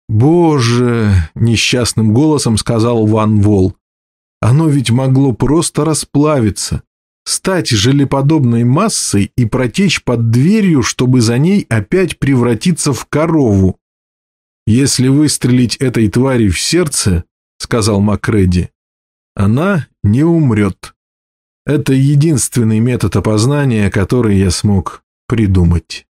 «Боже!» — несчастным голосом сказал Ван Вол. «Оно ведь могло просто расплавиться, стать желеподобной массой и протечь под дверью, чтобы за ней опять превратиться в корову. Если выстрелить этой твари в сердце, — сказал Макреди, — она не умрет. Это единственный метод опознания, который я смог придумать.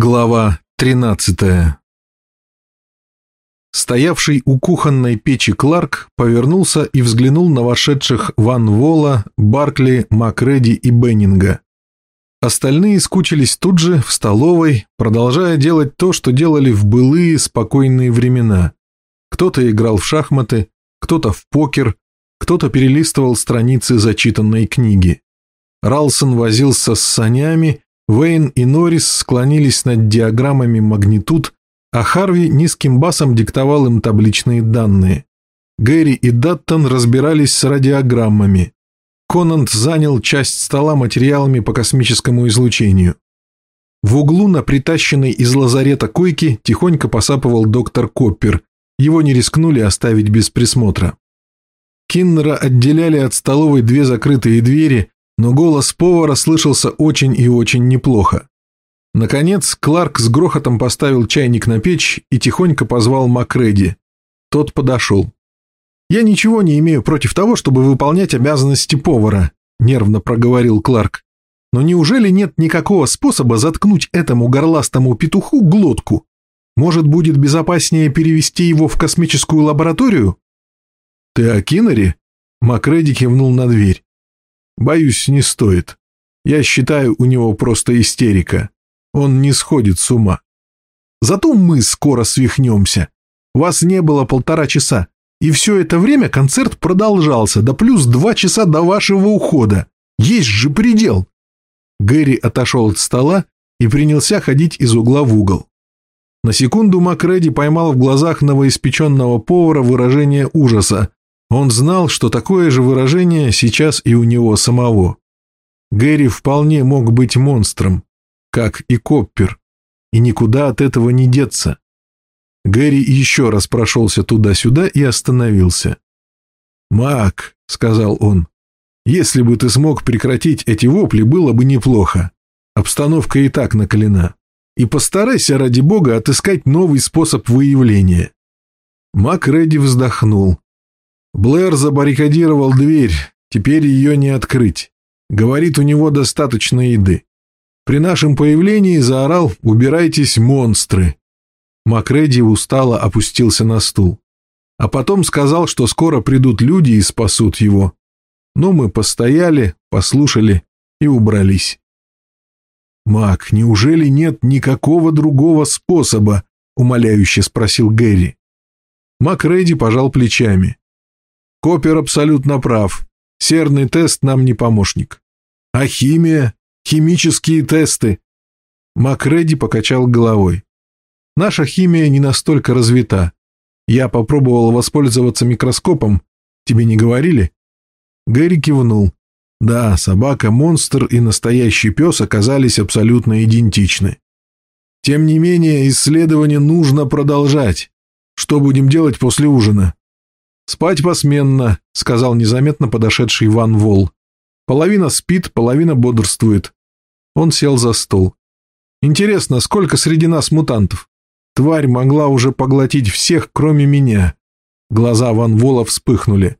Глава тринадцатая Стоявший у кухонной печи Кларк повернулся и взглянул на вошедших Ван Вола, Баркли, Макреди и Беннинга. Остальные скучились тут же, в столовой, продолжая делать то, что делали в былые спокойные времена. Кто-то играл в шахматы, кто-то в покер, кто-то перелистывал страницы зачитанной книги. Ралсон возился с санями, Вейн и Норрис склонились над диаграммами магнитуд, а Харви низким басом диктовал им табличные данные. Гэри и Даттон разбирались с радиограммами. Конант занял часть стола материалами по космическому излучению. В углу на притащенной из лазарета койке тихонько посапывал доктор Коппер. Его не рискнули оставить без присмотра. Киннера отделяли от столовой две закрытые двери, но голос повара слышался очень и очень неплохо. Наконец, Кларк с грохотом поставил чайник на печь и тихонько позвал Макреди. Тот подошел. «Я ничего не имею против того, чтобы выполнять обязанности повара», — нервно проговорил Кларк. «Но неужели нет никакого способа заткнуть этому горластому петуху глотку? Может, будет безопаснее перевести его в космическую лабораторию? Ты о Киннере? Макреди кивнул на дверь. Боюсь, не стоит. Я считаю, у него просто истерика. Он не сходит с ума. Зато мы скоро свихнемся. Вас не было полтора часа. И все это время концерт продолжался, да плюс два часа до вашего ухода. Есть же предел!» Гэри отошел от стола и принялся ходить из угла в угол. На секунду Макреди поймал в глазах новоиспеченного повара выражение ужаса. Он знал, что такое же выражение сейчас и у него самого. Гэри вполне мог быть монстром, как и Коппер, и никуда от этого не деться. Гэри еще раз прошелся туда-сюда и остановился. «Мак», — сказал он, — «если бы ты смог прекратить эти вопли, было бы неплохо. Обстановка и так накалена. И постарайся, ради бога, отыскать новый способ выявления». Мак Редди вздохнул. Блэр забаррикадировал дверь, теперь ее не открыть. Говорит, у него достаточно еды. При нашем появлении заорал «Убирайтесь, монстры!» Макреди устало опустился на стул. А потом сказал, что скоро придут люди и спасут его. Но мы постояли, послушали и убрались. «Мак, неужели нет никакого другого способа?» — умоляюще спросил Гэри. Макреди пожал плечами. Копер абсолютно прав. Серный тест нам не помощник. А химия? Химические тесты? Макреди покачал головой. Наша химия не настолько развита. Я попробовал воспользоваться микроскопом. Тебе не говорили? Гэри кивнул. Да, собака-монстр и настоящий пес оказались абсолютно идентичны. Тем не менее, исследование нужно продолжать. Что будем делать после ужина? Спать посменно, сказал незаметно подошедший Ван Вол. Половина спит, половина бодрствует. Он сел за стол. Интересно, сколько среди нас мутантов? Тварь могла уже поглотить всех, кроме меня. Глаза Ван Вола вспыхнули.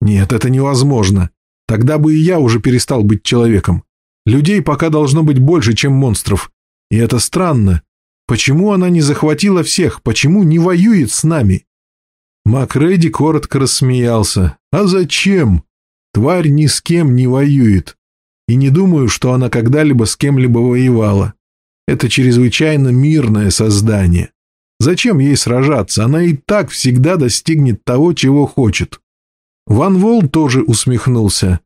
Нет, это невозможно. Тогда бы и я уже перестал быть человеком. Людей пока должно быть больше, чем монстров. И это странно. Почему она не захватила всех? Почему не воюет с нами? Макреди коротко рассмеялся. А зачем? Тварь ни с кем не воюет. И не думаю, что она когда-либо с кем-либо воевала. Это чрезвычайно мирное создание. Зачем ей сражаться? Она и так всегда достигнет того, чего хочет. Ван Вол тоже усмехнулся.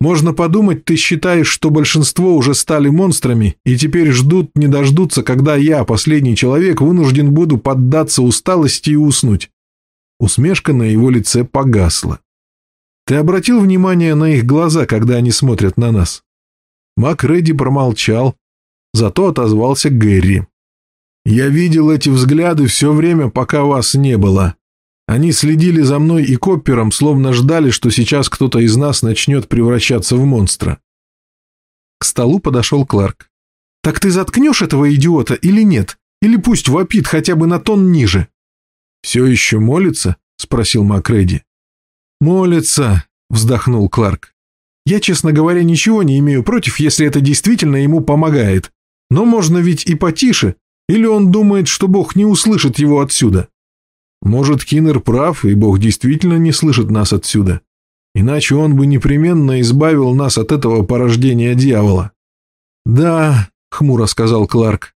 Можно подумать, ты считаешь, что большинство уже стали монстрами и теперь ждут, не дождутся, когда я, последний человек, вынужден буду поддаться усталости и уснуть. Усмешка на его лице погасла. Ты обратил внимание на их глаза, когда они смотрят на нас? Мак Редди промолчал, зато отозвался Гэри. Я видел эти взгляды все время, пока вас не было. Они следили за мной и Коппером, словно ждали, что сейчас кто-то из нас начнет превращаться в монстра. К столу подошел Кларк. «Так ты заткнешь этого идиота или нет? Или пусть вопит хотя бы на тон ниже?» «Все еще молится?» — спросил Макреди. «Молится», — вздохнул Кларк. «Я, честно говоря, ничего не имею против, если это действительно ему помогает. Но можно ведь и потише, или он думает, что Бог не услышит его отсюда? Может, Киннер прав, и Бог действительно не слышит нас отсюда? Иначе он бы непременно избавил нас от этого порождения дьявола. «Да», — хмуро сказал Кларк, —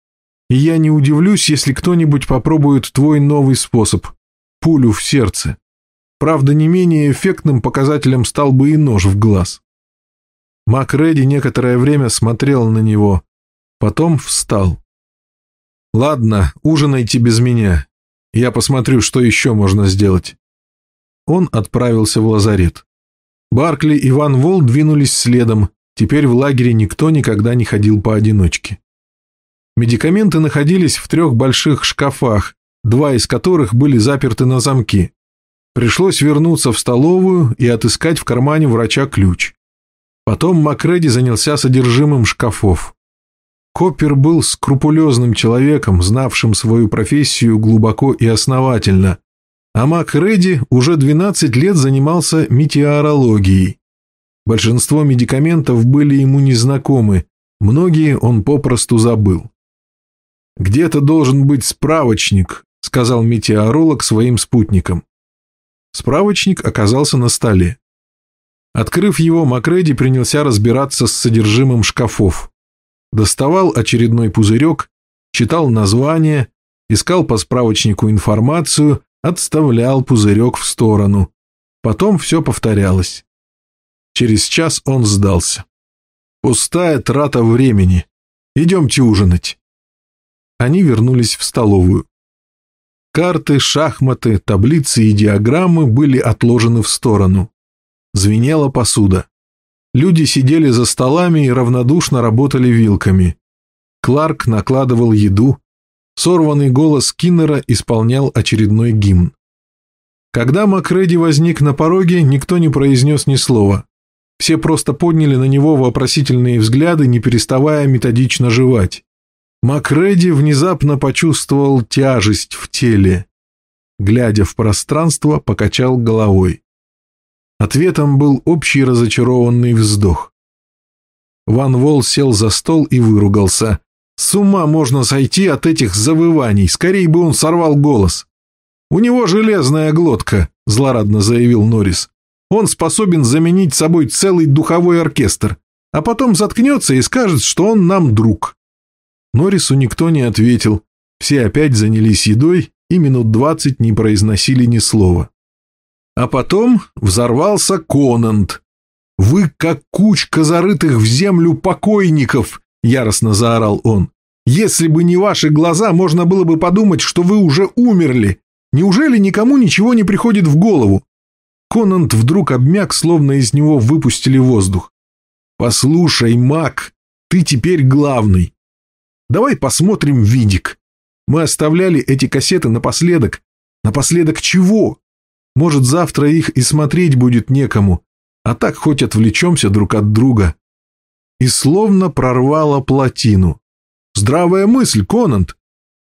«и я не удивлюсь, если кто-нибудь попробует твой новый способ — пулю в сердце. Правда, не менее эффектным показателем стал бы и нож в глаз». Мак Редди некоторое время смотрел на него, потом встал. «Ладно, ужинайте без меня. Я посмотрю, что еще можно сделать». Он отправился в лазарет. Баркли и Ван Вол двинулись следом. Теперь в лагере никто никогда не ходил поодиночке. Медикаменты находились в трех больших шкафах, два из которых были заперты на замки. Пришлось вернуться в столовую и отыскать в кармане врача ключ. Потом Макреди занялся содержимым шкафов. Коппер был скрупулезным человеком, знавшим свою профессию глубоко и основательно, а Мак Редди уже 12 лет занимался метеорологией. Большинство медикаментов были ему незнакомы, многие он попросту забыл. «Где-то должен быть справочник», — сказал метеоролог своим спутникам. Справочник оказался на столе. Открыв его, Макреди принялся разбираться с содержимым шкафов. Доставал очередной пузырек, читал название, искал по справочнику информацию, отставлял пузырек в сторону. Потом все повторялось. Через час он сдался. Пустая трата времени. Идемте ужинать. Они вернулись в столовую. Карты, шахматы, таблицы и диаграммы были отложены в сторону. Звенела посуда. Люди сидели за столами и равнодушно работали вилками. Кларк накладывал еду. Сорванный голос Киннера исполнял очередной гимн. Когда Макреди возник на пороге, никто не произнес ни слова. Все просто подняли на него вопросительные взгляды, не переставая методично жевать. Макреди внезапно почувствовал тяжесть в теле. Глядя в пространство, покачал головой. Ответом был общий разочарованный вздох. Ван Вол сел за стол и выругался. С ума можно сойти от этих завываний, скорее бы он сорвал голос. «У него железная глотка», — злорадно заявил Норрис. «Он способен заменить собой целый духовой оркестр, а потом заткнется и скажет, что он нам друг». Норрису никто не ответил. Все опять занялись едой и минут двадцать не произносили ни слова. А потом взорвался Конант. «Вы как кучка зарытых в землю покойников!» — яростно заорал он. «Если бы не ваши глаза, можно было бы подумать, что вы уже умерли. Неужели никому ничего не приходит в голову?» Конант вдруг обмяк, словно из него выпустили воздух. «Послушай, маг, ты теперь главный. Давай посмотрим видик. Мы оставляли эти кассеты напоследок. Напоследок чего? Может, завтра их и смотреть будет некому, а так хоть отвлечемся друг от друга. И словно прорвало плотину. Здравая мысль, Конант.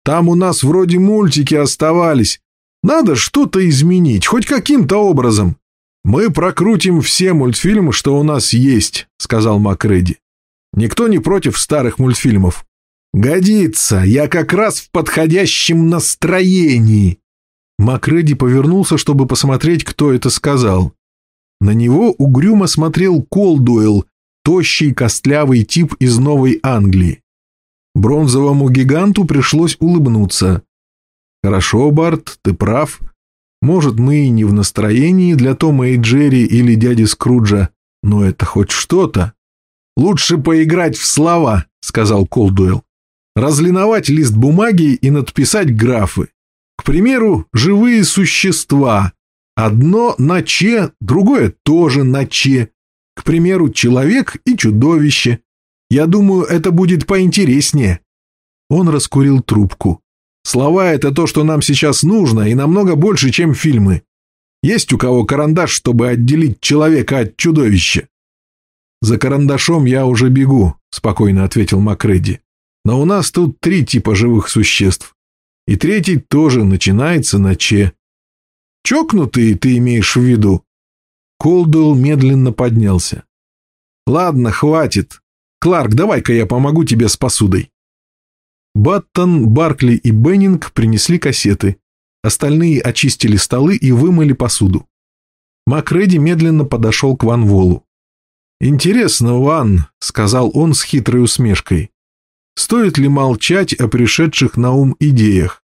Там у нас вроде мультики оставались. Надо что-то изменить, хоть каким-то образом. Мы прокрутим все мультфильмы, что у нас есть, сказал Макреди. Никто не против старых мультфильмов. «Годится! Я как раз в подходящем настроении!» Макреди повернулся, чтобы посмотреть, кто это сказал. На него угрюмо смотрел Колдуэлл, тощий костлявый тип из Новой Англии. Бронзовому гиганту пришлось улыбнуться. «Хорошо, Барт, ты прав. Может, мы и не в настроении для Тома и Джерри или дяди Скруджа, но это хоть что-то». «Лучше поиграть в слова», — сказал Колдуэлл разлиновать лист бумаги и надписать графы. К примеру, живые существа. Одно на че, другое тоже на че. К примеру, человек и чудовище. Я думаю, это будет поинтереснее. Он раскурил трубку. Слова — это то, что нам сейчас нужно, и намного больше, чем фильмы. Есть у кого карандаш, чтобы отделить человека от чудовища? «За карандашом я уже бегу», — спокойно ответил Макреди. Но у нас тут три типа живых существ. И третий тоже начинается на «че». Чокнутые ты имеешь в виду?» Колдуэлл медленно поднялся. «Ладно, хватит. Кларк, давай-ка я помогу тебе с посудой». Баттон, Баркли и Беннинг принесли кассеты. Остальные очистили столы и вымыли посуду. Макреди медленно подошел к Ван Волу. «Интересно, Ван», — сказал он с хитрой усмешкой, Стоит ли молчать о пришедших на ум идеях?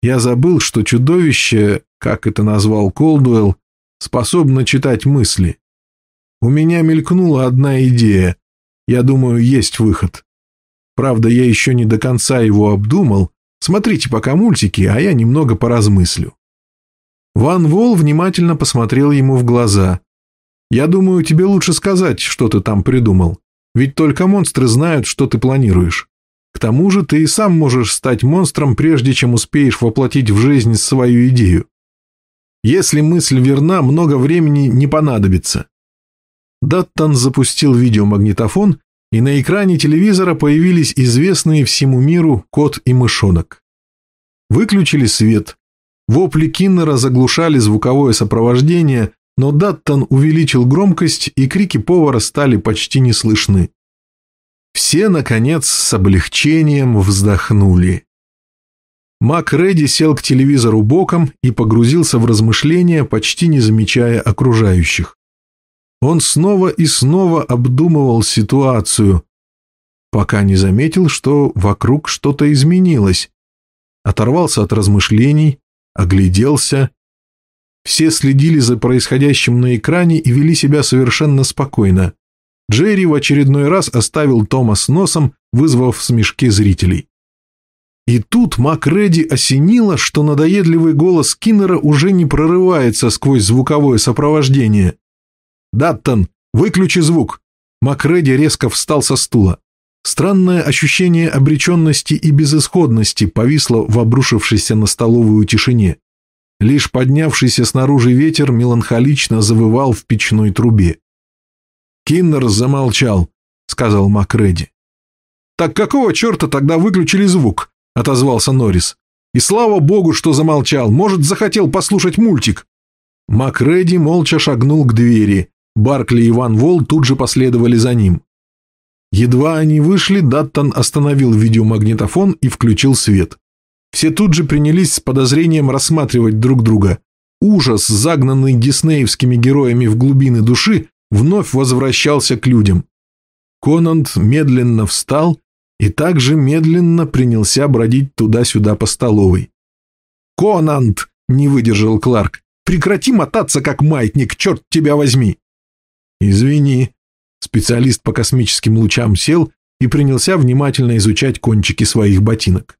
Я забыл, что чудовище, как это назвал Колдуэлл, способно читать мысли. У меня мелькнула одна идея. Я думаю, есть выход. Правда, я еще не до конца его обдумал. Смотрите пока мультики, а я немного поразмыслю. Ван Вол внимательно посмотрел ему в глаза. «Я думаю, тебе лучше сказать, что ты там придумал. Ведь только монстры знают, что ты планируешь». К тому же ты и сам можешь стать монстром, прежде чем успеешь воплотить в жизнь свою идею. Если мысль верна, много времени не понадобится. Даттон запустил видеомагнитофон, и на экране телевизора появились известные всему миру кот и мышонок. Выключили свет. Вопли Киннера заглушали звуковое сопровождение, но Даттон увеличил громкость, и крики повара стали почти не слышны. Все, наконец, с облегчением вздохнули. Мак Редди сел к телевизору боком и погрузился в размышления, почти не замечая окружающих. Он снова и снова обдумывал ситуацию, пока не заметил, что вокруг что-то изменилось. Оторвался от размышлений, огляделся. Все следили за происходящим на экране и вели себя совершенно спокойно. Джерри в очередной раз оставил Тома с носом, вызвав смешки зрителей. И тут Макреди осенило, что надоедливый голос Киннера уже не прорывается сквозь звуковое сопровождение. «Даттон, выключи звук!» Макреди резко встал со стула. Странное ощущение обреченности и безысходности повисло в обрушившейся на столовую тишине. Лишь поднявшийся снаружи ветер меланхолично завывал в печной трубе. «Киннер замолчал», — сказал Макреди. «Так какого черта тогда выключили звук?» — отозвался Норрис. «И слава богу, что замолчал. Может, захотел послушать мультик?» Макреди молча шагнул к двери. Баркли и Ван Вол тут же последовали за ним. Едва они вышли, Даттон остановил видеомагнитофон и включил свет. Все тут же принялись с подозрением рассматривать друг друга. Ужас, загнанный диснеевскими героями в глубины души, вновь возвращался к людям. Конант медленно встал и также медленно принялся бродить туда-сюда по столовой. «Конант!» — не выдержал Кларк. «Прекрати мотаться, как маятник, черт тебя возьми!» «Извини». Специалист по космическим лучам сел и принялся внимательно изучать кончики своих ботинок.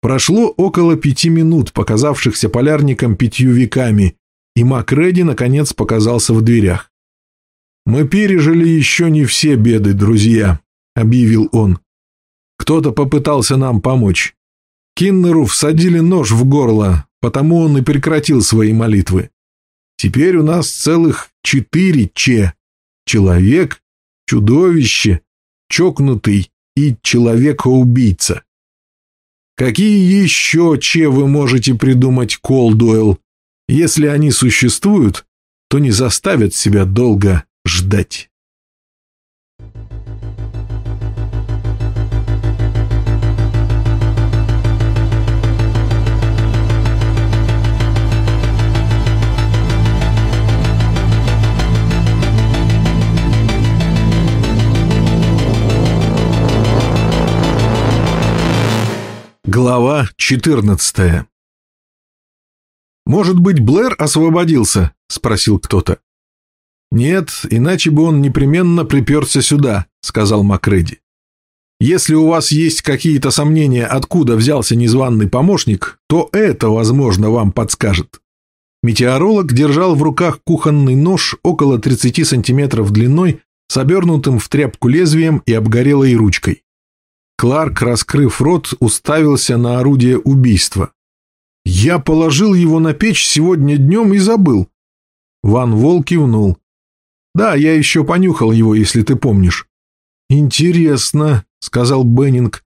Прошло около пяти минут, показавшихся полярникам пятью веками, и Макреди наконец показался в дверях. «Мы пережили еще не все беды, друзья», — объявил он. «Кто-то попытался нам помочь. Киннеру всадили нож в горло, потому он и прекратил свои молитвы. Теперь у нас целых четыре Че. Человек, чудовище, чокнутый и человека-убийца. Какие еще Че вы можете придумать, Колдуэлл? Если они существуют, то не заставят себя долго ждать. Глава 14 «Может быть, Блэр освободился?» – спросил кто-то. «Нет, иначе бы он непременно приперся сюда», — сказал Макреди. «Если у вас есть какие-то сомнения, откуда взялся незваный помощник, то это, возможно, вам подскажет». Метеоролог держал в руках кухонный нож около 30 сантиметров длиной с обернутым в тряпку лезвием и обгорелой ручкой. Кларк, раскрыв рот, уставился на орудие убийства. «Я положил его на печь сегодня днем и забыл». Ван Вол кивнул. Да, я еще понюхал его, если ты помнишь. Интересно, сказал Беннинг.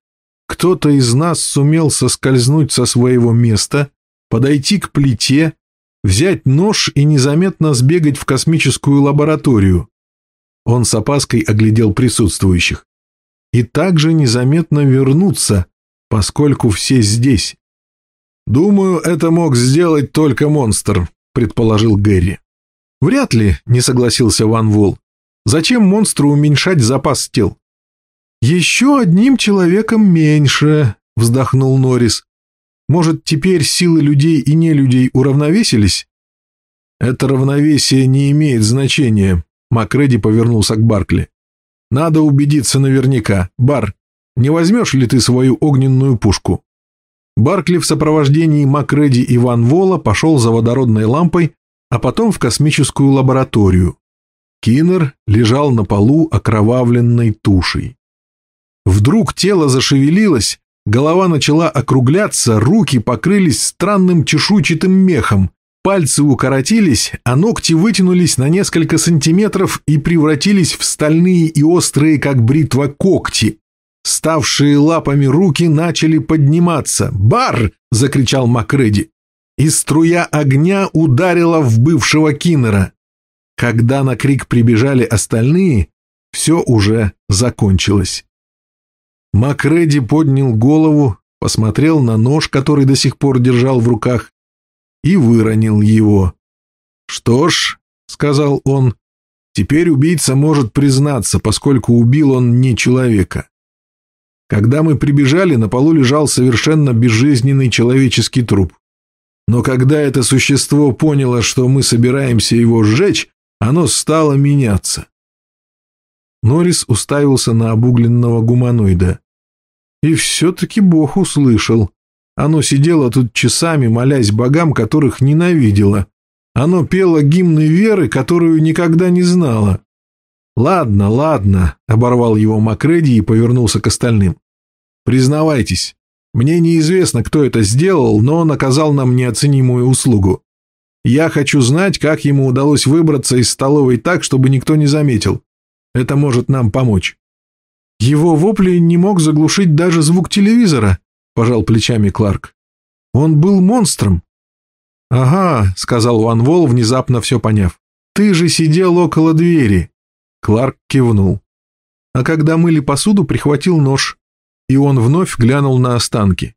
Кто-то из нас сумел соскользнуть со своего места, подойти к плите, взять нож и незаметно сбегать в космическую лабораторию. Он с опаской оглядел присутствующих. И также незаметно вернуться, поскольку все здесь. «Думаю, это мог сделать только монстр», — предположил Гэри. «Вряд ли», — не согласился Ван Вол. «Зачем монстру уменьшать запас тел?» «Еще одним человеком меньше», — вздохнул Норрис. «Может, теперь силы людей и нелюдей уравновесились?» «Это равновесие не имеет значения», — Макреди повернулся к Баркли. «Надо убедиться наверняка. Бар, не возьмешь ли ты свою огненную пушку?» Баркли в сопровождении Макреди и Ван Вола пошел за водородной лампой, а потом в космическую лабораторию. Киннер лежал на полу окровавленной тушей. Вдруг тело зашевелилось, голова начала округляться, руки покрылись странным чешуйчатым мехом, пальцы укоротились, а ногти вытянулись на несколько сантиметров и превратились в стальные и острые, как бритва, когти. Ставшие лапами руки начали подниматься. «Бар!» — закричал Макреди и струя огня ударила в бывшего Киннера. Когда на крик прибежали остальные, все уже закончилось. Макреди поднял голову, посмотрел на нож, который до сих пор держал в руках, и выронил его. «Что ж», — сказал он, — «теперь убийца может признаться, поскольку убил он не человека. Когда мы прибежали, на полу лежал совершенно безжизненный человеческий труп. Но когда это существо поняло, что мы собираемся его сжечь, оно стало меняться. Норрис уставился на обугленного гуманоида. И все-таки Бог услышал. Оно сидело тут часами, молясь богам, которых ненавидело. Оно пело гимны веры, которую никогда не знало. «Ладно, ладно», — оборвал его Макреди и повернулся к остальным. «Признавайтесь, мне неизвестно, кто это сделал, но он оказал нам неоценимую услугу. Я хочу знать, как ему удалось выбраться из столовой так, чтобы никто не заметил. Это может нам помочь». «Его вопли не мог заглушить даже звук телевизора», — пожал плечами Кларк. «Он был монстром». «Ага», — сказал Ван Вол, внезапно все поняв. «Ты же сидел около двери». Кларк кивнул. А когда мыли посуду, прихватил нож. И он вновь глянул на останки.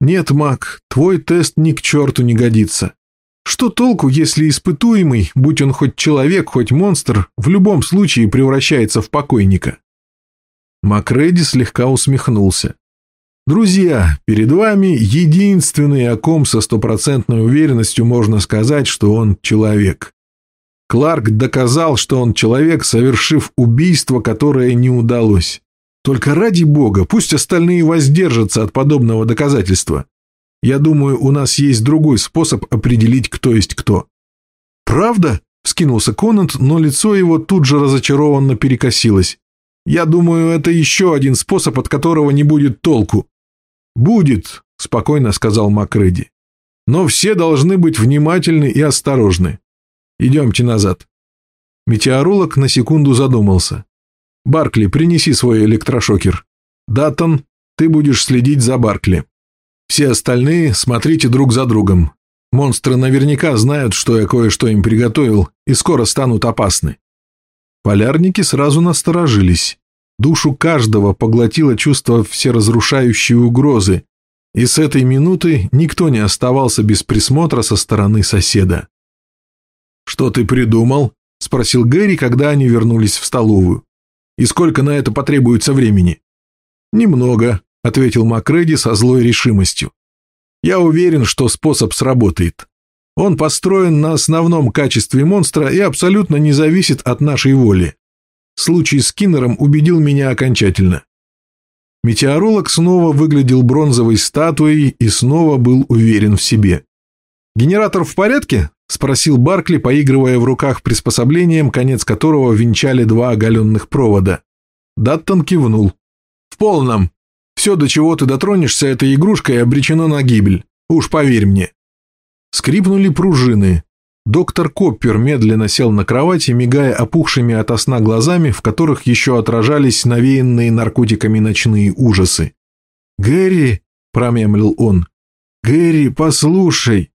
«Нет, Мак, твой тест ни к черту не годится. Что толку, если испытуемый, будь он хоть человек, хоть монстр, в любом случае превращается в покойника?» Макреди слегка усмехнулся. «Друзья, перед вами единственный, о ком со стопроцентной уверенностью можно сказать, что он человек. Кларк доказал, что он человек, совершив убийство, которое не удалось. Только ради бога, пусть остальные воздержатся от подобного доказательства. Я думаю, у нас есть другой способ определить, кто есть кто». «Правда?» — вскинулся Конант, но лицо его тут же разочарованно перекосилось. «Я думаю, это еще один способ, от которого не будет толку». «Будет», — спокойно сказал Макреди. «Но все должны быть внимательны и осторожны. Идемте назад». Метеоролог на секунду задумался. «Баркли, принеси свой электрошокер. Даттон, ты будешь следить за Баркли. Все остальные смотрите друг за другом. Монстры наверняка знают, что я кое-что им приготовил, и скоро станут опасны». Полярники сразу насторожились. Душу каждого поглотило чувство всеразрушающей угрозы, и с этой минуты никто не оставался без присмотра со стороны соседа. «Что ты придумал?» – спросил Гэри, когда они вернулись в столовую. «И сколько на это потребуется времени?» «Немного», – ответил Макреди со злой решимостью. «Я уверен, что способ сработает. Он построен на основном качестве монстра и абсолютно не зависит от нашей воли. Случай с Киннером убедил меня окончательно. Метеоролог снова выглядел бронзовой статуей и снова был уверен в себе. «Генератор в порядке?» – спросил Баркли, поигрывая в руках приспособлением, конец которого венчали два оголенных провода. Даттон кивнул. «В полном. Все, до чего ты дотронешься этой игрушкой, обречено на гибель. Уж поверь мне». Скрипнули пружины. Доктор Коппер медленно сел на кровати, мигая опухшими от сна глазами, в которых еще отражались навеянные наркотиками ночные ужасы. «Гэри!» – промямлил он. «Гэри, послушай!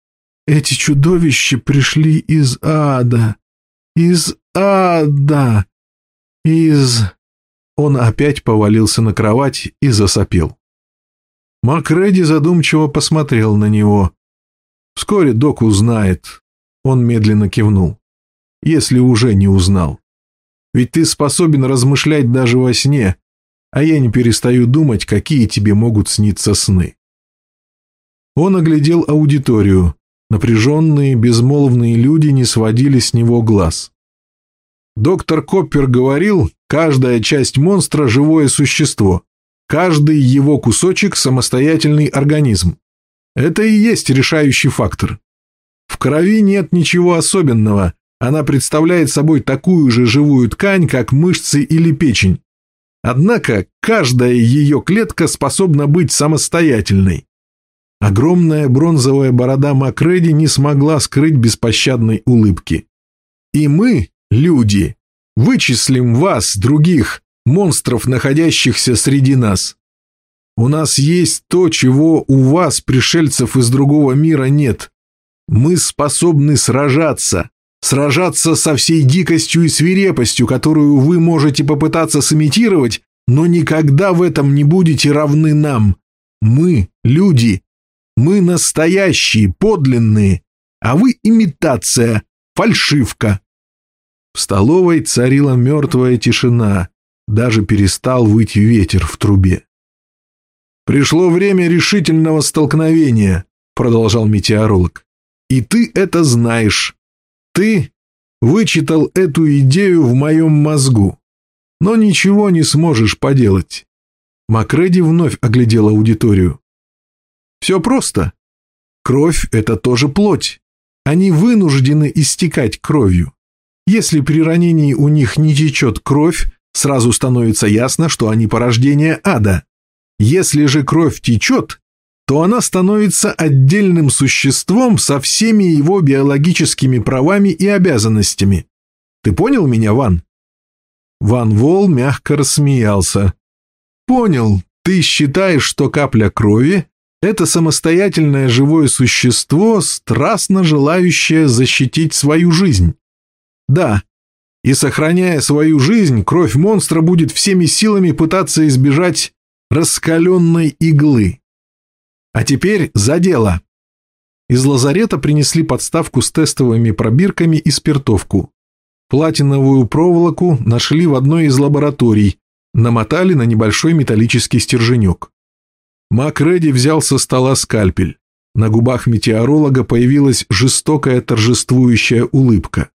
Эти чудовища пришли из ада. Из ада. Из... Он опять повалился на кровать и засопел. Макреди задумчиво посмотрел на него. Вскоре док узнает. Он медленно кивнул. Если уже не узнал. Ведь ты способен размышлять даже во сне, а я не перестаю думать, какие тебе могут сниться сны. Он оглядел аудиторию. Напряженные, безмолвные люди не сводили с него глаз. Доктор Коппер говорил, каждая часть монстра – живое существо, каждый его кусочек – самостоятельный организм. Это и есть решающий фактор. В крови нет ничего особенного, она представляет собой такую же живую ткань, как мышцы или печень. Однако каждая ее клетка способна быть самостоятельной. Огромная бронзовая борода Макреди не смогла скрыть беспощадной улыбки. «И мы, люди, вычислим вас, других, монстров, находящихся среди нас. У нас есть то, чего у вас, пришельцев из другого мира, нет. Мы способны сражаться, сражаться со всей дикостью и свирепостью, которую вы можете попытаться сымитировать, но никогда в этом не будете равны нам. Мы – люди. Мы настоящие, подлинные, а вы имитация, фальшивка. В столовой царила мертвая тишина, даже перестал выть ветер в трубе. «Пришло время решительного столкновения», — продолжал метеоролог. «И ты это знаешь. Ты вычитал эту идею в моем мозгу, но ничего не сможешь поделать». Макреди вновь оглядел аудиторию. «Все просто. Кровь — это тоже плоть. Они вынуждены истекать кровью. Если при ранении у них не течет кровь, сразу становится ясно, что они порождение ада. Если же кровь течет, то она становится отдельным существом со всеми его биологическими правами и обязанностями. Ты понял меня, Ван? Ван Вол мягко рассмеялся. Понял, ты считаешь, что капля крови – это самостоятельное живое существо, страстно желающее защитить свою жизнь. Да, и сохраняя свою жизнь, кровь монстра будет всеми силами пытаться избежать раскаленной иглы. А теперь за дело. Из лазарета принесли подставку с тестовыми пробирками и спиртовку. Платиновую проволоку нашли в одной из лабораторий, намотали на небольшой металлический стерженек. Мак Редди взял со стола скальпель. На губах метеоролога появилась жестокая торжествующая улыбка.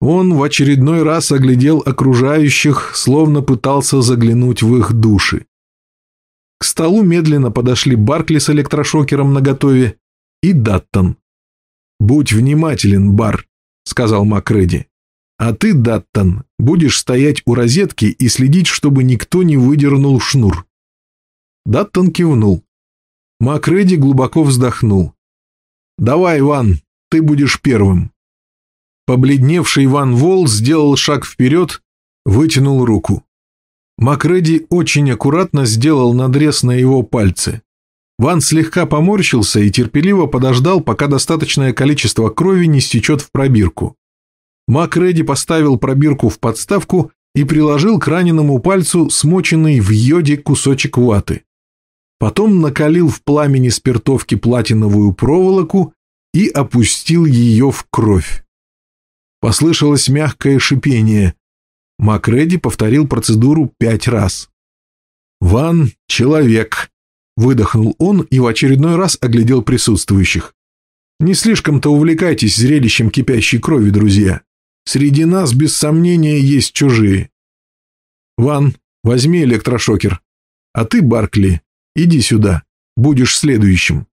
Он в очередной раз оглядел окружающих, словно пытался заглянуть в их души. К столу медленно подошли Баркли с электрошокером наготове и Даттон. «Будь внимателен, Бар», — сказал Макреди. «А ты, Даттон, будешь стоять у розетки и следить, чтобы никто не выдернул шнур». Даттон кивнул. Макреди глубоко вздохнул. «Давай, Иван, ты будешь первым». Побледневший Иван Вол сделал шаг вперед, вытянул руку. Макреди очень аккуратно сделал надрез на его пальцы. Ван слегка поморщился и терпеливо подождал, пока достаточное количество крови не стечет в пробирку. Макреди поставил пробирку в подставку и приложил к раненому пальцу смоченный в йоде кусочек ваты. Потом накалил в пламени спиртовки платиновую проволоку и опустил ее в кровь. Послышалось мягкое шипение. Макреди повторил процедуру пять раз. «Ван — человек», — выдохнул он и в очередной раз оглядел присутствующих. «Не слишком-то увлекайтесь зрелищем кипящей крови, друзья. Среди нас, без сомнения, есть чужие. Ван, возьми электрошокер. А ты, Баркли, иди сюда, будешь следующим».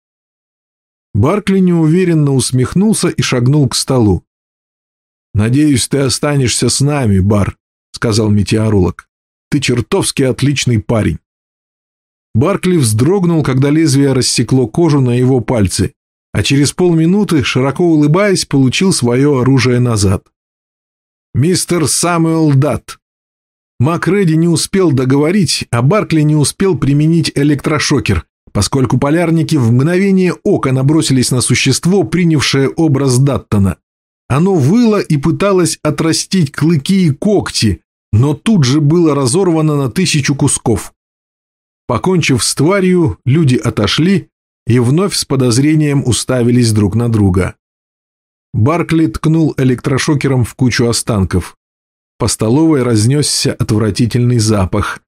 Баркли неуверенно усмехнулся и шагнул к столу. «Надеюсь, ты останешься с нами, Бар», — сказал метеоролог. «Ты чертовски отличный парень». Баркли вздрогнул, когда лезвие рассекло кожу на его пальцы, а через полминуты, широко улыбаясь, получил свое оружие назад. «Мистер Самуэл Датт». Макреди не успел договорить, а Баркли не успел применить электрошокер, поскольку полярники в мгновение ока набросились на существо, принявшее образ Даттона. Оно выло и пыталось отрастить клыки и когти, но тут же было разорвано на тысячу кусков. Покончив с тварью, люди отошли и вновь с подозрением уставились друг на друга. Баркли ткнул электрошокером в кучу останков. По столовой разнесся отвратительный запах.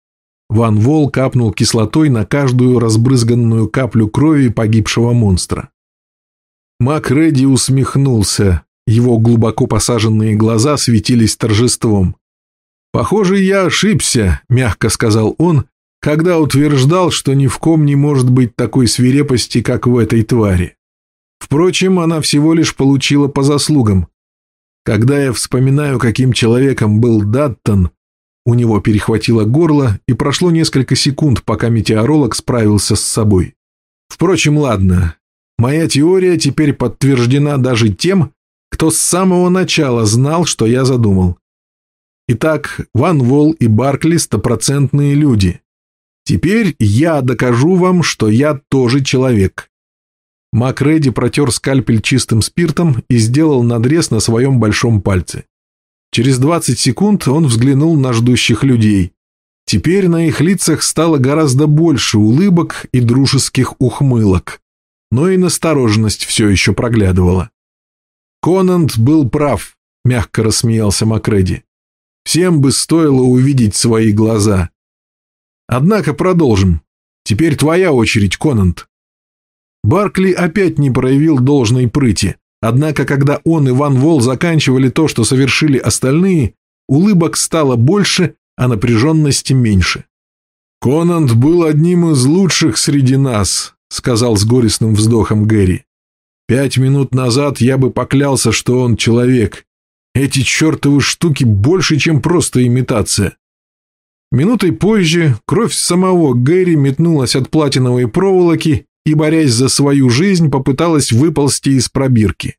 Ван Вол капнул кислотой на каждую разбрызганную каплю крови погибшего монстра. Мак Редди усмехнулся, его глубоко посаженные глаза светились торжеством. «Похоже, я ошибся», — мягко сказал он, когда утверждал, что ни в ком не может быть такой свирепости, как в этой твари. Впрочем, она всего лишь получила по заслугам. Когда я вспоминаю, каким человеком был Даттон, у него перехватило горло, и прошло несколько секунд, пока метеоролог справился с собой. Впрочем, ладно. Моя теория теперь подтверждена даже тем, кто с самого начала знал, что я задумал. Итак, Ван Вол и Баркли – стопроцентные люди. Теперь я докажу вам, что я тоже человек. Макреди протер скальпель чистым спиртом и сделал надрез на своем большом пальце. Через 20 секунд он взглянул на ждущих людей. Теперь на их лицах стало гораздо больше улыбок и дружеских ухмылок, но и настороженность все еще проглядывала. Конант был прав, мягко рассмеялся Макреди. Всем бы стоило увидеть свои глаза. Однако продолжим. Теперь твоя очередь, Конант. Баркли опять не проявил должной прыти, однако когда он и Ван Вол заканчивали то, что совершили остальные, улыбок стало больше, а напряженности меньше. «Конант был одним из лучших среди нас», — сказал с горестным вздохом Гэри. «Пять минут назад я бы поклялся, что он человек. Эти чертовы штуки больше, чем просто имитация». Минутой позже кровь самого Гэри метнулась от платиновой проволоки и, борясь за свою жизнь, попыталась выползти из пробирки.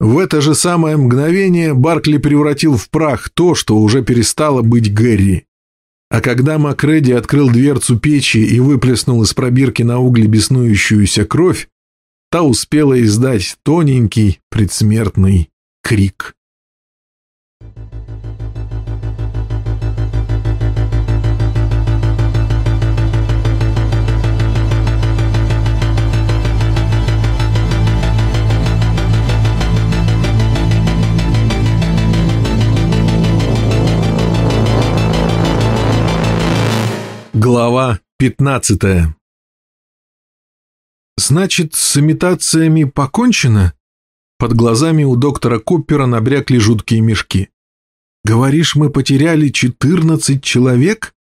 В это же самое мгновение Баркли превратил в прах то, что уже перестало быть Гэри. А когда Макреди открыл дверцу печи и выплеснул из пробирки на угли беснующуюся кровь, та успела издать тоненький предсмертный крик. Глава 15 «Значит, с имитациями покончено?» Под глазами у доктора Куппера набрякли жуткие мешки. «Говоришь, мы потеряли 14 человек?»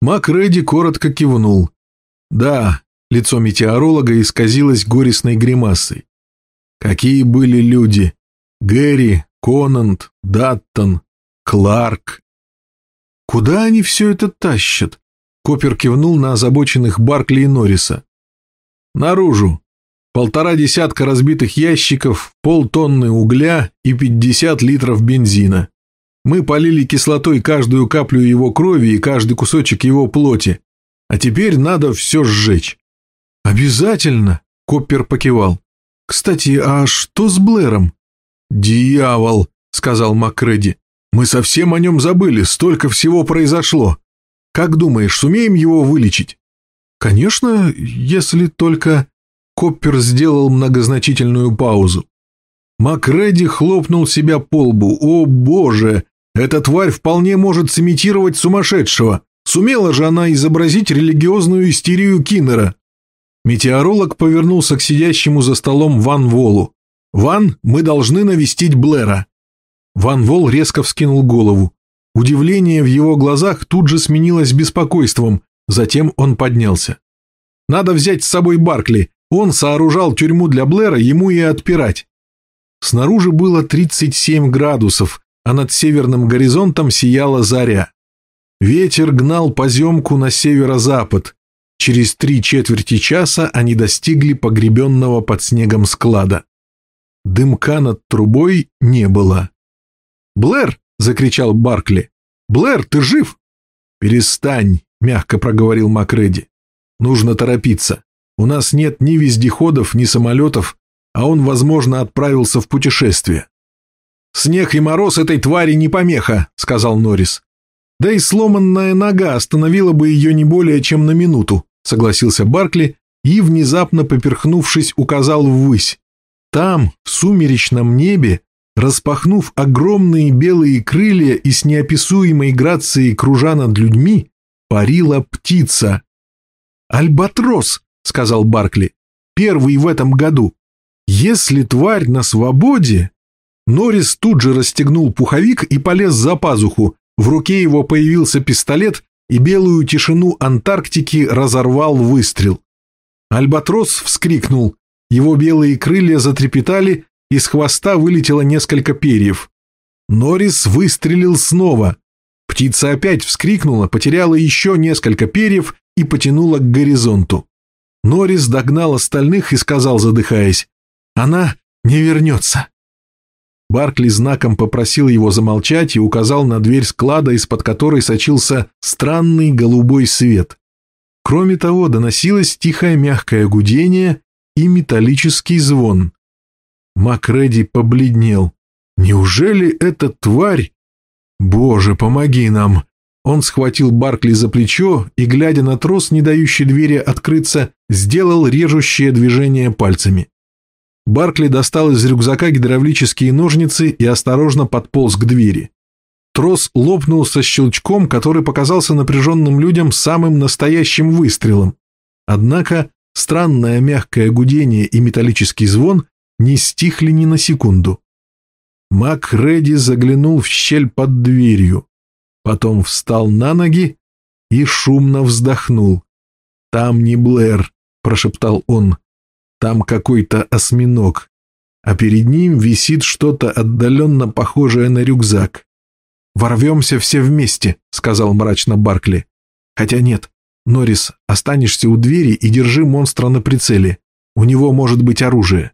Мак Редди коротко кивнул. «Да», — лицо метеоролога исказилось горестной гримасой. «Какие были люди! Гэри, Конант, Даттон, Кларк!» «Куда они все это тащат?» Копер кивнул на озабоченных Баркли и Норриса. «Наружу. Полтора десятка разбитых ящиков, полтонны угля и пятьдесят литров бензина. Мы полили кислотой каждую каплю его крови и каждый кусочек его плоти. А теперь надо все сжечь». «Обязательно!» — Коппер покивал. «Кстати, а что с Блэром?» «Дьявол!» — сказал Маккреди. «Мы совсем о нем забыли, столько всего произошло. Как думаешь, сумеем его вылечить? Конечно, если только... Коппер сделал многозначительную паузу. Макреди хлопнул себя по лбу. О боже! Эта тварь вполне может сымитировать сумасшедшего. Сумела же она изобразить религиозную истерию Киннера. Метеоролог повернулся к сидящему за столом Ван Волу. «Ван, мы должны навестить Блэра». Ван Вол резко вскинул голову. Удивление в его глазах тут же сменилось беспокойством, затем он поднялся. «Надо взять с собой Баркли, он сооружал тюрьму для Блэра, ему и отпирать». Снаружи было 37 градусов, а над северным горизонтом сияла заря. Ветер гнал поземку на северо-запад. Через три четверти часа они достигли погребенного под снегом склада. Дымка над трубой не было. «Блэр!» — закричал Баркли. «Блэр, ты жив?» «Перестань», — мягко проговорил Макреди. «Нужно торопиться. У нас нет ни вездеходов, ни самолетов, а он, возможно, отправился в путешествие». «Снег и мороз этой твари не помеха», — сказал Норрис. «Да и сломанная нога остановила бы ее не более чем на минуту», — согласился Баркли и, внезапно поперхнувшись, указал ввысь. Там, в сумеречном небе, распахнув огромные белые крылья и с неописуемой грацией кружа над людьми, парила птица. «Альбатрос», — сказал Баркли, — «первый в этом году. Если тварь на свободе...» Норрис тут же расстегнул пуховик и полез за пазуху. В руке его появился пистолет, и белую тишину Антарктики разорвал выстрел. Альбатрос вскрикнул. Его белые крылья затрепетали, из хвоста вылетело несколько перьев. Норрис выстрелил снова. Птица опять вскрикнула, потеряла еще несколько перьев и потянула к горизонту. Норрис догнал остальных и сказал, задыхаясь, «Она не вернется». Баркли знаком попросил его замолчать и указал на дверь склада, из-под которой сочился странный голубой свет. Кроме того, доносилось тихое мягкое гудение и металлический звон. Макреди побледнел. «Неужели эта тварь...» «Боже, помоги нам! Он схватил Баркли за плечо и, глядя на трос, не дающий двери открыться, сделал режущее движение пальцами. Баркли достал из рюкзака гидравлические ножницы и осторожно подполз к двери. Трос лопнул со щелчком, который показался напряженным людям самым настоящим выстрелом. Однако странное мягкое гудение и металлический звон не стихли ни на секунду. Мак Редди заглянул в щель под дверью потом встал на ноги и шумно вздохнул. «Там не Блэр», — прошептал он, — «там какой-то осьминог, а перед ним висит что-то отдаленно похожее на рюкзак». «Ворвемся все вместе», — сказал мрачно Баркли. «Хотя нет, Норрис, останешься у двери и держи монстра на прицеле. У него может быть оружие».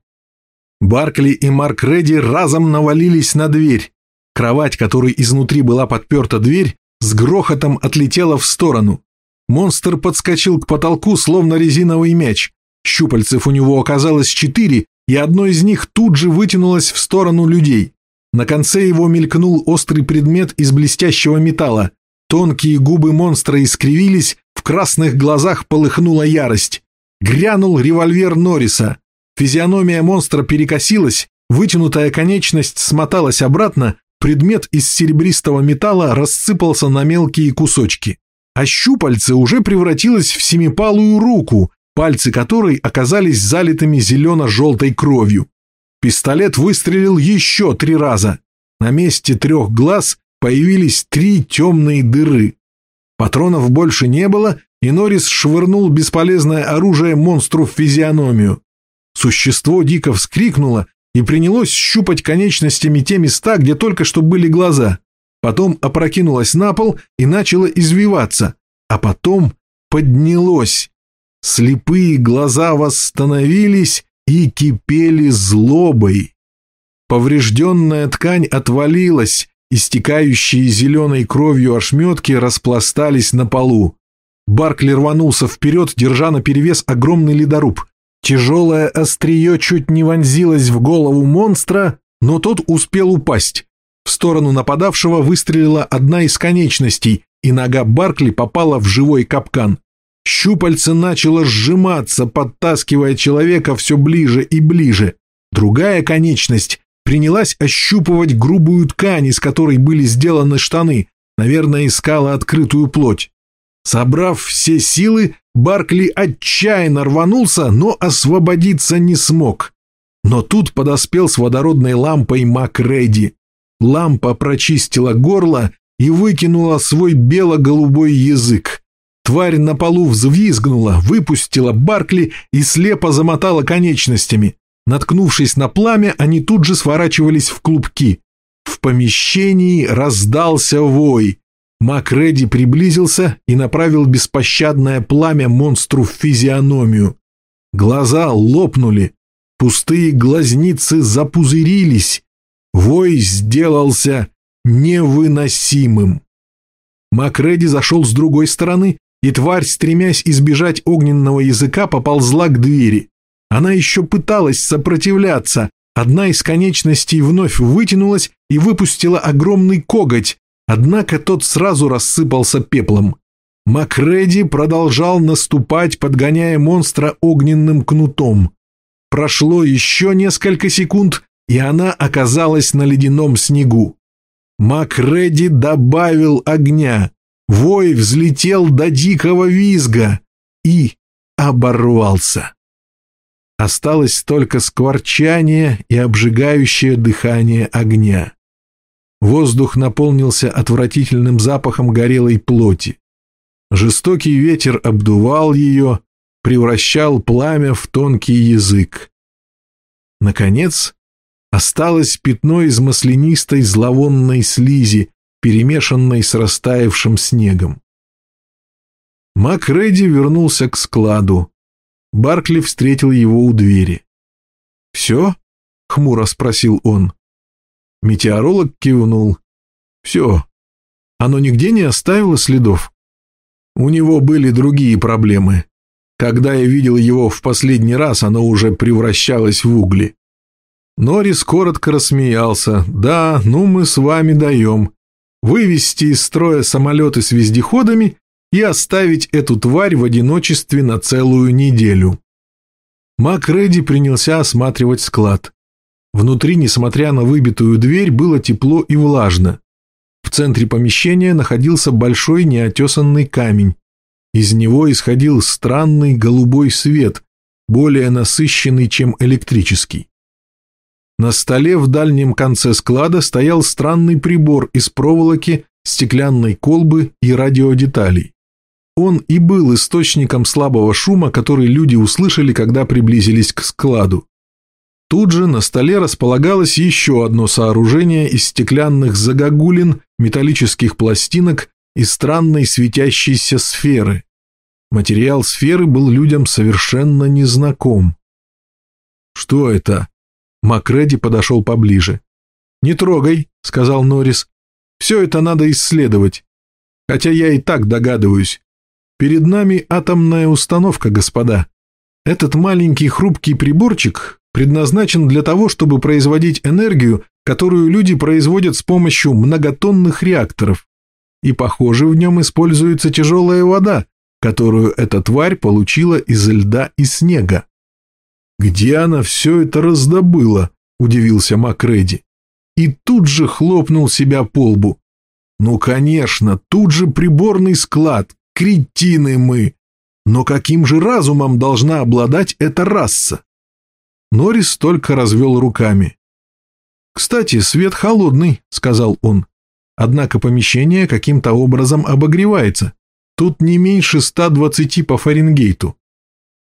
Баркли и Марк Редди разом навалились на дверь. Кровать, которой изнутри была подперта дверь, с грохотом отлетела в сторону. Монстр подскочил к потолку, словно резиновый мяч. Щупальцев у него оказалось четыре, и одно из них тут же вытянулось в сторону людей. На конце его мелькнул острый предмет из блестящего металла. Тонкие губы монстра искривились, в красных глазах полыхнула ярость. Грянул револьвер Норриса. Физиономия монстра перекосилась, вытянутая конечность смоталась обратно, предмет из серебристого металла рассыпался на мелкие кусочки, а щупальце уже превратилось в семипалую руку, пальцы которой оказались залитыми зелено-желтой кровью. Пистолет выстрелил еще три раза. На месте трех глаз появились три темные дыры. Патронов больше не было, и Норрис швырнул бесполезное оружие монстру в физиономию. Существо дико вскрикнуло и принялось щупать конечностями те места, где только что были глаза. Потом опрокинулось на пол и начало извиваться, а потом поднялось. Слепые глаза восстановились и кипели злобой. Поврежденная ткань отвалилась, истекающие зеленой кровью ошметки распластались на полу. Баркли рванулся вперед, держа на перевес огромный ледоруб. Тяжелое острие чуть не вонзилось в голову монстра, но тот успел упасть. В сторону нападавшего выстрелила одна из конечностей, и нога Баркли попала в живой капкан. Щупальце начало сжиматься, подтаскивая человека все ближе и ближе. Другая конечность принялась ощупывать грубую ткань, из которой были сделаны штаны, наверное, искала открытую плоть. Собрав все силы, Баркли отчаянно рванулся, но освободиться не смог. Но тут подоспел с водородной лампой Мак Редди. Лампа прочистила горло и выкинула свой бело-голубой язык. Тварь на полу взвизгнула, выпустила Баркли и слепо замотала конечностями. Наткнувшись на пламя, они тут же сворачивались в клубки. В помещении раздался вой. Макреди приблизился и направил беспощадное пламя монстру в физиономию. Глаза лопнули, пустые глазницы запузырились. Вой сделался невыносимым. Макреди зашел с другой стороны, и тварь, стремясь избежать огненного языка, поползла к двери. Она еще пыталась сопротивляться. Одна из конечностей вновь вытянулась и выпустила огромный коготь, Однако тот сразу рассыпался пеплом. Макреди продолжал наступать, подгоняя монстра огненным кнутом. Прошло еще несколько секунд, и она оказалась на ледяном снегу. Макреди добавил огня. Вой взлетел до дикого визга и оборвался. Осталось только скворчание и обжигающее дыхание огня. Воздух наполнился отвратительным запахом горелой плоти. Жестокий ветер обдувал ее, превращал пламя в тонкий язык. Наконец, осталось пятно из маслянистой зловонной слизи, перемешанной с растаявшим снегом. Макреди вернулся к складу. Баркли встретил его у двери. «Все?» — хмуро спросил он. Метеоролог кивнул. «Все. Оно нигде не оставило следов?» У него были другие проблемы. Когда я видел его в последний раз, оно уже превращалось в угли. Норрис коротко рассмеялся. «Да, ну мы с вами даем. вывести из строя самолеты с вездеходами и оставить эту тварь в одиночестве на целую неделю. Мак принялся осматривать склад. Внутри, несмотря на выбитую дверь, было тепло и влажно. В центре помещения находился большой неотесанный камень. Из него исходил странный голубой свет, более насыщенный, чем электрический. На столе в дальнем конце склада стоял странный прибор из проволоки, стеклянной колбы и радиодеталей. Он и был источником слабого шума, который люди услышали, когда приблизились к складу. Тут же на столе располагалось еще одно сооружение из стеклянных загогулин, металлических пластинок и странной светящейся сферы. Материал сферы был людям совершенно незнаком. «Что это?» Макреди подошел поближе. «Не трогай», — сказал Норрис. «Все это надо исследовать. Хотя я и так догадываюсь. Перед нами атомная установка, господа. Этот маленький хрупкий приборчик предназначен для того, чтобы производить энергию, которую люди производят с помощью многотонных реакторов. И, похоже, в нем используется тяжелая вода, которую эта тварь получила из льда и снега. «Где она все это раздобыла?» – удивился Макреди. И тут же хлопнул себя по лбу. «Ну, конечно, тут же приборный склад, кретины мы! Но каким же разумом должна обладать эта раса?» Норрис только развел руками. «Кстати, свет холодный», — сказал он. «Однако помещение каким-то образом обогревается. Тут не меньше 120 по Фаренгейту».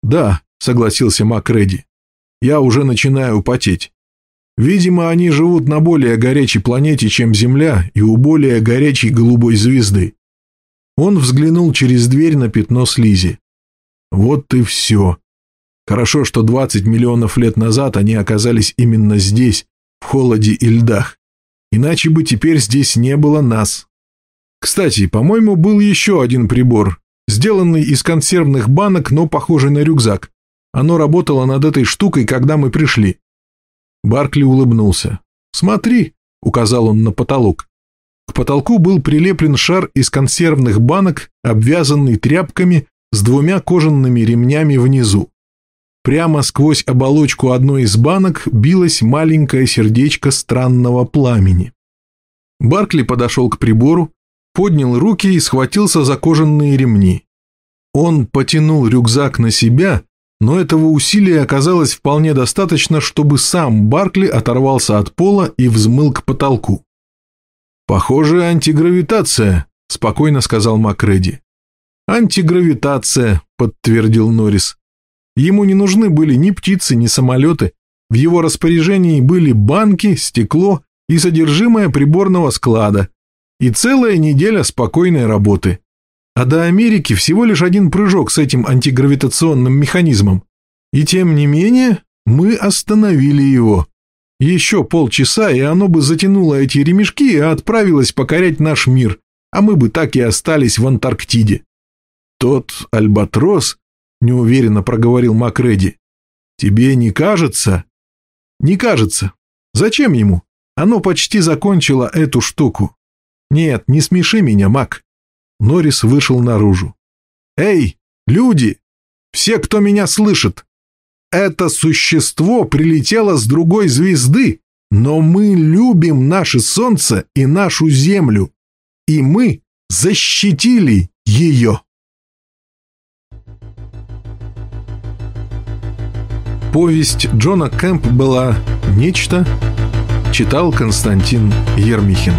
«Да», — согласился Макреди. «Я уже начинаю потеть. Видимо, они живут на более горячей планете, чем Земля, и у более горячей голубой звезды». Он взглянул через дверь на пятно слизи. «Вот и все. Хорошо, что 20 миллионов лет назад они оказались именно здесь, в холоде и льдах. Иначе бы теперь здесь не было нас. Кстати, по-моему, был еще один прибор, сделанный из консервных банок, но похожий на рюкзак. Оно работало над этой штукой, когда мы пришли. Баркли улыбнулся. «Смотри», — указал он на потолок. К потолку был прилеплен шар из консервных банок, обвязанный тряпками с двумя кожаными ремнями внизу. Прямо сквозь оболочку одной из банок билось маленькое сердечко странного пламени. Баркли подошел к прибору, поднял руки и схватился за кожаные ремни. Он потянул рюкзак на себя, но этого усилия оказалось вполне достаточно, чтобы сам Баркли оторвался от пола и взмыл к потолку. «Похоже, антигравитация», — спокойно сказал Макреди. «Антигравитация», — подтвердил Норрис. Ему не нужны были ни птицы, ни самолеты. В его распоряжении были банки, стекло и содержимое приборного склада. И целая неделя спокойной работы. А до Америки всего лишь один прыжок с этим антигравитационным механизмом. И тем не менее мы остановили его. Еще полчаса, и оно бы затянуло эти ремешки и отправилось покорять наш мир, а мы бы так и остались в Антарктиде. Тот альбатрос, — неуверенно проговорил Макреди. «Тебе не кажется?» «Не кажется. Зачем ему? Оно почти закончило эту штуку. Нет, не смеши меня, Мак». Норрис вышел наружу. «Эй, люди! Все, кто меня слышит! Это существо прилетело с другой звезды, но мы любим наше солнце и нашу землю, и мы защитили ее!» Повесть Джона Кэмпбелла «Нечто» читал Константин Ермихин.